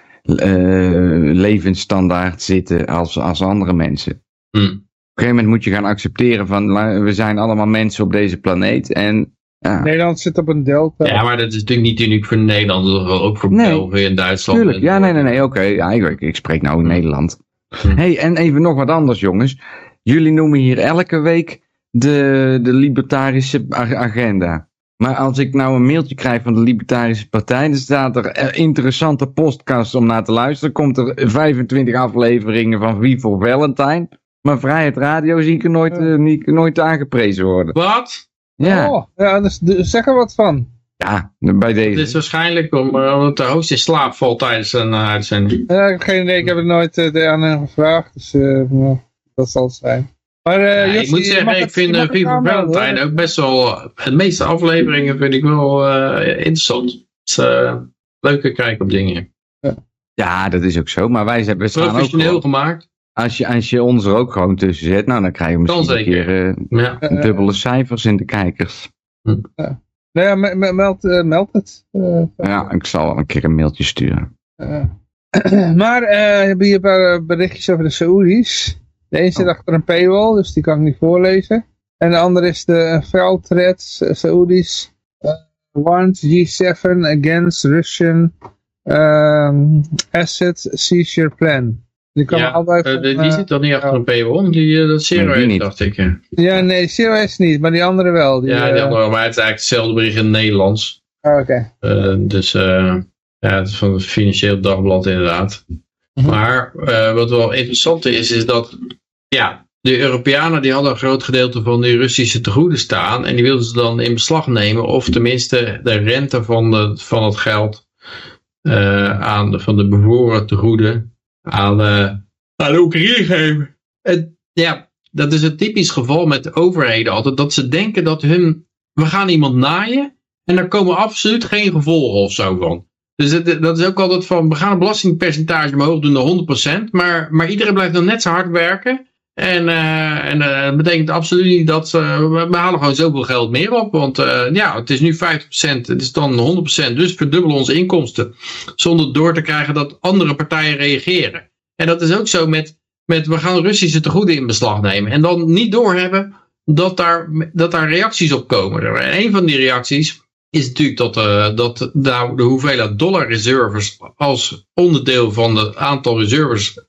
levensstandaard zitten als, als andere mensen. Een gegeven moment moet je gaan accepteren van we zijn allemaal mensen op deze planeet en ja. Nederland zit op een delta. Ja, maar dat is natuurlijk niet uniek voor Nederland, ook voor nee, België en Duitsland. Tuurlijk, ja, nee, nee, nee, oké. Ja, ik, ik, spreek nou in. Nederland. Hm. hey, en even nog wat anders, jongens. Jullie noemen hier elke week de, de libertarische agenda. Maar als ik nou een mailtje krijg van de Libertarische Partij, dan staat er eh, interessante podcast om naar te luisteren. Komt er 25 afleveringen van Wie voor Valentine. Maar Vrijheid Radio zie ik er nooit, uh, niet, nooit aangeprezen worden. Wat? Ja. Oh, ja, dus, dus, zeg er wat van. Ja, bij deze. Het is waarschijnlijk om, uh, omdat de host in slaap valt tijdens een uh, uitzending. Ja, ik heb geen idee. Ik heb het nooit uh, aan hem gevraagd. Dus nou, dat zal het zijn. Maar, ja, ik moet zeggen, ik vind uh, Viva Valentine ook best wel... De meeste afleveringen vind ik wel interessant. Het is leuke kijk op dingen. Ja. ja, dat is ook zo. Maar wij hebben... Professioneel gemaakt. Als je, als je ons er ook gewoon tussen zet, nou dan krijg je misschien een keer uh, ja. dubbele cijfers in de kijkers. Hm. Ja. Nou ja, meld, uh, meld het. Uh, ja, ik zal wel een keer een mailtje sturen. maar we hebben hier een paar berichtjes over de Saoedi's. De een zit oh. achter een paywall, dus die kan ik niet voorlezen. En de andere is de veldthreads, Saoedi's. warns G7 against Russian um, asset seizure plan. Die, kan ja, uh, die uh, zit toch niet achter een paywall? Die, uh, dat Zero nee, niet. dacht ik. Ja, nee, Zero is niet, maar die andere wel. Die, ja, die andere maar het is eigenlijk hetzelfde bericht in het Nederlands. Oh, oké. Okay. dus ja, het is van het Financieel Dagblad inderdaad. -huh. Maar wat wel interessant is, is dat ja, de Europeanen die hadden een groot gedeelte van die Russische tegoeden staan. En die wilden ze dan in beslag nemen. Of tenminste de rente van, de, van het geld aan de, van de bevoren tegoeden aan, uh, aan de Oekraïne geven. En ja, dat is een typisch geval met de overheden altijd, dat ze denken dat hun we gaan iemand naaien en daar komen absoluut geen gevolgen of zo van. Dus dat is ook altijd van, we gaan het belastingpercentage omhoog doen naar 100%, maar, maar iedereen blijft dan net zo hard werken. En, uh, en uh, dat betekent absoluut niet dat uh, we, halen gewoon zoveel geld meer op. Want ja, het is nu 50%, het is dan 100%, dus verdubbelen onze inkomsten. Zonder door te krijgen dat andere partijen reageren. En dat is ook zo met, met we gaan Russische tegoeden in beslag nemen. En dan niet doorhebben dat daar, dat daar reacties op komen. En een van die reacties is natuurlijk dat, dat nou, de hoeveelheid dollar reserves als onderdeel van het aantal reserves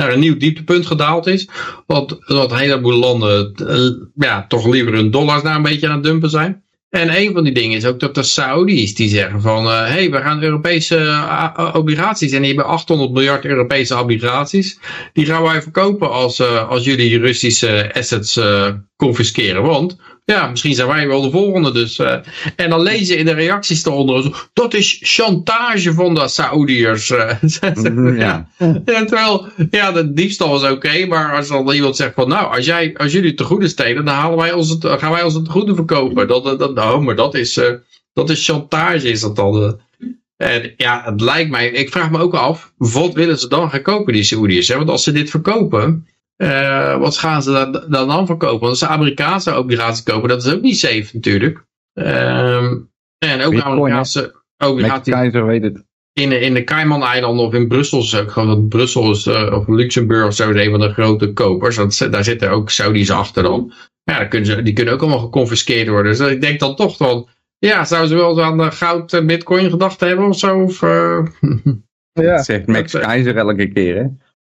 naar een nieuw dieptepunt gedaald is. Want dat een heleboel landen uh, ja, toch liever hun dollars daar een beetje aan het dumpen zijn. En een van die dingen is ook dat de Saudis die zeggen van, hé, hey, we gaan Europese obligaties, en die hebben 800 miljard Europese obligaties, die gaan wij verkopen als, als jullie Russische assets confisceren. Want ja, misschien zijn wij wel de volgende. Dus, uh, en dan lezen in de reacties eronder. Dat is chantage van de Saoediërs. Uh, ja. ja. terwijl, ja, de diefstal is oké. Okay, maar als dan iemand zegt van. Nou, als, jij, als jullie te goede stelen. Dan halen wij ons het, gaan wij ons het goede verkopen. Dat, dat, nou, maar dat is, uh, dat is chantage is dat dan. En ja, het lijkt mij. Ik vraag me ook af. Wat willen ze dan gaan kopen, die Saoediërs? Want als ze dit verkopen. Uh, wat gaan ze dan, dan, dan verkopen? Want als ze Amerikaanse obligaties kopen, dat is ook niet safe natuurlijk. Um, en ook Bitcoin, Amerikaanse obligaties. Keizer weet het. In de, in de Cayman-eilanden of in Brussel is ook gewoon dat Brussel is, uh, of Luxemburg of zo is een van de grote kopers. Dat, daar zitten ook Saudis achter dan. Ja, dan kunnen ze, die kunnen ook allemaal geconfiskeerd worden. Dus ik denk dan toch van, ja, zouden ze wel eens aan de goud en bitcoin gedacht hebben of zo? Of, uh... ja. Dat zegt Max Keizer elke keer,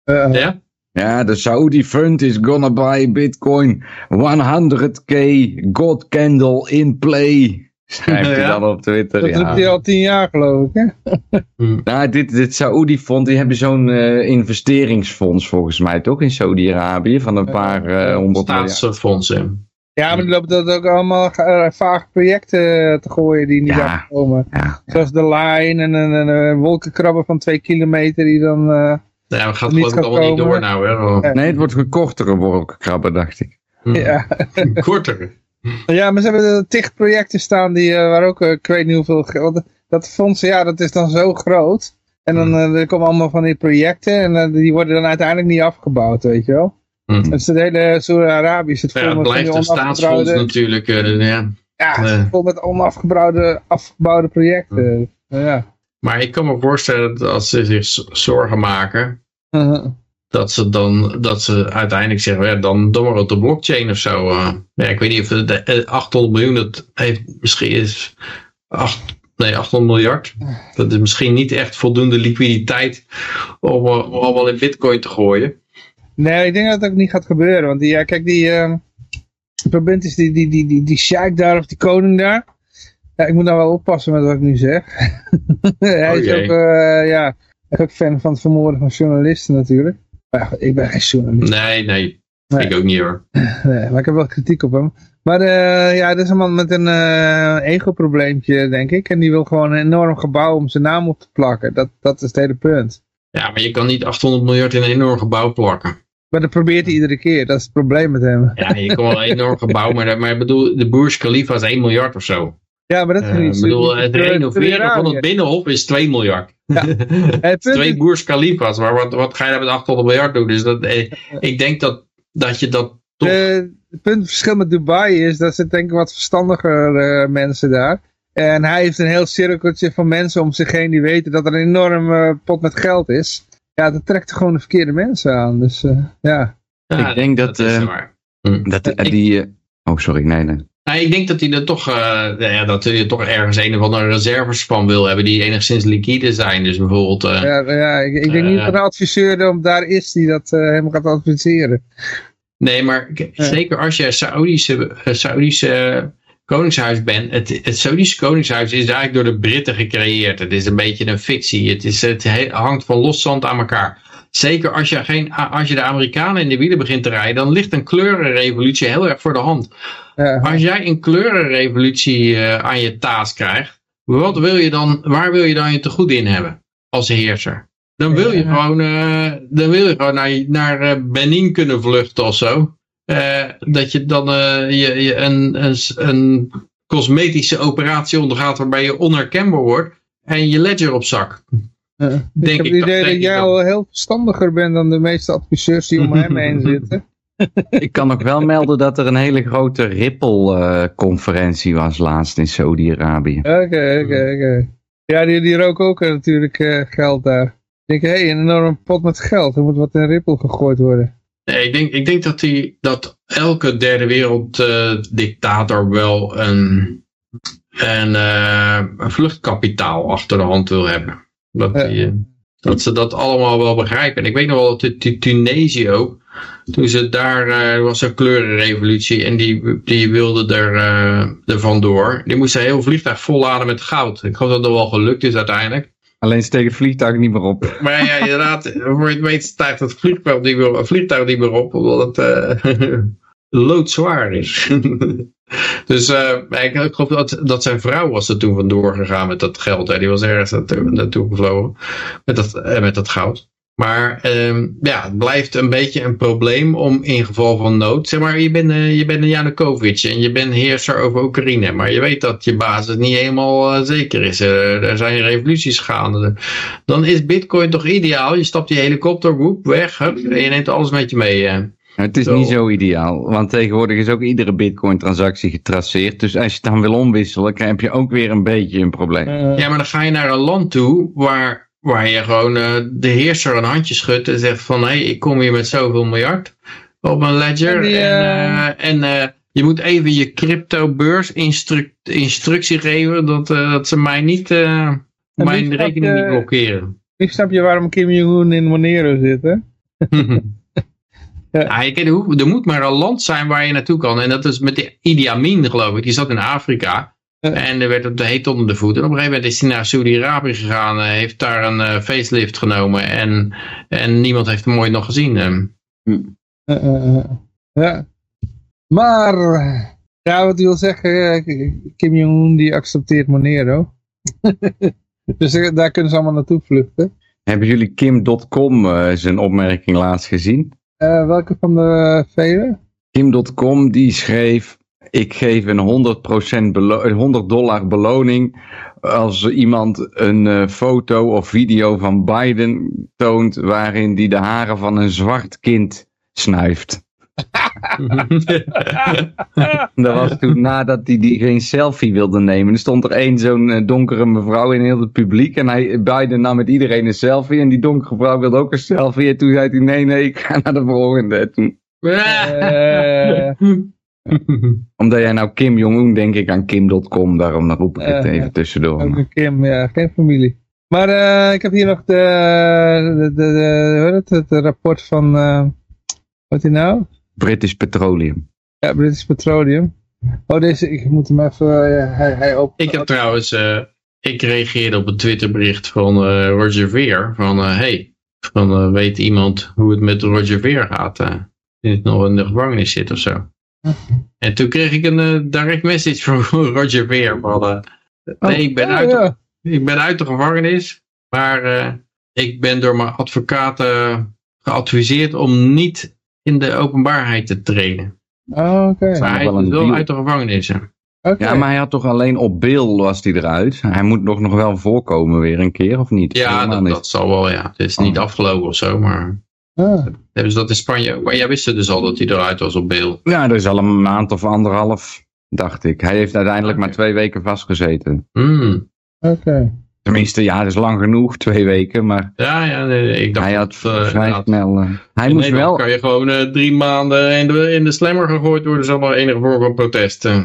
hè? ja? Ja, de Saudi fund is gonna buy Bitcoin 100k God candle in play. Schrijft hij ja. dan op Twitter. Dat ja. doet hij al tien jaar geloof ik, hè? nou, dit, dit Saudi fonds, die hebben zo'n uh, investeringsfonds volgens mij toch in Saudi-Arabië van een paar uh, honderd Staatsfondsen. Ja, maar die lopen dat ook allemaal uh, vage projecten te gooien die niet Ja. afkomen. Ja, Zoals de line en een, een, een wolkenkrabber van twee kilometer die dan... eh, Ja, we gaan Niet het geloof ik gaat allemaal niet komen. door nou. Hè? Ja. Nee, het wordt een kortere wolkenkrabber, dacht ik. Hm. ja. Korter. ja, maar ze hebben tig projecten staan die, eh, waar ook, eh, ik weet niet hoeveel geld... Dat fonds, ja, dat is dan zo groot. En dan Hmm. eh, er komen allemaal van die projecten en die worden dan uiteindelijk niet afgebouwd, weet je wel. Hm. Dus het hele is het vol Ja, het met van die blijft een staatsfonds natuurlijk. eh, ja. Ja, het Nee. is vol met onafgebouwde afgebouwde projecten. Ja. Maar ik kan me voorstellen dat als ze zich zorgen maken, Uh-huh. dat ze dan dat ze uiteindelijk zeggen, ja, dan, dan maar op de blockchain of zo. eh. ja, ik weet niet of de, eh, 800 miljoen, dat heeft misschien is 8, nee, 800 miljard. Dat is misschien niet echt voldoende liquiditeit om, eh, om allemaal in bitcoin te gooien. Nee, ik denk dat het ook niet gaat gebeuren. Want die, ja, kijk, die, uh, het punt is die, die, die, die, die sheik daar of die koning daar. Ja, ik moet nou wel oppassen met wat ik nu zeg. hij is ook, eh, ja, hij is ook fan van het vermoorden van journalisten natuurlijk. Maar ja, ik ben geen journalist. Nee, nee, Nee. ik ook niet hoor. Nee, maar ik heb wel kritiek op hem. Maar eh, ja, dat is een man met een eh, ego-probleempje, denk ik. En die wil gewoon een enorm gebouw om zijn naam op te plakken. Dat, dat is het hele punt. Ja, maar je kan niet 800 miljard in een enorm gebouw plakken. Maar dat probeert hij iedere keer. Dat is het probleem met hem. Ja, je kan wel een enorm gebouw, maar, maar ik bedoel, de Burj Khalifa is 1 miljard of zo. Ja, maar dat is Eh, niet ik bedoel, het renoveren van het binnenhof is 2 miljard. Ja. Het punt Twee is- Burj Khalifa's, maar wat, wat ga je daar met 800 miljard doen? Dus dat, eh, ik denk dat, dat je dat toch... De, het punt het verschil met Dubai is, dat zitten denk ik wat verstandiger eh, mensen daar. En hij heeft een heel cirkeltje van mensen om zich heen die weten dat er een enorme pot met geld is. Ja, dat trekt er gewoon de verkeerde mensen aan. Dus eh, ja. Ja, ik denk dat, eh, waar. Hm. Dat, eh, die, eh, oh, sorry, nee, nee. Nou, ik denk dat hij er toch, eh, ja, dat hij er toch ergens een of andere reserves van wil hebben die enigszins liquide zijn. Dus bijvoorbeeld, eh, ja, ja ik, ik denk Eh, niet dat er een adviseur daar is die dat eh, hem gaat adviseren. nee, maar zeker als je Saoedische, eh, Saoedische eh, koningshuis bent. Het, het Saoedische koningshuis is eigenlijk door de Britten gecreëerd. Het is een beetje een fictie. Het, is, het he- hangt van los zand aan elkaar. Zeker als je, geen, als je de Amerikanen in de wielen begint te rijden, dan ligt een kleurenrevolutie heel erg voor de hand. Ja. Als jij een kleurenrevolutie eh, aan je taas krijgt, wat wil je dan, waar wil je dan je tegoed in hebben als heerser? Dan wil je Ja. gewoon, eh, dan wil je gewoon naar, naar eh, Benin kunnen vluchten of zo. Dat je dan je, je een, een, een cosmetische operatie ondergaat waarbij je onherkenbaar wordt en je ledger op zak. Uh, Denk ik heb het dat- idee dat jij al heel verstandiger bent dan de meeste adviseurs die om hem heen zitten. Ik kan nog wel melden dat er een hele grote Ripple-conferentie was laatst in Saudi-Arabië. Oké, oké, oké. Ja, die, die roken ook eh, natuurlijk eh, geld daar. Ik denk, hé, hey, een enorme pot met geld. Er moet wat in Ripple gegooid worden. Nee, ik denk, ik denk dat, die, dat elke derde wereld eh, dictator wel een, een, eh, een vluchtkapitaal achter de hand wil hebben. Dat, die, eh, dat ze dat allemaal wel begrijpen. En ik weet nog wel dat in Tu- Tunesië ook, toen ze daar, eh, er was een kleurenrevolutie en die, die wilde er, eh er vandoor. Die moesten een heel vliegtuig volladen met goud. Ik geloof dat dat wel gelukt is uiteindelijk. Alleen steekt het vliegtuig niet meer op. Maar ja, inderdaad, voor het weet stijgt het vliegtuig niet meer, het vliegtuig niet meer op, omdat het loodzwaar is. dus eh, ik, ik geloof dat, dat zijn vrouw was er toen vandoor gegaan met dat geld. Die was ergens naartoe, naartoe gevlogen met dat, eh, met dat goud. Maar ehm, ja, het blijft een beetje een probleem om in geval van nood. Zeg maar, je bent, eh, je bent een Janukovic en je bent heerser over Oekraïne. Maar je weet dat je basis niet helemaal zeker is. Er zijn revoluties gaande. Dan is bitcoin toch ideaal. Je stapt die helikopter, woep, weg. En je neemt alles met je mee. Eh. Het is Zo. niet zo ideaal, want tegenwoordig is ook iedere bitcoin-transactie getraceerd. Dus als je het dan wil omwisselen, dan heb je ook weer een beetje een probleem. Eh, Ja, maar dan ga je naar een land toe waar, waar je gewoon eh, de heerser een handje schudt en zegt van hé, hey, ik kom hier met zoveel miljard op mijn ledger. En die, en eh, en je moet even je crypto-beurs instru instructie geven dat, eh, dat ze mij niet, eh, mijn rekening niet blokkeren. Nu snap je waarom Kim Jong-un in Monero zit, hè? Ja, je kent, hoe- er moet maar een land zijn waar je naartoe kan. En dat is met de Idi Amin, geloof ik. Die zat in Afrika. Ja. En er werd op de heet onder de voet. En op een gegeven moment is hij naar Saudi-Arabië gegaan. eh, heeft daar een eh, facelift genomen. En, en niemand heeft hem ooit nog gezien. eh. Eh, eh, eh. ja. Maar, ja, wat ik wil zeggen, Kim Jong-un die accepteert Monero. dus daar kunnen ze allemaal naartoe vluchten. Hebben jullie Kim.com zijn opmerking laatst gezien? Eh, welke van de vele? Kim.com die schreef, ik geef een 100%, belo- een 100 dollar beloning als iemand een eh, foto of video van Biden toont waarin die de haren van een zwart kind snuift. Dat was toen nadat hij die geen selfie wilde nemen. Er stond er één zo'n eh, donkere mevrouw in heel het publiek. En hij, Biden nam met iedereen een selfie. En die donkere vrouw wilde ook een selfie. En toen zei hij, nee, nee, ik ga naar de volgende. En toen, Eh, omdat jij nou Kim Jong-un, denk ik aan Kim.com. Daarom roep ik het even tussendoor. ook Kim, ja, geen familie. Maar eh, ik heb hier nog de, de, de, het, het rapport van, wat hij nou? British Petroleum. Ja, British Petroleum. Oh, deze, ik moet hem even, eh, hij, hij opent. ik heb trouwens, eh, ik reageerde op een Twitterbericht van eh, Roger Veer. Van, eh, hey, van, eh, weet iemand hoe het met Roger Veer gaat? die het nog in de gevangenis zit of zo. En toen kreeg ik een direct message van Roger Veer. Van, eh, nee, ik ben Oh, uit, ja. Ik ben uit de gevangenis, maar eh, ik ben door mijn advocaat eh, geadviseerd om niet in de openbaarheid te treden. Oh, oké. Maar hij wel is wel uit de gevangenis. Ja, maar hij had toch alleen op bail was hij eruit. Hij moet nog, nog wel voorkomen weer een keer, of niet? Ja, dat, zal wel, ja. Het is niet Oh. afgelopen of zo, maar Ah, hebben ze dat in Spanje ook. Maar jij wist dus al dat hij eruit was op bail. Ja, dat is al een maand of anderhalf, dacht ik. Hij heeft uiteindelijk maar twee weken vastgezeten. Hmm. Oké. Tenminste, ja, dat is lang genoeg, twee weken. Maar Ja, ja, nee, nee, ik dacht hij had dat, eh, vrij snel... eh, hij moest Nederland wel... kan je gewoon eh, drie maanden in de, in de slammer gegooid worden zonder enige vorm van protest. eh.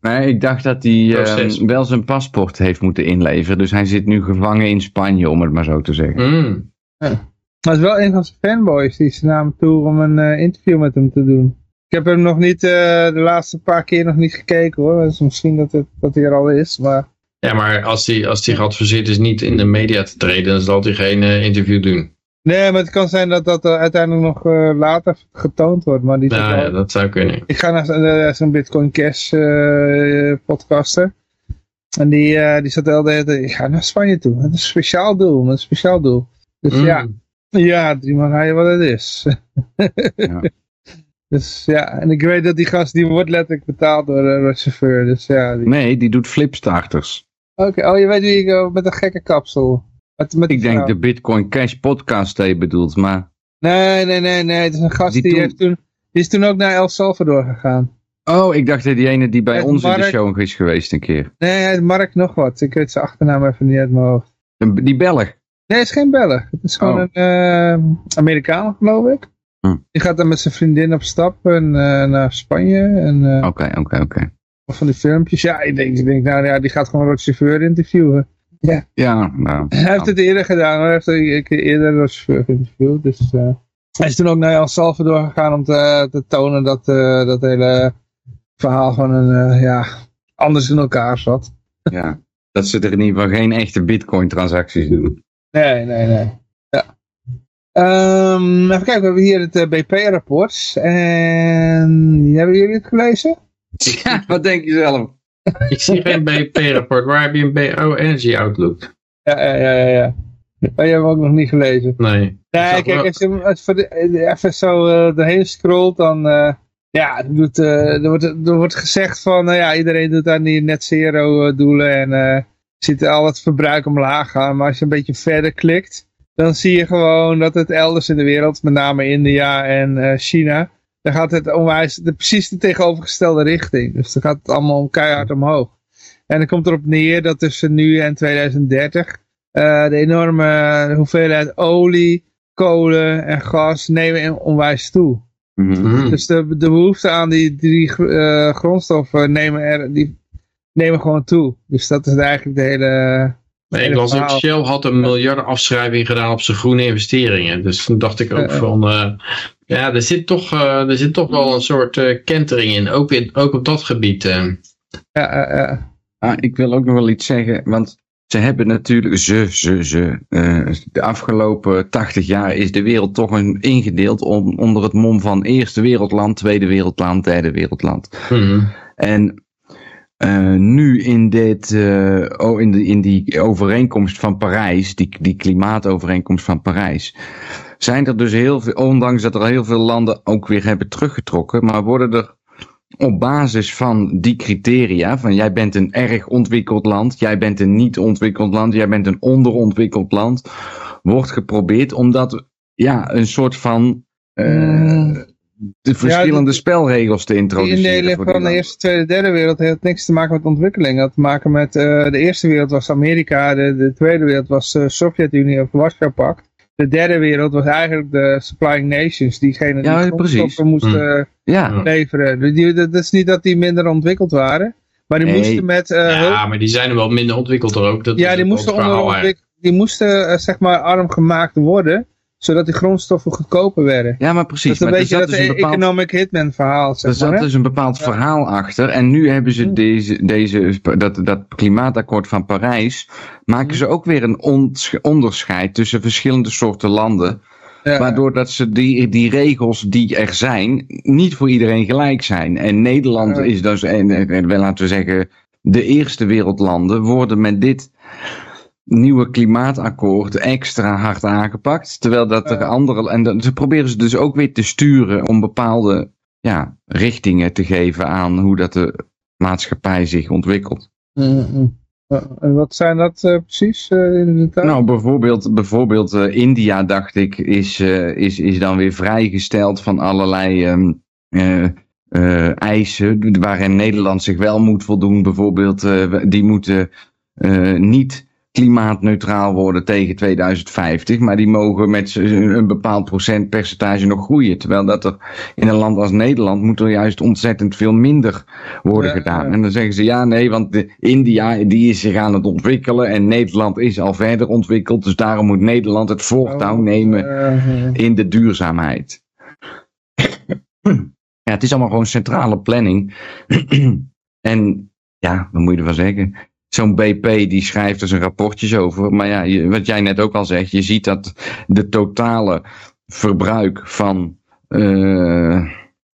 Nee, ik dacht dat hij eh, wel zijn paspoort heeft moeten inleveren. Dus hij zit nu gevangen in Spanje, om het maar zo te zeggen. Hmm. Maar het is wel een van zijn fanboys die is naar hem toe om een interview met hem te doen. Ik heb hem nog niet, eh, de laatste paar keer nog niet gekeken hoor. Dus misschien dat, het, dat hij er al is, maar... Ja, maar als hij, als hij geadviseerd is niet in de media te treden, dan zal hij geen eh, interview doen. Nee, maar het kan zijn dat dat eh, uiteindelijk nog eh, later getoond wordt. Maar die Nou ja, dat zou kunnen. Ik ga naar zo'n zo'n Bitcoin Cash eh, podcaster. En die, eh die zat de hele tijd, ik ga naar Spanje toe. Met een speciaal doel, met een speciaal doel. Dus Hmm. ja, ja, drie man rijden wat het is. Ja. Dus ja, en ik weet dat die gast, die wordt letterlijk betaald door de chauffeur. Dus ja. Die... Nee, die doet flipstarters. Oké, oh je weet wie ik eh, met een gekke kapsel. Met, Ik denk de Bitcoin Cash podcast die bedoelt, maar... Nee, nee, nee, nee. Het is een gast Die die, toen- heeft toen, die is toen ook naar El Salvador gegaan. Oh, ik dacht dat die ene die bij ons in de show is geweest een keer. Nee, Mark nog wat. Ik weet zijn achternaam even niet uit mijn hoofd. Die Belg. Nee, het is geen Belg. Het is gewoon Oh. een eh, Amerikaan, geloof ik. Hm. Die gaat dan met zijn vriendin op stap en, eh, naar Spanje. En eh, Oké, oké, oké. Van die filmpjes. Ja, ik denk, ik denk, nou ja, die gaat gewoon een chauffeur interviewen. Ja, nou. Hij heeft het eerder gedaan. Hij heeft een keer eerder een chauffeur geïnterviewd. Dus, eh, hij is toen ook naar El Salvador gegaan om te, te tonen dat eh, dat hele verhaal gewoon een, eh, ja, anders in elkaar zat. Ja. Dat ze er in ieder geval geen echte bitcoin transacties doen. Nee, nee, nee. Ja. Ehm, even kijken, we hebben hier het BP-rapport. En hebben jullie het gelezen? Ja, wat denk je zelf? Ik zie geen BP-rapport. Waar heb je een B oh, Energy Outlook? Ja, ja, ja, ja. Oh, je hebt hem ook nog niet gelezen. Nee. Nee, kijk, als je als voor de- even zo eh erheen scrolt, dan... eh, ja, doet, eh, er, wordt, er wordt gezegd van... nou ja, iedereen doet aan die net zero eh, doelen en eh ziet al het verbruik omlaag gaan. Maar als je een beetje verder klikt... dan zie je gewoon dat het elders in de wereld... met name India en eh, China... dan gaat het onwijs de, precies de tegenovergestelde richting. Dus dan gaat het allemaal keihard omhoog. En dan komt erop neer dat tussen nu en 2030... eh, de enorme hoeveelheid olie, kolen en gas nemen in onwijs toe. Mhm. Hmm. Dus de, de behoefte aan die drie eh, grondstoffen nemen, er, die nemen gewoon toe. Dus dat is eigenlijk de hele... Nee, ik las ook. Shell had een miljardenafschrijving gedaan op zijn groene investeringen. Dus toen dacht ik ook Ja. van, eh, ja, er zit, toch, eh, er zit toch wel een soort eh, kentering in. Ook, in, ook op dat gebied. eh. Ja. Ah, ik wil ook nog wel iets zeggen, want ze hebben natuurlijk, ze, ze, ze, eh, de afgelopen 80 jaar is de wereld toch een, ingedeeld om, onder het mom van eerste wereldland, tweede wereldland, derde wereldland. Mhm. En eh, nu in, dit, eh, oh, in, de, in die overeenkomst van Parijs, die, die klimaatovereenkomst van Parijs, zijn er dus heel veel, ondanks dat er heel veel landen ook weer hebben teruggetrokken, maar worden er op basis van die criteria, van jij bent een erg ontwikkeld land, jij bent een niet ontwikkeld land, jij bent een onderontwikkeld land, wordt geprobeerd om dat, ja, een soort van Mm. De verschillende de- spelregels te Die introduceren. indeling voor die van de eerste, tweede, derde wereld heeft niks te maken met ontwikkeling. Het had te maken met eh, de eerste wereld was Amerika, de, de tweede wereld was de Sovjet-Unie of Warschau-pact. De derde wereld was eigenlijk de supplying nations, diegene die Ja, grondstoffen precies. moesten Ja, leveren. Dus Die, dat is niet dat die minder ontwikkeld waren, maar die Nee. moesten met eh, hulp Ja, maar die zijn er wel minder ontwikkeld ook. Dat Ja, die moesten, onderontwik- die moesten eh, zeg maar arm gemaakt worden, zodat die grondstoffen goedkoper werden. ja, maar precies. dat is een maar beetje dat dus een bepaald, economic hitman verhaal, er zeg zat maar. hè? dus een bepaald Ja. verhaal achter. En nu hebben ze Hm. deze, deze, dat, dat klimaatakkoord van Parijs. maken Hm. ze ook weer een onderscheid tussen verschillende soorten landen. Ja. Waardoor dat ze die, die regels die er zijn. niet voor iedereen gelijk zijn. En Nederland Ja. is dus, en, en, en laten we zeggen. de eerste wereldlanden worden met dit nieuwe klimaatakkoord extra hard aangepakt. Terwijl dat er andere. En ze proberen ze dus ook weer te sturen om bepaalde ja, richtingen te geven aan hoe dat de maatschappij zich ontwikkelt. Mm, En wat zijn dat eh, precies eh, in de taal? Nou, bijvoorbeeld, bijvoorbeeld eh, India, dacht ik, is, is, is dan weer vrijgesteld van allerlei ehm, eh, eh, eisen waarin Nederland zich wel moet voldoen. Bijvoorbeeld, die moeten niet klimaatneutraal worden tegen 2050, maar die mogen met een bepaald procentpercentage nog groeien. Terwijl dat er in een land als Nederland moet er juist ontzettend veel minder worden Ja, gedaan. ja. En dan zeggen ze ja, nee, want de, India die is zich aan het ontwikkelen en Nederland is al verder ontwikkeld, dus daarom moet Nederland het voortouw Oh, nemen in de duurzaamheid. ja, het is allemaal gewoon centrale planning. en ja, wat moet je ervan zeggen? Zo'n BP die schrijft er zijn rapportjes over. Maar ja, je- wat jij net ook al zegt, je ziet dat de totale verbruik van eh,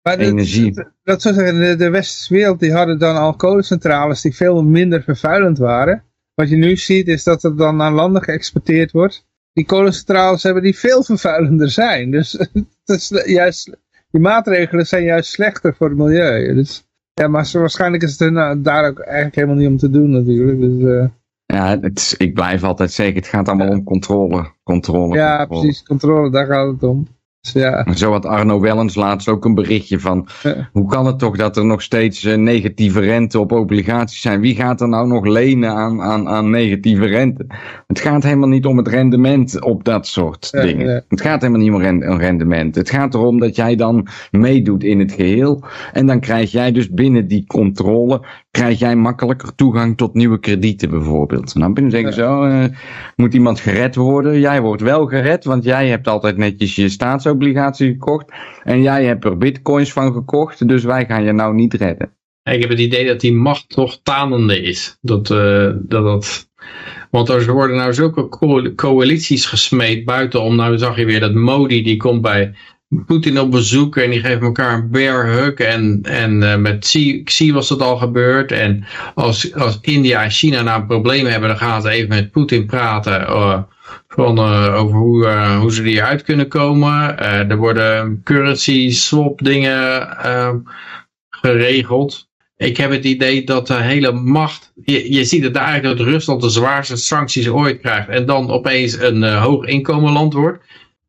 maar energie. Dat, dat zou zeggen, de, de westerse wereld die hadden dan al kolencentrales die veel minder vervuilend waren. Wat je nu ziet is dat er dan naar landen geëxporteerd wordt. Die kolencentrales hebben die veel vervuilender zijn. Dus het is juist die maatregelen zijn juist slechter voor het milieu. Dus, ja, maar zo- waarschijnlijk is het nou, daar ook eigenlijk helemaal niet om te doen natuurlijk. Dus, eh, Ja, het is, ik blijf altijd zeggen, het gaat allemaal om controle. Controle. ja, controle. precies, controle, daar gaat het om. Ja, Zo had Arno Wellens laatst ook een berichtje van, Ja. hoe kan het toch dat er nog steeds eh, negatieve rente op obligaties zijn? Wie gaat er nou nog lenen aan, aan, aan negatieve rente? Het gaat helemaal niet om het rendement op dat soort Ja, dingen. Het gaat helemaal niet om rendement. Het gaat erom dat jij dan meedoet in het geheel. En dan krijg jij dus binnen die controle, krijg jij makkelijker toegang tot nieuwe kredieten bijvoorbeeld. Nou, dan zeggen Ja. zo, eh, moet iemand gered worden? Jij wordt wel gered, want jij hebt altijd netjes je staatsobligatie gekocht. En jij hebt er bitcoins van gekocht, dus wij gaan je nou niet redden. Ik heb het idee dat die macht toch tanende is. Dat, eh, dat, dat, want er worden nou zulke co- coalities gesmeed buitenom. Nou zag je weer dat Modi, die komt bij Poetin op bezoek en die geeft elkaar een bear hug. En, en eh, met Xi, was dat al gebeurd. En als, als India en China nou een probleem hebben, dan gaan ze even met Poetin praten. eh, van, eh, over hoe, hoe ze hieruit kunnen komen. Er worden currency swap dingen geregeld. Ik heb het idee dat de hele macht. Je, je ziet het eigenlijk dat Rusland de zwaarste sancties ooit krijgt. En dan opeens een hoog inkomenland wordt.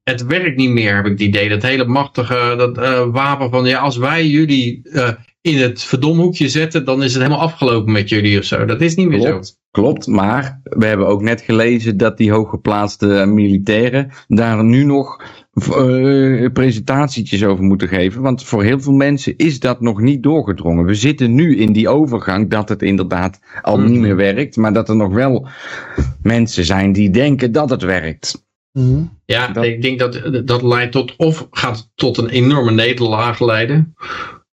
Het werkt niet meer, heb ik het idee. Dat hele machtige dat, eh, wapen van. Ja, als wij jullie eh, in het verdomhoekje zetten. dan is het helemaal afgelopen met jullie of zo. Dat is niet meer Klopt. zo. Klopt, maar we hebben ook net gelezen dat die hooggeplaatste militairen daar nu nog eh presentatietjes over moeten geven. Want voor heel veel mensen is dat nog niet doorgedrongen. We zitten nu in die overgang dat het inderdaad al Mhm. niet meer werkt. Maar dat er nog wel mensen zijn die denken dat het werkt. Mhm. Ja, Dat- ik denk dat dat leidt tot. of gaat tot een enorme nederlaag leiden.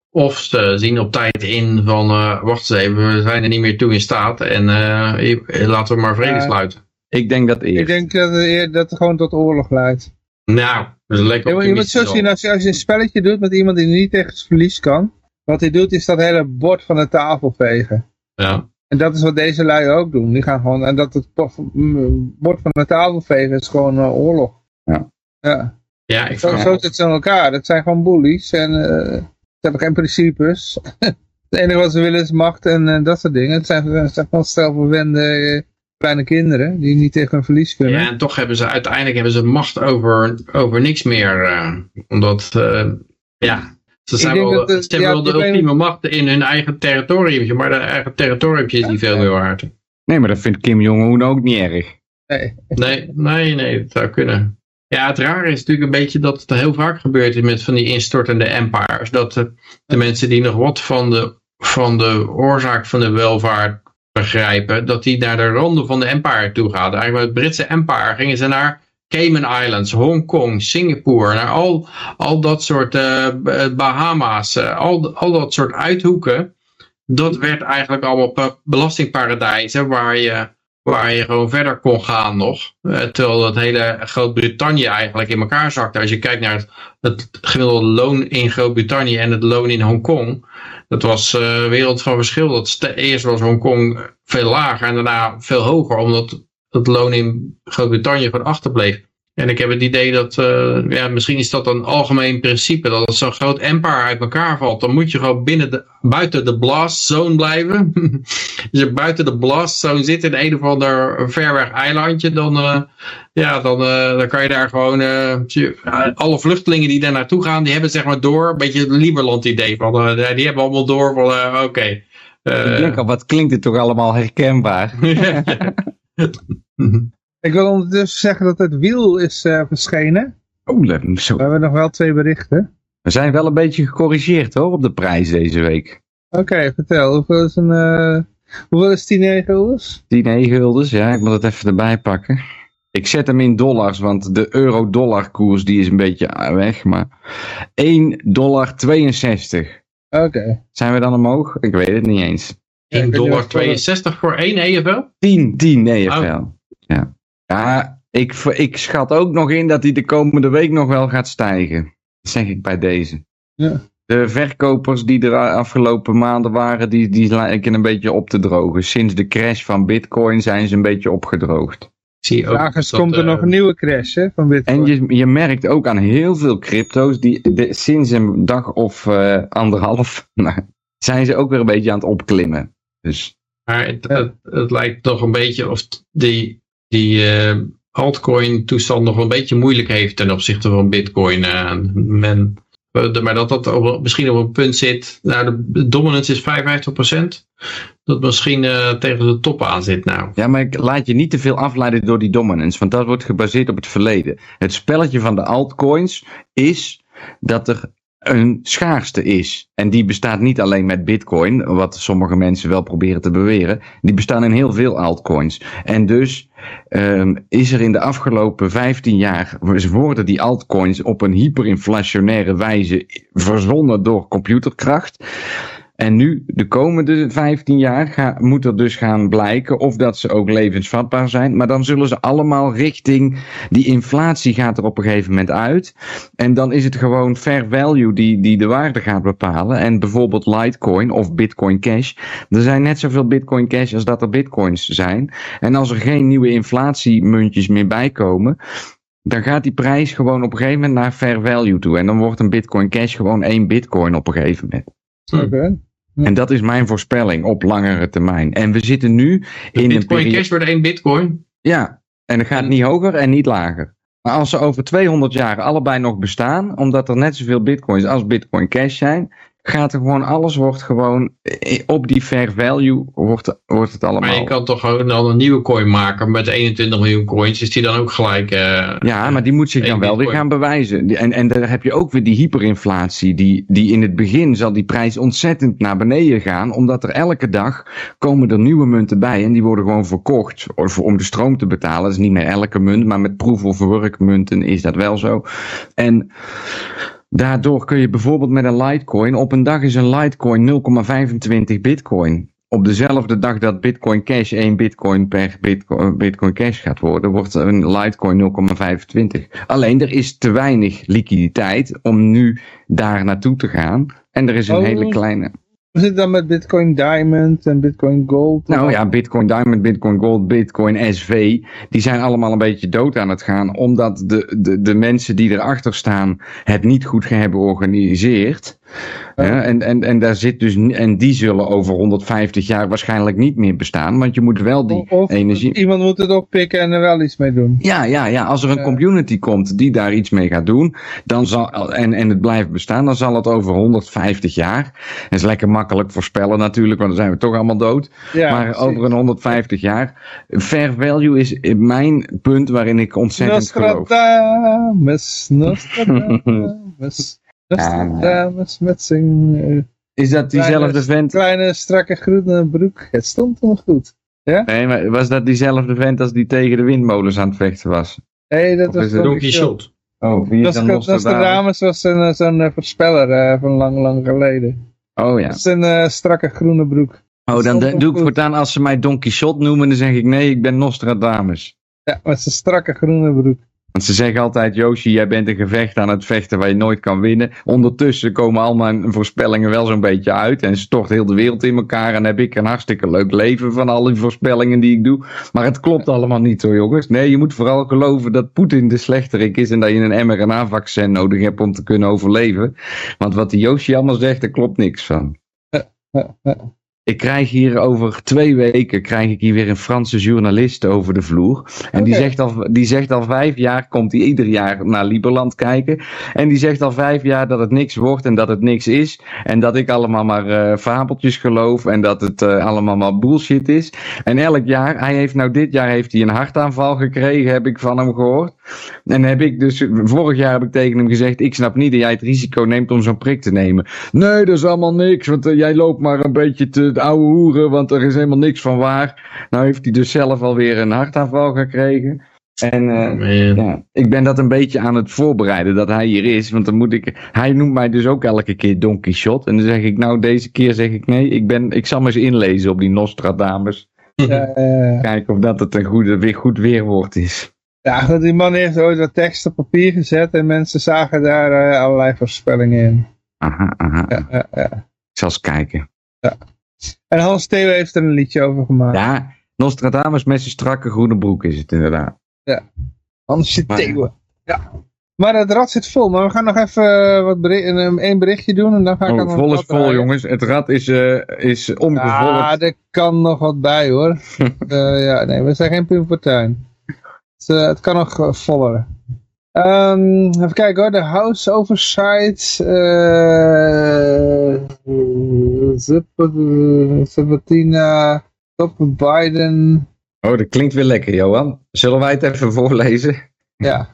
Of ze zien op tijd in van. eh, wacht eens even, we zijn er niet meer toe in staat. En eh, laten we maar vrede Ja. sluiten. Ik denk dat eerst. ik denk dat het, eer- dat het gewoon tot oorlog leidt. Nou, dat is lekker Je moet- je moet zo optimistisch zien, al. als je, als je een spelletje doet met iemand die niet tegen het verlies kan, wat hij doet is dat hele bord van de tafel vegen. Ja. En dat is wat deze lui ook doen. Die gaan gewoon, en dat het bord van de tafel vegen is gewoon eh, oorlog. Ja. Ja, ja, ik zo, zo zitten ze in elkaar. Dat zijn gewoon bullies en eh, ze hebben geen principes. het enige wat ze willen is macht en eh, dat soort dingen. Het zijn, het zijn gewoon stelverwende kleine kinderen die niet tegen een verlies kunnen. Ja, en toch hebben ze uiteindelijk hebben ze macht over, over niks meer. eh, omdat, eh, ja, ze, zijn wel, dat het- ze hebben ja, wel de ultieme macht in hun eigen territorium. Maar de eigen territorium is niet veel meer waard. Nee, maar dat vindt Kim Jong-un ook niet erg. Nee. Nee, nee, nee, dat zou kunnen. Ja, het rare is natuurlijk een beetje dat het heel vaak gebeurt met van die instortende empires. Dat de, de mensen die nog wat van de, van de oorzaak van de welvaart begrijpen, dat die naar de randen van de empire toe gaan. Eigenlijk met het Britse empire gingen ze naar Cayman Islands, Hongkong, Singapore, naar al, al dat soort eh, B- Bahama's, eh, al, al dat soort uithoeken. Dat werd eigenlijk allemaal pa- belastingparadijzen waar je waar je gewoon verder kon gaan nog. Eh, terwijl dat hele Groot-Brittannië eigenlijk in elkaar zakte. Als je kijkt naar het, het gemiddelde loon in Groot-Brittannië en het loon in Hongkong. Dat was eh wereld van verschil. Dat eerst was Hongkong veel lager en daarna veel hoger. Omdat het loon in Groot-Brittannië gewoon achterbleef. En ik heb het idee dat, eh, ja, misschien is dat een algemeen principe, dat als zo'n groot empire uit elkaar valt, dan moet je gewoon binnen de, buiten de blast zone blijven. Als je buiten de blast zone zit in een of ander ver weg eilandje, dan, eh, ja, dan, eh, dan kan je daar gewoon, alle vluchtelingen die daar naartoe gaan, die hebben zeg maar door, een beetje het Liberland idee van, die hebben allemaal door van, oké. ik denk al, wat klinkt dit toch allemaal herkenbaar? Ik wil ondertussen zeggen dat het wiel is eh, verschenen. Oh, zo. We hebben nog wel twee berichten. We zijn wel een beetje gecorrigeerd hoor, op de prijs deze week. Oké, vertel. Hoeveel is een... eh, hoeveel is 10 guldens? 10 e-guldens, ja, ik moet het even erbij pakken. Ik zet hem in dollars, want de euro-dollar koers die is een beetje weg, maar 1 dollar 62. Oké. Zijn we dan omhoog? Ik weet het niet eens. 1 ik weet dollar niet wat- 62 voor één E EFL? 10, 10 EFL. Ja, ja ik, ik schat ook nog in dat hij de komende week nog wel gaat stijgen. Dat zeg ik bij deze. Ja. De verkopers die er afgelopen maanden waren, die, die lijken een beetje op te drogen. Sinds de crash van bitcoin zijn ze een beetje opgedroogd. zie komt er eh, nog een nieuwe crash hè, van Bitcoin? En je, je merkt ook aan heel veel crypto's, die de- sinds een dag of eh, anderhalf, nou, zijn ze ook weer een beetje aan het opklimmen. Dus Maar het, het, het lijkt toch een beetje of die, die eh, altcoin toestand nog een beetje moeilijk heeft ten opzichte van bitcoin. eh, men, eh, maar dat dat misschien op een punt zit, nou de dominance is 55%, dat misschien tegen de top aan zit nou. Ja, maar ik laat je niet te veel afleiden door die dominance, want dat wordt gebaseerd op het verleden. Het spelletje van de altcoins is dat er een schaarste is. En die bestaat niet alleen met bitcoin, wat sommige mensen wel proberen te beweren. Die bestaan in heel veel altcoins. En dus ehm, is er in de afgelopen 15 jaar, worden die altcoins op een hyperinflationaire wijze verzonnen door computerkracht. En nu, de komende 15 jaar, moet er dus gaan blijken of dat ze ook levensvatbaar zijn. Maar dan zullen ze allemaal richting, die inflatie gaat er op een gegeven moment uit. En dan is het gewoon fair value die, die de waarde gaat bepalen. En bijvoorbeeld Litecoin of Bitcoin Cash. Er zijn net zoveel Bitcoin Cash als dat er Bitcoins zijn. En als er geen nieuwe inflatiemuntjes meer bijkomen, dan gaat die prijs gewoon op een gegeven moment naar fair value toe. En dan wordt een Bitcoin Cash gewoon één Bitcoin op een gegeven moment. Oké. En dat is mijn voorspelling op langere termijn. En we zitten nu De in een bitcoin cash wordt één bitcoin. Ja, en het gaat niet hoger en niet lager. Maar als ze over 200 jaar allebei nog bestaan, omdat er net zoveel bitcoins als bitcoin cash zijn, gaat er gewoon alles wordt gewoon eh, op die fair value wordt, wordt het allemaal. Maar je kan toch gewoon dan een nieuwe coin maken met 21 miljoen coins. Is die dan ook gelijk... eh, Ja, maar die moet zich dan wel weer gaan bewijzen. En, en daar heb je ook weer die hyperinflatie. Die, die in het begin zal die prijs ontzettend naar beneden gaan. Omdat er elke dag komen er nieuwe munten bij. En die worden gewoon verkocht of om de stroom te betalen. Dat is niet meer elke munt, maar met proof of work munten is dat wel zo. En daardoor kun je bijvoorbeeld met een Litecoin. Op een dag is een Litecoin 0,25 bitcoin. Op dezelfde dag dat Bitcoin Cash 1 Bitcoin per Bitcoin, Bitcoin Cash gaat worden, wordt een Litecoin 0,25. Alleen er is te weinig liquiditeit om nu daar naartoe te gaan. En er is een Oh. hele kleine. Hoe zit het dan met Bitcoin Diamond en Bitcoin Gold? Nou ja, Bitcoin Diamond, Bitcoin Gold, Bitcoin SV, die zijn allemaal een beetje dood aan het gaan, omdat de, de, de mensen die erachter staan het niet goed hebben georganiseerd. Ja, en, en, en, daar zit dus, en die zullen over 150 jaar waarschijnlijk niet meer bestaan, want je moet wel die Of, energie... iemand moet het oppikken en er wel iets mee doen. Ja, ja, ja. Als er een community komt die daar iets mee gaat doen, dan zal, en, en het blijft bestaan, dan zal het over 150 jaar. Dat is lekker makkelijk voorspellen natuurlijk, want dan zijn we toch allemaal dood. Ja, maar precies. over een 150 jaar. Fair value is mijn punt waarin ik ontzettend geloof. Nostradamus, Nostradamus, Nostradamus met zijn eh, Is dat diezelfde kleine, vent? kleine strakke groene broek. Het stond hem goed. Nee, maar was dat diezelfde vent als die tegen de windmolens aan het vechten was? Nee, dat Of was is het Don Quixote. Oh, wie is dan Nostradamus Nostradamus? was een, eh, zo'n eh, voorspeller eh, van lang, lang geleden. Oh ja. Dat is een eh, strakke groene broek. Oh, dan doe ik voortaan als ze mij Don Quixote noemen, dan zeg ik nee, ik ben Nostradamus. Ja, met zijn strakke groene broek. Want ze zeggen altijd, Yoshi, jij bent een gevecht aan het vechten waar je nooit kan winnen. Ondertussen komen al mijn voorspellingen wel zo'n beetje uit. En stort heel de wereld in elkaar. En heb ik een hartstikke leuk leven van al die voorspellingen die ik doe. Maar het klopt allemaal niet zo, jongens. Nee, je moet vooral geloven dat Poetin de slechterik is. En dat je een mRNA-vaccin nodig hebt om te kunnen overleven. Want wat die Yoshi allemaal zegt, daar klopt niks van. Ik krijg hier over twee weken krijg ik hier weer een Franse journalist over de vloer. En die, zegt al, die zegt al vijf jaar, komt hij ieder jaar naar Liberland kijken. En die zegt al vijf jaar dat het niks wordt en dat het niks is. En dat ik allemaal maar eh, fabeltjes geloof en dat het eh, allemaal maar bullshit is. En elk jaar, hij heeft nou dit jaar heeft hij een hartaanval gekregen, heb ik van hem gehoord. En heb ik dus, vorig jaar heb ik tegen hem gezegd, ik snap niet dat jij het risico neemt om zo'n prik te nemen. Nee, dat is allemaal niks, want eh, jij loopt maar een beetje te ouwe hoeren, want er is helemaal niks van waar. Nou heeft hij dus zelf alweer een hartaanval gekregen. En eh, Man. ja, ik ben dat een beetje aan het voorbereiden dat hij hier is. Want dan moet ik. Hij noemt mij dus ook elke keer Don Quixote. En dan zeg ik, nou, deze keer zeg ik nee. Ik, ben, ik zal me eens inlezen op die Nostradamus. Eh, Kijken of dat het een goede, weer goed weerwoord is. Ja, die man heeft ooit wat tekst op papier gezet en mensen zagen daar eh, allerlei voorspellingen in. Aha, aha. Ja, ja, ja. Ik zal eens kijken. En Hans Theo heeft er een liedje over gemaakt. Ja, Nostradamus met zijn strakke groene broek is het inderdaad. Zit Maar- Theo. Ja. Maar het rad zit vol. Maar we gaan nog even eh, wat bericht, een, een berichtje doen. En dan ga ik Oh, vol is vol jongens. Het rad is, eh is omgevolgd. Ja, er kan nog wat bij hoor. Ja, nee, we zijn geen Pim Fortuyn. Het, eh, het kan nog eh, voller. Ehm, even kijken hoor, de House Oversight. eh Sabatina, Top Biden. Oh, dat klinkt weer lekker Johan. Zullen wij het even voorlezen? Ja,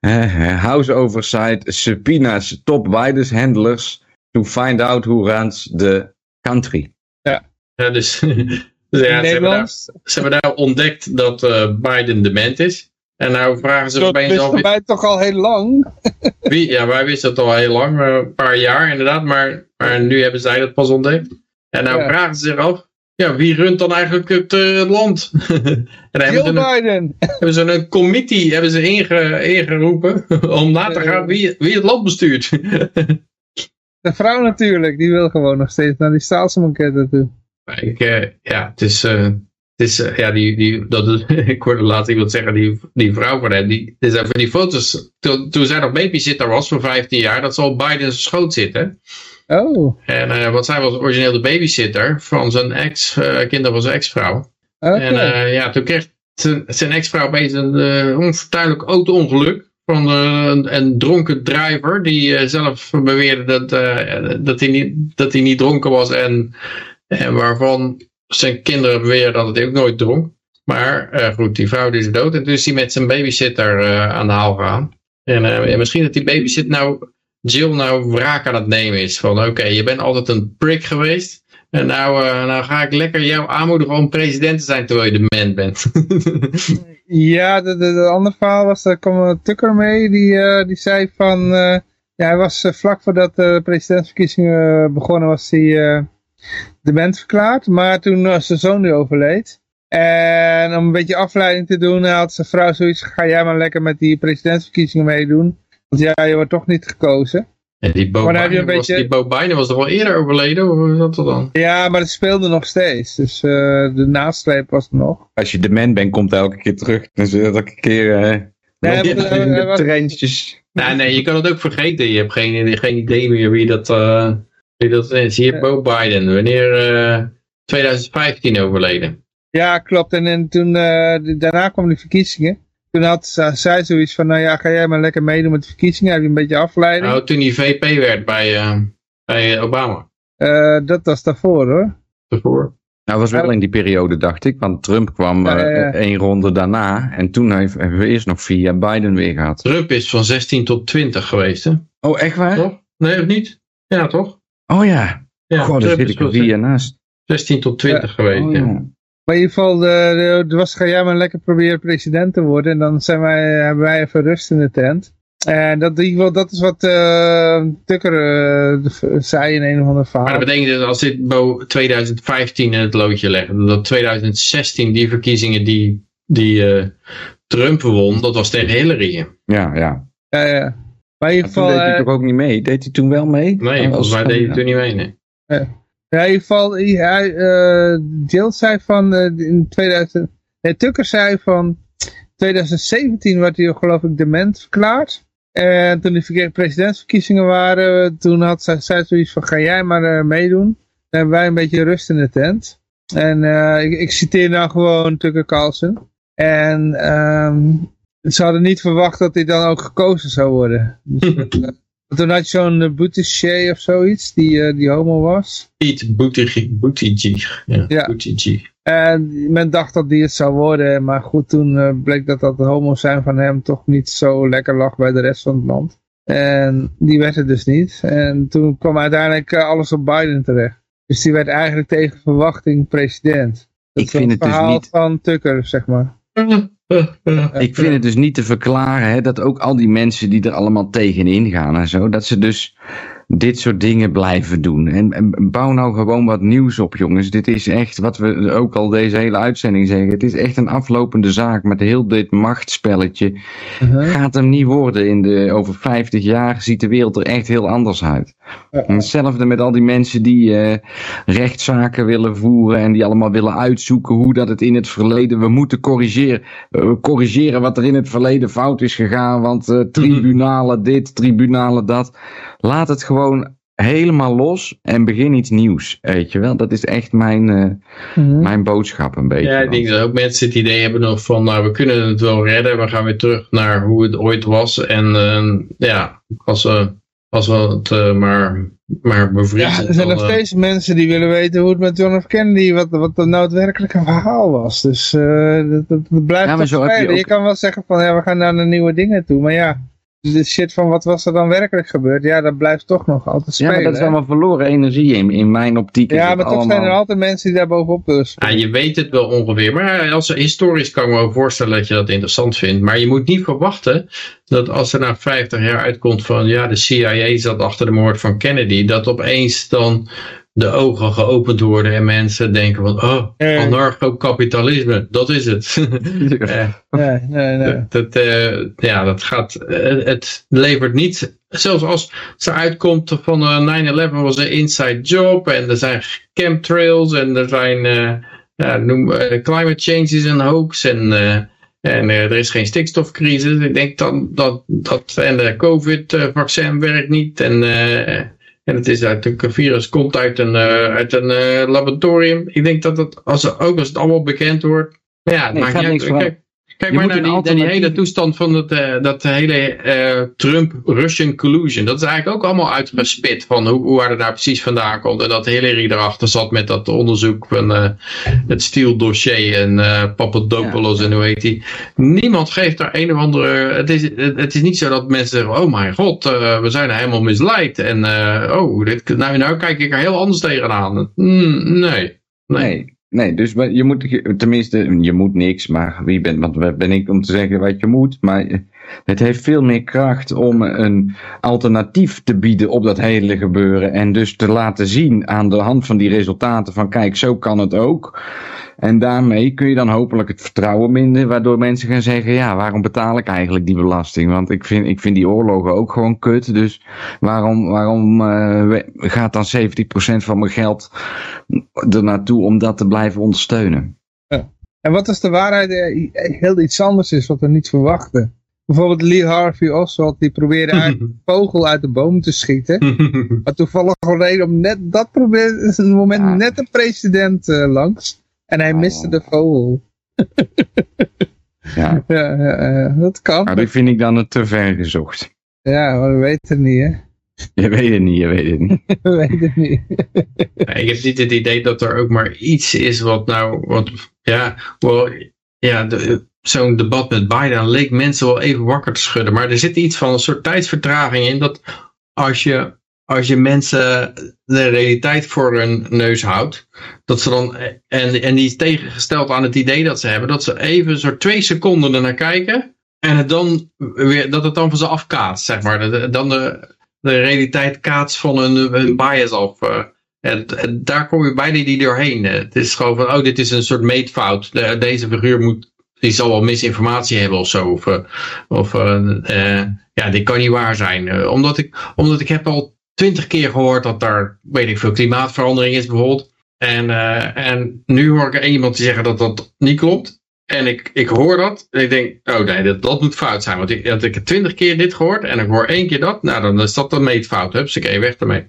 House Oversight subpoena's top Biden's handlers to find out who runs the country. Ja, dus, dus ja, in ze, hebben daar, ze hebben daar ontdekt dat eh, Biden dement is. En nou vragen ze Dat opeens wisten al wij toch al heel lang. wie. Ja, wij wisten het al heel lang, eh, een paar jaar inderdaad. Maar, maar nu hebben zij dat pas ontdekt. En nou Ja. vragen ze zich af, ja, wie runt dan eigenlijk het, eh, land? en hebben Joe ze, een, Biden. hebben ze een committee hebben ze inge, ingeroepen om na te gaan wie, wie het land bestuurt. De vrouw natuurlijk, die wil gewoon nog steeds naar die staatsbanketten toe. Maar Ik, eh, ja, het is, eh, het is eh, ja, die, die, dat, ik hoorde laatst iemand zeggen, die, die vrouw van hem, die, dit zijn van die foto's, toen, toen zij nog babysitter was voor 15 jaar, dat ze op Biden's schoot zitten. Oh, En, want zij was origineel de babysitter van zijn ex, kinderen van zijn ex-vrouw. oké. En ja, toen kreeg zijn, zijn ex-vrouw opeens een onvertuinlijk auto-ongeluk van een, een dronken driver die zelf beweerde dat, dat, hij niet, dat hij niet dronken was en, en waarvan zijn kinderen beweren dat hij ook nooit dronk. Maar eh, goed, die vrouw die is dood en is hij met zijn babysitter eh, aan de haal gegaan. En, eh, en misschien dat die babysitter nou, Jill nou wraak aan het nemen is. Van oké, je bent altijd een prik geweest. En nou, eh, nou ga ik lekker jou aanmoedigen om president te zijn terwijl je de man bent. Ja, de, de, de andere verhaal was, daar kwam Tucker mee, die, eh, die zei van, eh, ja, hij was eh, vlak voordat de presidentsverkiezingen eh, begonnen, was hij eh dement verklaard, maar toen was zijn zoon nu overleed. En om een beetje afleiding te doen, had zijn vrouw zoiets, ga jij maar lekker met die presidentsverkiezingen meedoen, want ja, je wordt toch niet gekozen. En die Bo, Biden, een was, beetje- die Bo Biden was toch al eerder overleden? Of hoe is dat dan? Ja, maar het speelde nog steeds, dus eh, de nasleep was er nog. Als je dement bent, komt hij elke keer terug. Zul je elke keer eh Nee, in eh, de was- treintjes. Nou, nee, je kan het ook vergeten. Je hebt geen, geen idee meer wie dat, eh, dat is. Hier Ja. Bo Biden, wanneer eh 2015 overleden. Ja, klopt. En, en toen, eh, daarna kwamen de verkiezingen. Toen had ze- zij zoiets van, nou ja, ga jij maar lekker meedoen met de verkiezingen. Heb je een beetje afleiding. Nou, toen hij VP werd bij, eh, bij Obama. Eh, dat was daarvoor hoor. Daarvoor. Nou, was wel in die periode, dacht ik. Want Trump kwam eh, één ronde daarna. En toen heeft- hebben we eerst nog vier jaar Biden weer gehad. Trump is van 16 tot 20 geweest, hè? Oh, echt waar? Toch? Nee, of niet? Ja, toch? Oh ja. Ja, Goh, daar zit is ik er van vier jaar naast. 16 tot 20 geweest, Oh, ja. ja. Maar in ieder geval, de, de, de was, ga jij maar lekker proberen president te worden. En dan zijn wij, hebben wij even rust in de tent. En dat, in ieder geval, dat is wat eh, Tucker eh, zei in een of ander verhaal. Maar dat betekent dat als dit Bo 2015 in het loodje legt, dat 2016 die verkiezingen die, die eh, Trump won, dat was tegen Hillary. Ja, ja. Ja, ja. Maar in ieder toen geval, deed hij toch ook niet mee? Deed hij toen wel mee? Nee, Oh, volgens mij deed hij toen niet mee. Nee. Ja, in ieder geval, hij, eh, Jill zei van eh, in 2000, nee, Tucker zei van 2017 werd hij geloof ik dement verklaard. En toen de presidentsverkiezingen waren, toen had zij, zij zoiets van ga jij maar eh, meedoen. Dan hebben wij een beetje rust in de tent. En eh, ik, ik citeer nou gewoon Tucker Carlson. En ehm, ze hadden niet verwacht dat hij dan ook gekozen zou worden. Dus, eh, toen had je zo'n uh, Buttigieg of zoiets, die, eh, die homo was. Pete Buttigieg. Buttigieg. Ja, Ja. Buttigieg. En men dacht dat die het zou worden, maar goed, toen eh, bleek dat dat homo zijn van hem toch niet zo lekker lag bij de rest van het land. En die werd het dus niet. En toen kwam uiteindelijk eh, alles op Biden terecht. Dus die werd eigenlijk tegen verwachting president. Dat Ik is vind het dus verhaal niet- van Tucker, zeg maar. Ik vind het dus niet te verklaren hè, dat ook al die mensen die er allemaal tegenin gaan en zo, dat ze dus dit soort dingen blijven doen. En, en bouw nou gewoon wat nieuws op, jongens. Dit is echt, wat we ook al deze hele uitzending zeggen, het is echt een aflopende zaak met heel dit machtsspelletje. Uh-huh. Gaat hem niet worden in de, over 50 jaar ziet de wereld er echt heel anders uit. Hetzelfde met al die mensen die eh, rechtszaken willen voeren en die allemaal willen uitzoeken hoe dat het in het verleden, we moeten corrigeren, eh, corrigeren wat er in het verleden fout is gegaan, want eh, tribunalen dit, tribunalen dat. Laat het gewoon helemaal los en begin iets nieuws, weet je wel. Dat is echt mijn, eh, Mhm. mijn boodschap een beetje. Ja, ik denk dat ook mensen het idee hebben nog van, nou, we kunnen het wel redden. We gaan weer terug naar hoe het ooit was. En eh, ja, als we, als we het eh, maar, maar bevriezen. Ja, er zijn nog eh, steeds mensen die willen weten hoe het met John F. Kennedy, wat, wat nou het werkelijke verhaal was. Dus eh, dat, blijft Ja, maar zo heb je kan wel zeggen van, ja, we gaan naar de nieuwe dingen toe. Maar ja, de shit van wat was er dan werkelijk gebeurd, ja, dat blijft toch nog altijd Ja, spelen. maar dat is allemaal verloren energie in, in mijn optiek. ja, maar toch allemaal... zijn er altijd mensen die daar bovenop willen Ja, je weet het wel ongeveer. Maar als historisch kan ik me ook voorstellen dat je dat interessant vindt. Maar je moet niet verwachten dat als er na 50 jaar uitkomt van ja, de CIA zat achter de moord van Kennedy, dat opeens dan de ogen geopend worden en mensen denken van oh, Eh. anarcho-kapitalisme, dat is het. Eh, Nee, nee, nee. dat, dat, eh, ja, dat gaat, eh, het levert niet, zelfs als ze uitkomt van eh, 9-11 was een inside job en er zijn chemtrails en er zijn, eh, ja, noem, climate change is een hoax en, eh, en eh, er is geen stikstofcrisis. Ik denk dan dat, dat en de COVID-vaccin werkt niet en, eh, en het is uit een virus komt uit een, eh, uit een eh, laboratorium. Ik denk dat het, als, ook als het allemaal bekend wordt, ja, het Nee, maakt niet uit. Kijk, Kijk Je maar naar die, een naar die hele toestand van dat, eh, dat hele eh, Trump-Russian collusion. Dat is eigenlijk ook allemaal uitgespit van hoe, hoe waar het nou precies vandaan komt. En dat Hillary erachter zat met dat onderzoek van eh, het Steele dossier en Papadopoulos en hoe heet die. Niemand geeft daar een of andere... Het is, het, het is niet zo dat mensen zeggen, oh mijn god, we zijn helemaal misleid. En oh, dit, nou, nou kijk ik er heel anders tegenaan. Mm, nee. Nee. Nee, nee, dus je moet, tenminste, je moet niks, maar wie ben, want wat ben ik om te zeggen wat je moet, maar het heeft veel meer kracht om een alternatief te bieden op dat hele gebeuren en dus te laten zien aan de hand van die resultaten van kijk, zo kan het ook. En daarmee kun je dan hopelijk het vertrouwen minder, waardoor mensen gaan zeggen, ja, waarom betaal ik eigenlijk die belasting? Want ik vind, ik vind die oorlogen ook gewoon kut, dus waarom, waarom eh, gaat dan 70% van mijn geld er naartoe om dat te blijven ondersteunen? En wat als de waarheid eh, heel iets anders is wat we niet verwachten? Bijvoorbeeld Lee Harvey Oswald, die probeerde eigenlijk een vogel uit de boom te schieten. Maar toevallig reden op net dat probeer, is een moment Ja. net een president eh, langs. En hij Oh. miste de vogel. Ja, Ja, ja, ja, dat kan. maar die vind ik dan het te ver gezocht. Ja, maar we weten het niet, hè. Je weet het niet, je weet het niet. We weten het niet. Ja, ik heb niet het idee dat er ook maar iets is wat nou, wat, ja, wel, ja, de- zo'n debat met Biden leek mensen wel even wakker te schudden. Maar er zit iets van een soort tijdsvertraging in dat als je, als je mensen de realiteit voor hun neus houdt, dat ze dan, en, en die is tegengesteld aan het idee dat ze hebben, dat ze even een soort twee seconden ernaar kijken en het dan weer, dat het dan van ze afkaatst, zeg maar. Dan de, de realiteit kaatst van hun, bias af. eh. En, daar kom je bijna niet doorheen. Het is gewoon van, oh, dit is een soort meetfout. De- deze figuur moet, die zal wel misinformatie hebben of zo. Of, eh, of eh, eh, ja, dit kan niet waar zijn. Omdat, ik, omdat ik heb al twintig keer gehoord dat daar, weet ik veel, klimaatverandering is bijvoorbeeld. En, en nu hoor ik er iemand die zeggen dat dat niet klopt. En ik, ik hoor dat en ik denk, oh nee, dat, dat moet fout zijn. Want ik, dat ik heb twintig keer dit gehoord en ik hoor één keer dat. Nou, dan is dat een meetfout. Hupsakee, weg ermee.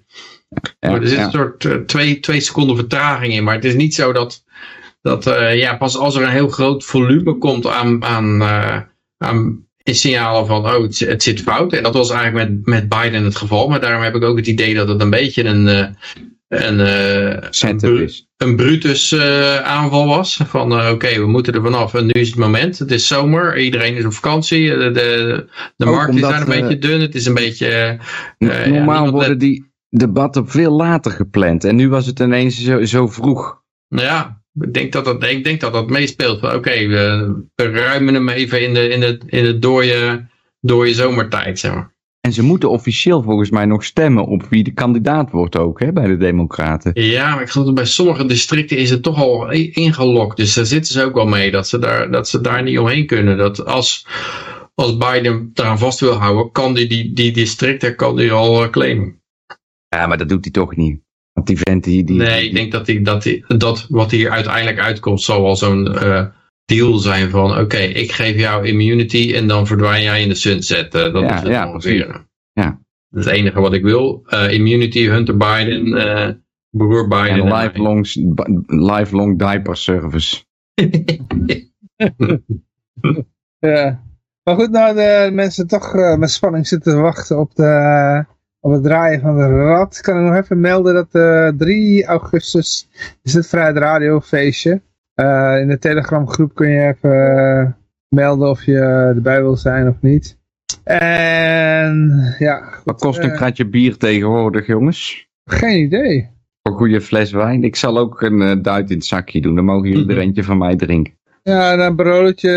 Ja, maar er zit ja. een soort eh, twee, twee seconden vertraging in. Maar het is niet zo dat, dat eh, ja, pas als er een heel groot volume komt aan, aan, eh, aan signalen van, oh, het, zit- het zit fout. En dat was eigenlijk met, met Biden het geval. Maar daarom heb ik ook het idee dat het een beetje een, eh, een, een, een Brutus aanval was. Van oké, we moeten er vanaf en nu is het moment. Het is zomer, iedereen is op vakantie. De, de, markt is daar een beetje dun. Het is een beetje... ja, Normaal worden let- die debatten veel later gepland. En nu was het ineens zo, zo vroeg. Ja, ik denk dat dat, ik denk dat, dat meespeelt. Oké, we, we ruimen hem even in de, in de, in de dooie, dooie zomertijd, zeg maar. En ze moeten officieel volgens mij nog stemmen op wie de kandidaat wordt ook, hè, bij de Democraten. Ja, maar ik geloof dat bij sommige districten is het toch al ingelokt. Dus daar zitten ze ook wel mee, dat ze daar, dat ze daar niet omheen kunnen. Dat als, als Biden eraan vast wil houden, kan die, die, die districten kan die al eh, claimen. Ja, maar dat doet hij toch niet. Want die vent die... die Nee, ik denk dat, die, dat, die, dat wat hier uiteindelijk uitkomt zal wel zo'n eh, deal zijn van oké, ik geef jou immunity en dan verdwijn jij in de sunset. Eh, dat Ja, is het ja, ongeveer. Ja. Dat is het enige wat ik wil. Eh, immunity, Hunter Biden, eh broer Biden. En lifelong, lifelong diaper service. Ja. Maar goed, nou de mensen toch eh, met spanning zitten te wachten op, de, op het draaien van de rad. Kan ik nog even melden dat eh 3 augustus is het Vrijheid Radio feestje. Eh, in de Telegram groep kun je even eh, melden of je erbij wil zijn of niet. En ja, goed, Wat kost een kratje bier tegenwoordig, jongens? geen idee. Een goede fles wijn. Ik zal ook een duit in het zakje doen. Dan mogen jullie er eentje van mij drinken. Ja, en een broodje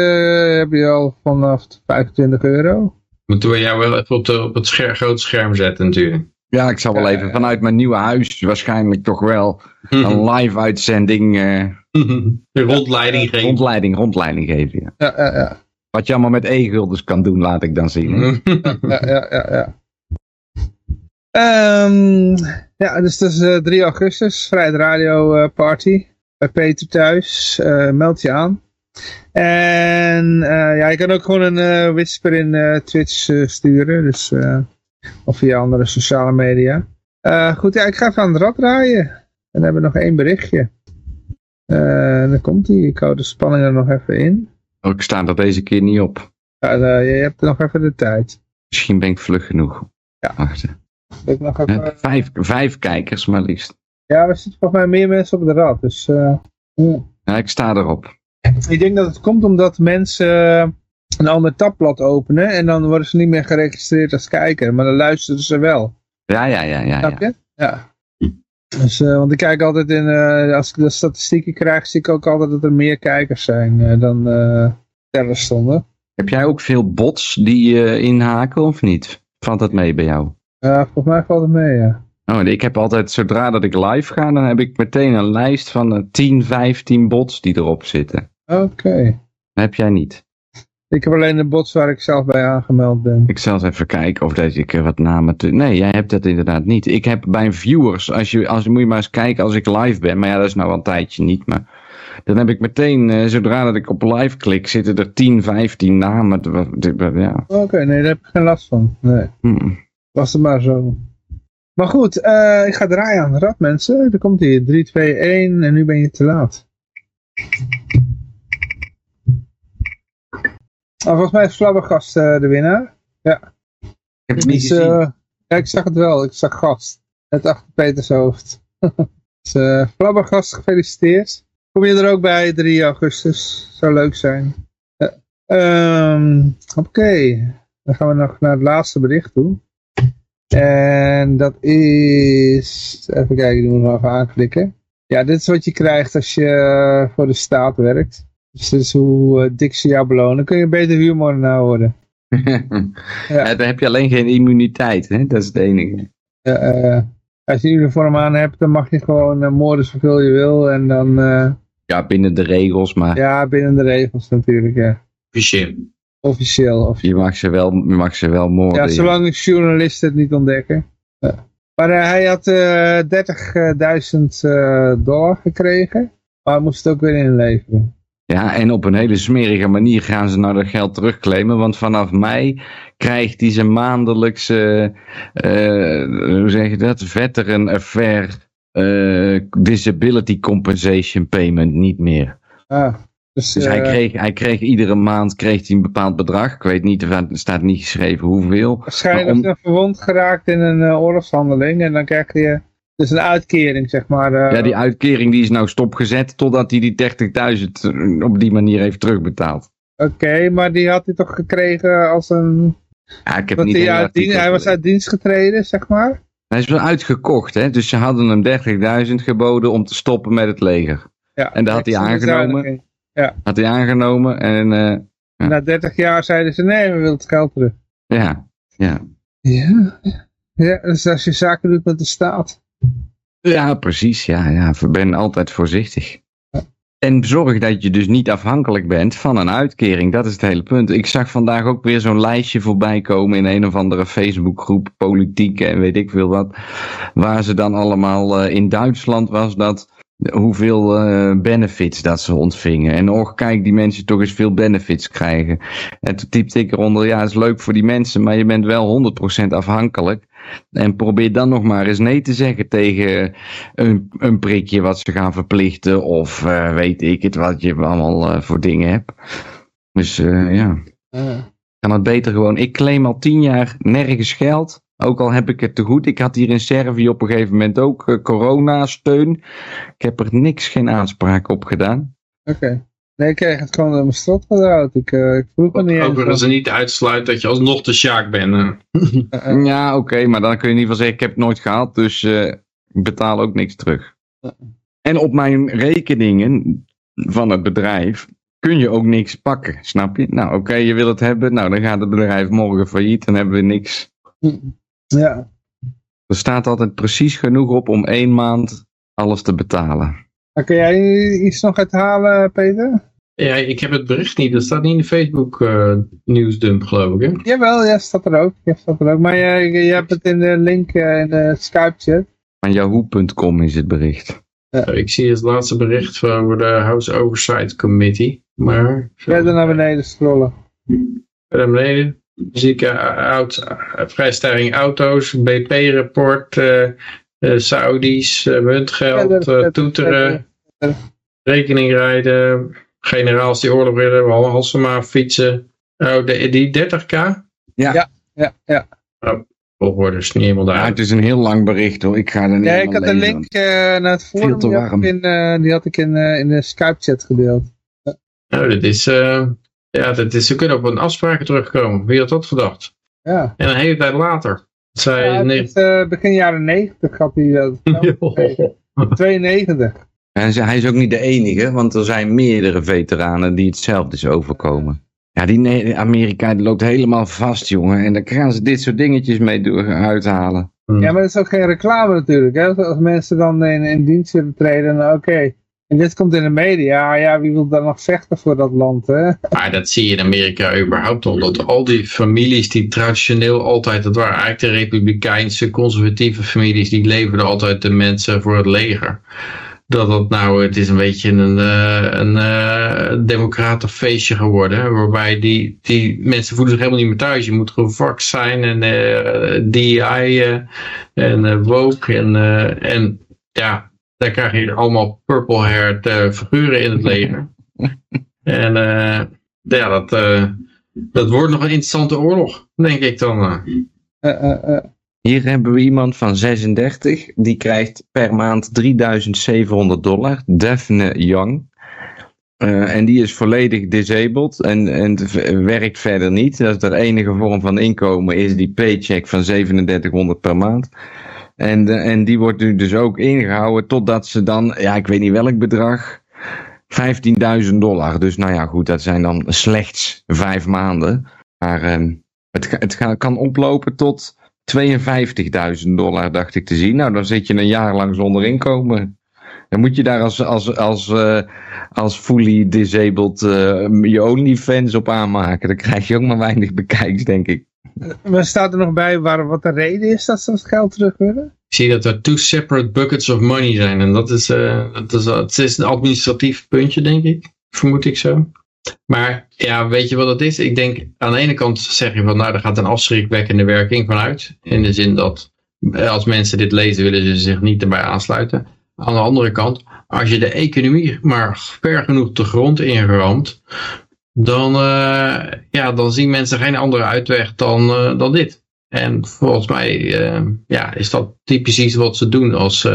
heb je al vanaf 25 euro. Moeten we jou wel even op, de, op het scher, grote scherm zetten natuurlijk. Ja, ik zal wel even vanuit mijn nieuwe huis waarschijnlijk toch wel een live uitzending, eh, rondleiding geven. rondleiding, rondleiding geven. Ja. Ja, ja, ja. Wat je allemaal met e-gulders kan doen, laat ik dan zien. hè. ja, ja, ja, ja. Ehm, ja, dus dat is eh, 3 augustus, Vrijheid Radio eh, Party bij Peter thuis. Eh, meld je aan. En eh, ja, je kan ook gewoon een eh, whisper in eh, Twitch sturen, dus, of via andere sociale media. Goed, ja, ik ga even aan het rad draaien. En dan hebben we nog één berichtje. Dan komt hij. Ik hou de spanning er nog even in. Oh, ik sta er deze keer niet op. Ja, je hebt nog even de tijd. Misschien ben ik vlug genoeg. Ja. Wacht. ik nog even... Vijf, vijf kijkers maar liefst. Ja, er zitten volgens mij meer mensen op de rad. Dus ja. Ja, ik sta erop. Ik denk dat het komt omdat mensen een ander tabblad openen en dan worden ze niet meer geregistreerd als kijker, maar dan luisteren ze wel. Ja, ja, ja, ja. Snap ja. je? Ja. Dus, eh, want ik kijk altijd in, eh, als ik de statistieken krijg, zie ik ook altijd dat er meer kijkers zijn eh, dan tellen stonden. Heb jij ook veel bots die inhaken of niet? Valt dat mee bij jou? Ja, volgens mij valt het mee, ja. Oh, ik heb altijd, zodra dat ik live ga, dan heb ik meteen een lijst van eh, 10, 15 bots die erop zitten. Oké. Dat heb jij niet. Ik heb alleen de bots waar ik zelf bij aangemeld ben. Ik zal eens even kijken of dat ik eh, wat namen... Te... Nee, jij hebt dat inderdaad niet. Ik heb bij viewers, als je, als, moet je maar eens kijken als ik live ben. Maar ja, dat is nou al een tijdje niet. Maar dan heb ik meteen, eh, zodra dat ik op live klik, zitten er 10, 15 namen. Ja. Oké, nee, daar heb ik geen last van. Nee. Hmm. Was het maar zo. Maar goed, eh, ik ga draaien aan de rad, mensen. Er komt hier 3, 2, 1 en nu ben je te laat. Oh, volgens mij is Flabbergast eh, de winnaar. Ik heb het niet Dus, gezien. eh, ja, ik zag het wel. Ik zag gast. Het achter Peters hoofd. dus, Flabbergast, gefeliciteerd. Kom je er ook bij 3 augustus? Zou leuk zijn. Eh, ehm, Oké, dan gaan we nog naar het laatste bericht toe. En dat is... Even kijken, die moeten we nog even aanklikken. Ja, dit is wat je krijgt als je eh, voor de staat werkt. Dus dit is hoe eh, dik ze jou belonen. Dan kun je beter humor nou worden. ja. dan heb je alleen geen immuniteit, hè? dat is het enige. Ja, eh, als je een uniform aan hebt, dan mag je gewoon uh, moorden zoveel je wil. En dan, eh, Ja, binnen de regels, maar ja, binnen de regels natuurlijk, ja. Officieel. Of, je mag ze wel, je mag ze wel moorden. ja, zolang de journalisten het niet ontdekken. Ja. Maar eh, hij had eh 30.000 eh, dollar gekregen. Maar hij moest het ook weer inleveren. Ja, en op een hele smerige manier gaan ze nou dat geld terugclaimen. Want vanaf mei krijgt hij zijn maandelijkse, eh, hoe zeg je dat, veteran affair eh, disability compensation payment niet meer. Ah, dus, Dus hij, eh, kreeg, hij kreeg iedere maand kreeg hij een bepaald bedrag. Ik weet niet, er staat niet geschreven hoeveel. waarschijnlijk om- is hij verwond geraakt in een eh, oorlogshandeling. En dan krijg je dus een uitkering, zeg maar. eh, Ja, die uitkering die is nou stopgezet totdat hij die 30.000 op die manier heeft terugbetaald. Oké, maar die had hij toch gekregen als een... Ja, ik heb Dat niet hij, uit hij was uit dienst getreden, zeg maar. Hij is wel uitgekocht, hè? dus ze hadden hem 30.000 geboden om te stoppen met het leger. Ja, En dat had hij aangenomen. Bezuiniging. Had hij aangenomen en eh, Ja. Na 30 jaar zeiden ze, nee, we willen het geld terug. ja, ja. Ja, ja dus als je zaken doet met de staat. Ja, precies. Ja, ja. Ben altijd voorzichtig. en zorg dat je dus niet afhankelijk bent van een uitkering. Dat is het hele punt. Ik zag vandaag ook weer zo'n lijstje voorbij komen in een of andere Facebookgroep, politiek en weet ik veel wat. Waar ze dan allemaal, uh, in Duitsland was dat, hoeveel uh, benefits dat ze ontvingen. En och, kijk, die mensen toch eens veel benefits krijgen. En toen typte ik eronder, ja, is leuk voor die mensen, maar je bent wel 100% afhankelijk. En probeer dan nog maar eens nee te zeggen tegen een, een prikje wat ze gaan verplichten. Of uh, weet ik het wat je allemaal uh, voor dingen hebt. Dus ja. Kan het beter gewoon. Ik claim al tien jaar nergens geld. Ook al heb ik het te goed. Ik had hier in Servië op een gegeven moment ook corona-steun. Ik heb er niks, geen aanspraak op gedaan. Oké. Okay. Nee, ik kreeg het gewoon aan mijn strot gehouden. Ik, uh, ik vroeg me niet Ook dat ze niet uitsluit dat je alsnog de Sjaak bent. Uh. ja, oké, okay, maar dan kun je in ieder geval zeggen, ik heb het nooit gehaald, dus uh, ik betaal ook niks terug. En op mijn rekeningen van het bedrijf kun je ook niks pakken, snap je? Nou, oké, okay, je wil het hebben, nou dan gaat het bedrijf morgen failliet, dan hebben we niks. Ja. Er staat altijd precies genoeg op om één maand alles te betalen. Kun jij iets nog uithalen, Peter? Ja, ik heb het bericht niet. Dat staat niet in de Facebook uh, nieuwsdump, geloof ik. Hè? Jawel, ja, staat er ook. Ja, staat er ook. Maar je, je hebt het in de link uh, in de Skype chat. Aan yahoo.com is het bericht. Ja. Ik zie het laatste bericht over de House Oversight Committee. Maar... Verder naar beneden scrollen. Verder naar beneden. Zie ik uh, vrijstelling auto's, BP-rapport, uh, Saudis, muntgeld, toeteren, rekening rijden, generaals die oorlog willen, Halsema, fietsen. Oh, de, die 30k? Ja, ja, ja. ja. Oh, volgorde is niet helemaal daar. Ja, het is een heel lang bericht hoor, ik ga er niet Ja, ik had een link uh, naar het forum, die had, ik in, uh, die had ik in, uh, in de Skype chat gedeeld. Ja. Nou, dit is, ja, dat is, ze kunnen op een afspraak terugkomen. Wie had dat verdacht? Ja. En een hele tijd later. Zij, ja, nee. is, uh, begin jaren 90 had hij dat. Uh, 92. En hij is ook niet de enige, want er zijn meerdere veteranen die hetzelfde is overkomen. Ja, die Amerika die loopt helemaal vast, jongen. En dan gaan ze dit soort dingetjes mee door, uithalen. Hmm. Ja, maar dat is ook geen reclame natuurlijk. Hè? Als mensen dan in, in dienst willen treden, oké. Okay. En dit komt in de media, ja, wie wil dan nog vechten voor dat land, hè? Maar dat zie je in Amerika überhaupt al, dat al die families die traditioneel altijd, dat waren eigenlijk de republikeinse, conservatieve families, die leverden altijd de mensen voor het leger. Dat dat nou, het is een beetje een, uh, een uh, democratenfeestje geworden, waarbij die, die mensen voelen zich helemaal niet meer thuis. Je moet gevax zijn en uh, DEI en woke en, en ja, daar krijg je allemaal purple-haired uh, figuren in het leger. en uh, ja, dat, uh, dat wordt nog een interessante oorlog, denk ik dan. Hier hebben we iemand van 36, die krijgt per maand 3700 dollar, Daphne Young. en die is volledig disabled en, en werkt verder niet. Dat is de enige vorm van inkomen, is die paycheck van 3700 per maand. En, uh, en die wordt nu dus ook ingehouden totdat ze dan, ja ik weet niet welk bedrag, 15.000 dollar. Dus nou ja goed, dat zijn dan slechts vijf maanden. Maar uh, het, het kan oplopen tot 52.000 dollar dacht ik te zien. Nou dan zit je een jaar lang zonder inkomen. Dan moet je daar als, als, als, uh, als fully disabled uh, je OnlyFans op aanmaken. Dan krijg je ook maar weinig bekijks denk ik. Maar staat er nog bij waar, wat de reden is dat ze het geld terug willen? Ik zie dat er two separate buckets of money zijn. En dat is, uh, dat is, het is een administratief puntje, denk ik. Vermoed ik zo. Maar ja, weet je wat het is? Ik denk, aan de ene kant zeg je van, nou, er gaat een afschrikwekkende werking vanuit. In de zin dat, als mensen dit lezen, willen ze zich niet erbij aansluiten. Aan de andere kant, als je de economie maar ver genoeg de grond ingeraamt, dan, uh, ja, dan zien mensen geen andere uitweg dan, uh, dan dit. En volgens mij uh, ja, is dat typisch iets wat ze doen als...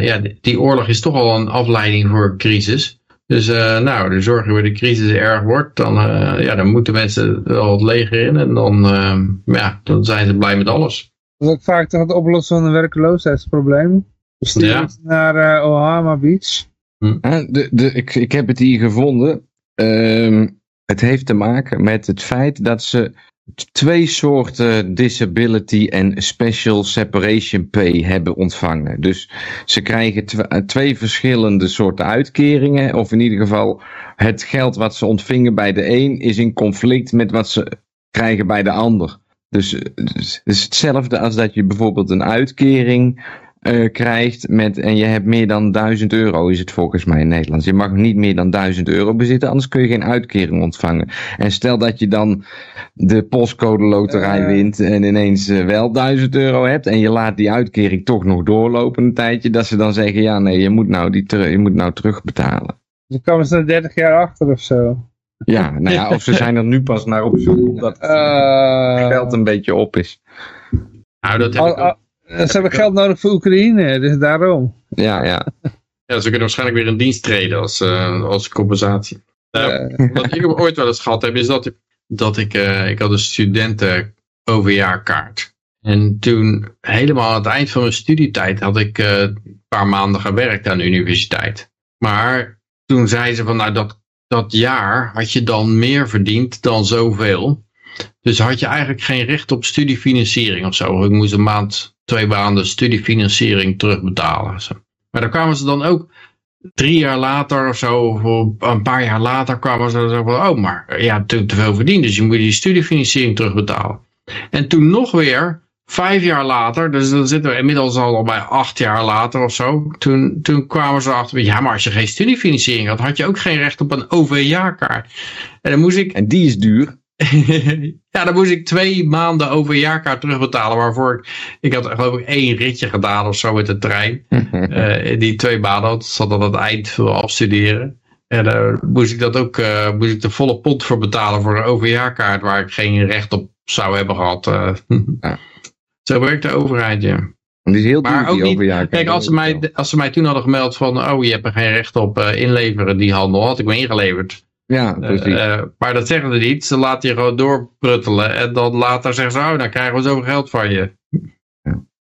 ja, die oorlog is toch al een afleiding voor een crisis. Dus nou, de zorg voor de crisis erg wordt, dan, ja, dan moeten mensen wel het leger in. En dan, ja, dan zijn ze blij met alles. Dat is ook vaak toch het oplossen van een werkloosheidsprobleem. Dus die ja. naar Ohama Beach. Hm. De, de, ik, ik heb het hier gevonden. Um, het heeft te maken met het feit dat ze twee soorten disability en special separation pay hebben ontvangen. Dus ze krijgen tw twee verschillende soorten uitkeringen. Of in ieder geval het geld wat ze ontvingen bij de een is in conflict met wat ze krijgen bij de ander. Dus het is hetzelfde als dat je bijvoorbeeld een uitkering uh, krijgt met, en je hebt meer dan 1000 euro is het volgens mij in Nederland. Je mag niet meer dan 1000 euro bezitten, anders kun je geen uitkering ontvangen. En stel dat je dan de postcode loterij uh. wint en ineens uh, wel 1000 euro hebt en je laat die uitkering toch nog doorlopen een tijdje, dat ze dan zeggen, ja nee, je moet nou, die je moet nou terugbetalen. Dus dan komen ze er 30 jaar achter of zo. Ja, nou ja, of ze zijn er nu pas naar op zoek omdat het geld een beetje op is. Nou, dat heb ik ook. Ze hebben geld nodig voor Oekraïne, dus daarom. Ja, ja. Ja, ze kunnen waarschijnlijk weer in dienst treden als, uh, als compensatie. Uh, wat ik ooit wel eens gehad heb, is dat ik, dat ik, uh, ik had een studenten overjaarkaart. En toen, helemaal aan het eind van mijn studietijd, had ik een paar maanden gewerkt aan de universiteit. Maar toen zei ze van, nou dat, dat jaar had je dan meer verdiend dan zoveel. Dus had je eigenlijk geen recht op studiefinanciering of zo. Ik moest een maand, twee maanden studiefinanciering terugbetalen. Maar dan kwamen ze dan ook drie jaar later of zo, of een paar jaar later kwamen ze zo van, oh maar je hebt te veel verdiend, dus je moet die studiefinanciering terugbetalen. En toen nog weer, vijf jaar later, dus dan zitten we inmiddels al bij acht jaar later of zo, toen, toen kwamen ze achter, ja maar als je geen studiefinanciering had, had je ook geen recht op een OV-jaarkaart. En dan moest ik... En die is duur. ja, dan moest ik twee maanden over jaarkaart terugbetalen. Waarvoor ik, ik had geloof ik één ritje gedaan of zo met de trein. uh, in die twee maanden, zat aan het eind afstuderen. En dan uh, moest ik dat ook, uh, moest ik de volle pot voor betalen voor een overjaarkaart waar ik geen recht op zou hebben gehad. ja. Zo werkt de overheid, ja. Die is heel duur, maar ook die niet, kijk, als ze, mij, als ze mij toen hadden gemeld van, oh, je hebt er geen recht op inleveren, die handel had ik me ingeleverd. Ja, precies. Uh, maar dat zeggen ze niet. Ze laten je gewoon doorpruttelen. En dan later zeggen ze, oh, dan krijgen we zoveel geld van je.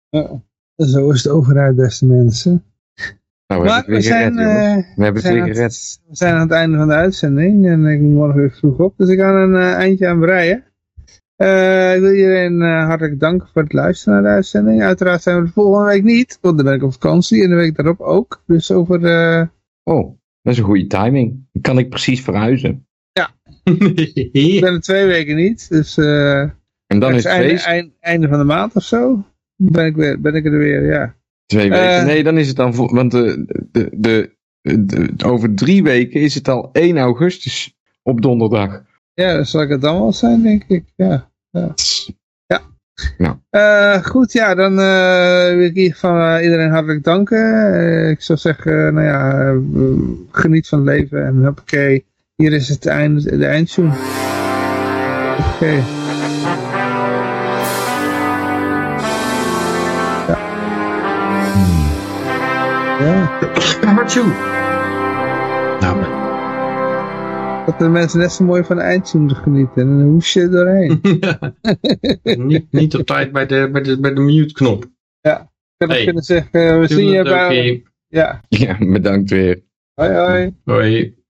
Ja. zo is de overheid, beste mensen. Nou, we maar hebben het gered, zijn, uh, we hebben het weer gered. we zijn aan het einde van de uitzending. En ik moet morgen weer vroeg op. Dus ik ga een uh, eindje aan breien. ik wil iedereen hartelijk danken voor het luisteren naar de uitzending. Uiteraard zijn we de volgende week niet. Want dan ben ik op vakantie. En de week daarop ook. Dus over... Oh. Dat is een goede timing. Dan kan ik precies verhuizen. Ja. ik ben er twee weken niet. Dus, uh, en dan is het einde, einde, einde, van de maand of zo. Ben ik, weer, ben ik er weer, ja. Twee weken. Uh, nee, dan is het dan... Want de, de, de, de, over drie weken is het al 1 augustus op donderdag. Ja, dan zal ik het dan wel zijn, denk ik. Ja. ja. Nou. Uh, goed, ja, dan uh, wil ik in ieder geval uh, iedereen hartelijk danken. ik zou zeggen, nou ja, geniet van het leven en hoppakee. Hier is het eind, de eindzoen. Oké. Okay. Ja. Hmm. Ja. Nou, dat de mensen net zo mooi van de eindzoen genieten. En dan hoes je doorheen. ja. niet, niet op tijd bij de, bij de, bij de mute knop. Ja, ik heb hey. kunnen zeggen, we zien je bij... Ja. ja, bedankt weer. Hoi hoi. Hoi.